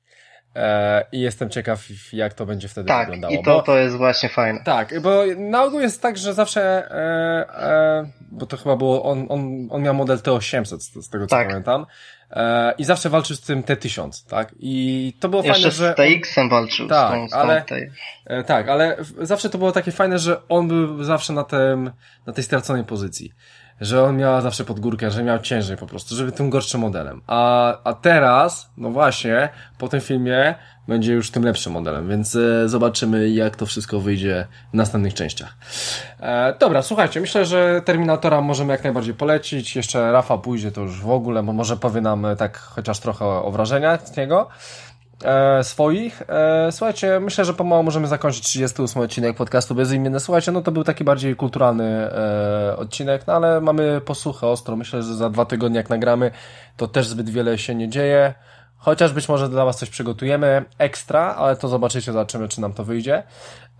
E, I jestem ciekaw, jak to będzie wtedy tak, wyglądało. I to, bo, to jest właśnie fajne. Tak, bo na ogół jest tak, że zawsze, e, e, bo to chyba było, on, on, on miał model T800, z, z tego co tak. pamiętam. E, I zawsze walczył z tym T1000, tak? I to było Jeszcze fajne, że. Z TX-em walczył. Tak, z tą, z tą ale, e, tak, ale zawsze to było takie fajne, że on był zawsze na, tym, na tej straconej pozycji że on miał zawsze pod górkę, że miał ciężej po prostu, żeby tym gorszym modelem. A, a teraz, no właśnie, po tym filmie będzie już tym lepszym modelem, więc e, zobaczymy jak to wszystko wyjdzie w następnych częściach. E, dobra, słuchajcie, myślę, że Terminatora możemy jak najbardziej polecić, jeszcze Rafa pójdzie to już w ogóle, bo może powie nam e, tak chociaż trochę o wrażeniach z niego e, swoich. E, słuchajcie, myślę, że pomału możemy zakończyć 38 odcinek podcastu Bezimienny. Słuchajcie, no to był taki bardziej kulturalny e, odcinek, no ale mamy posłuchę ostro. Myślę, że za dwa tygodnie jak nagramy, to też zbyt wiele się nie dzieje. Chociaż być może dla Was coś przygotujemy ekstra, ale to zobaczycie, zobaczymy, czy nam to wyjdzie.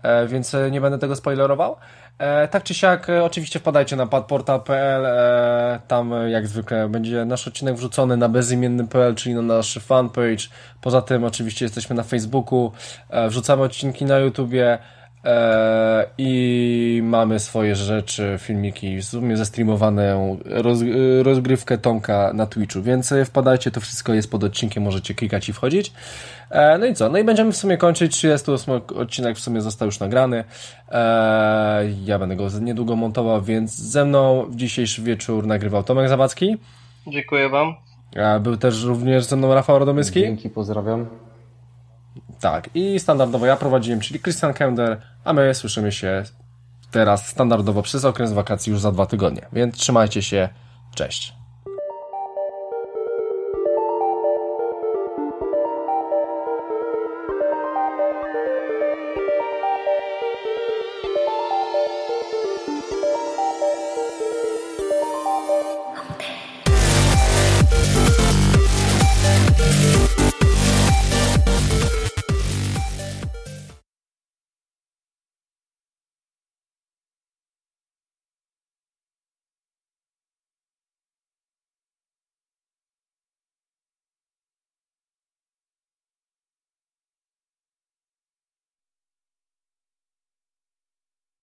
E, więc e, nie będę tego spoilerował. E, tak czy siak, oczywiście wpadajcie na padportal.pl, tam jak zwykle będzie nasz odcinek wrzucony na bezimienny.pl, czyli na nasz fanpage. Poza tym oczywiście jesteśmy na Facebooku, wrzucamy odcinki na YouTubie i mamy swoje rzeczy, filmiki, w sumie zestreamowane roz, rozgrywkę Tomka na Twitchu, więc wpadajcie, to wszystko jest pod odcinkiem, możecie klikać i wchodzić. E, no i co? No i będziemy w sumie kończyć. 38 odcinek w sumie został już nagrany. E, ja będę go niedługo montował, więc ze mną w dzisiejszy wieczór nagrywał Tomek Zawadzki. Dziękuję Wam. E, był też również ze mną Rafał Radomyski. Dzięki, pozdrawiam. Tak, i standardowo ja prowadziłem, czyli Christian Kender, a my słyszymy się teraz standardowo przez okres wakacji już za dwa tygodnie. Więc trzymajcie się. Cześć.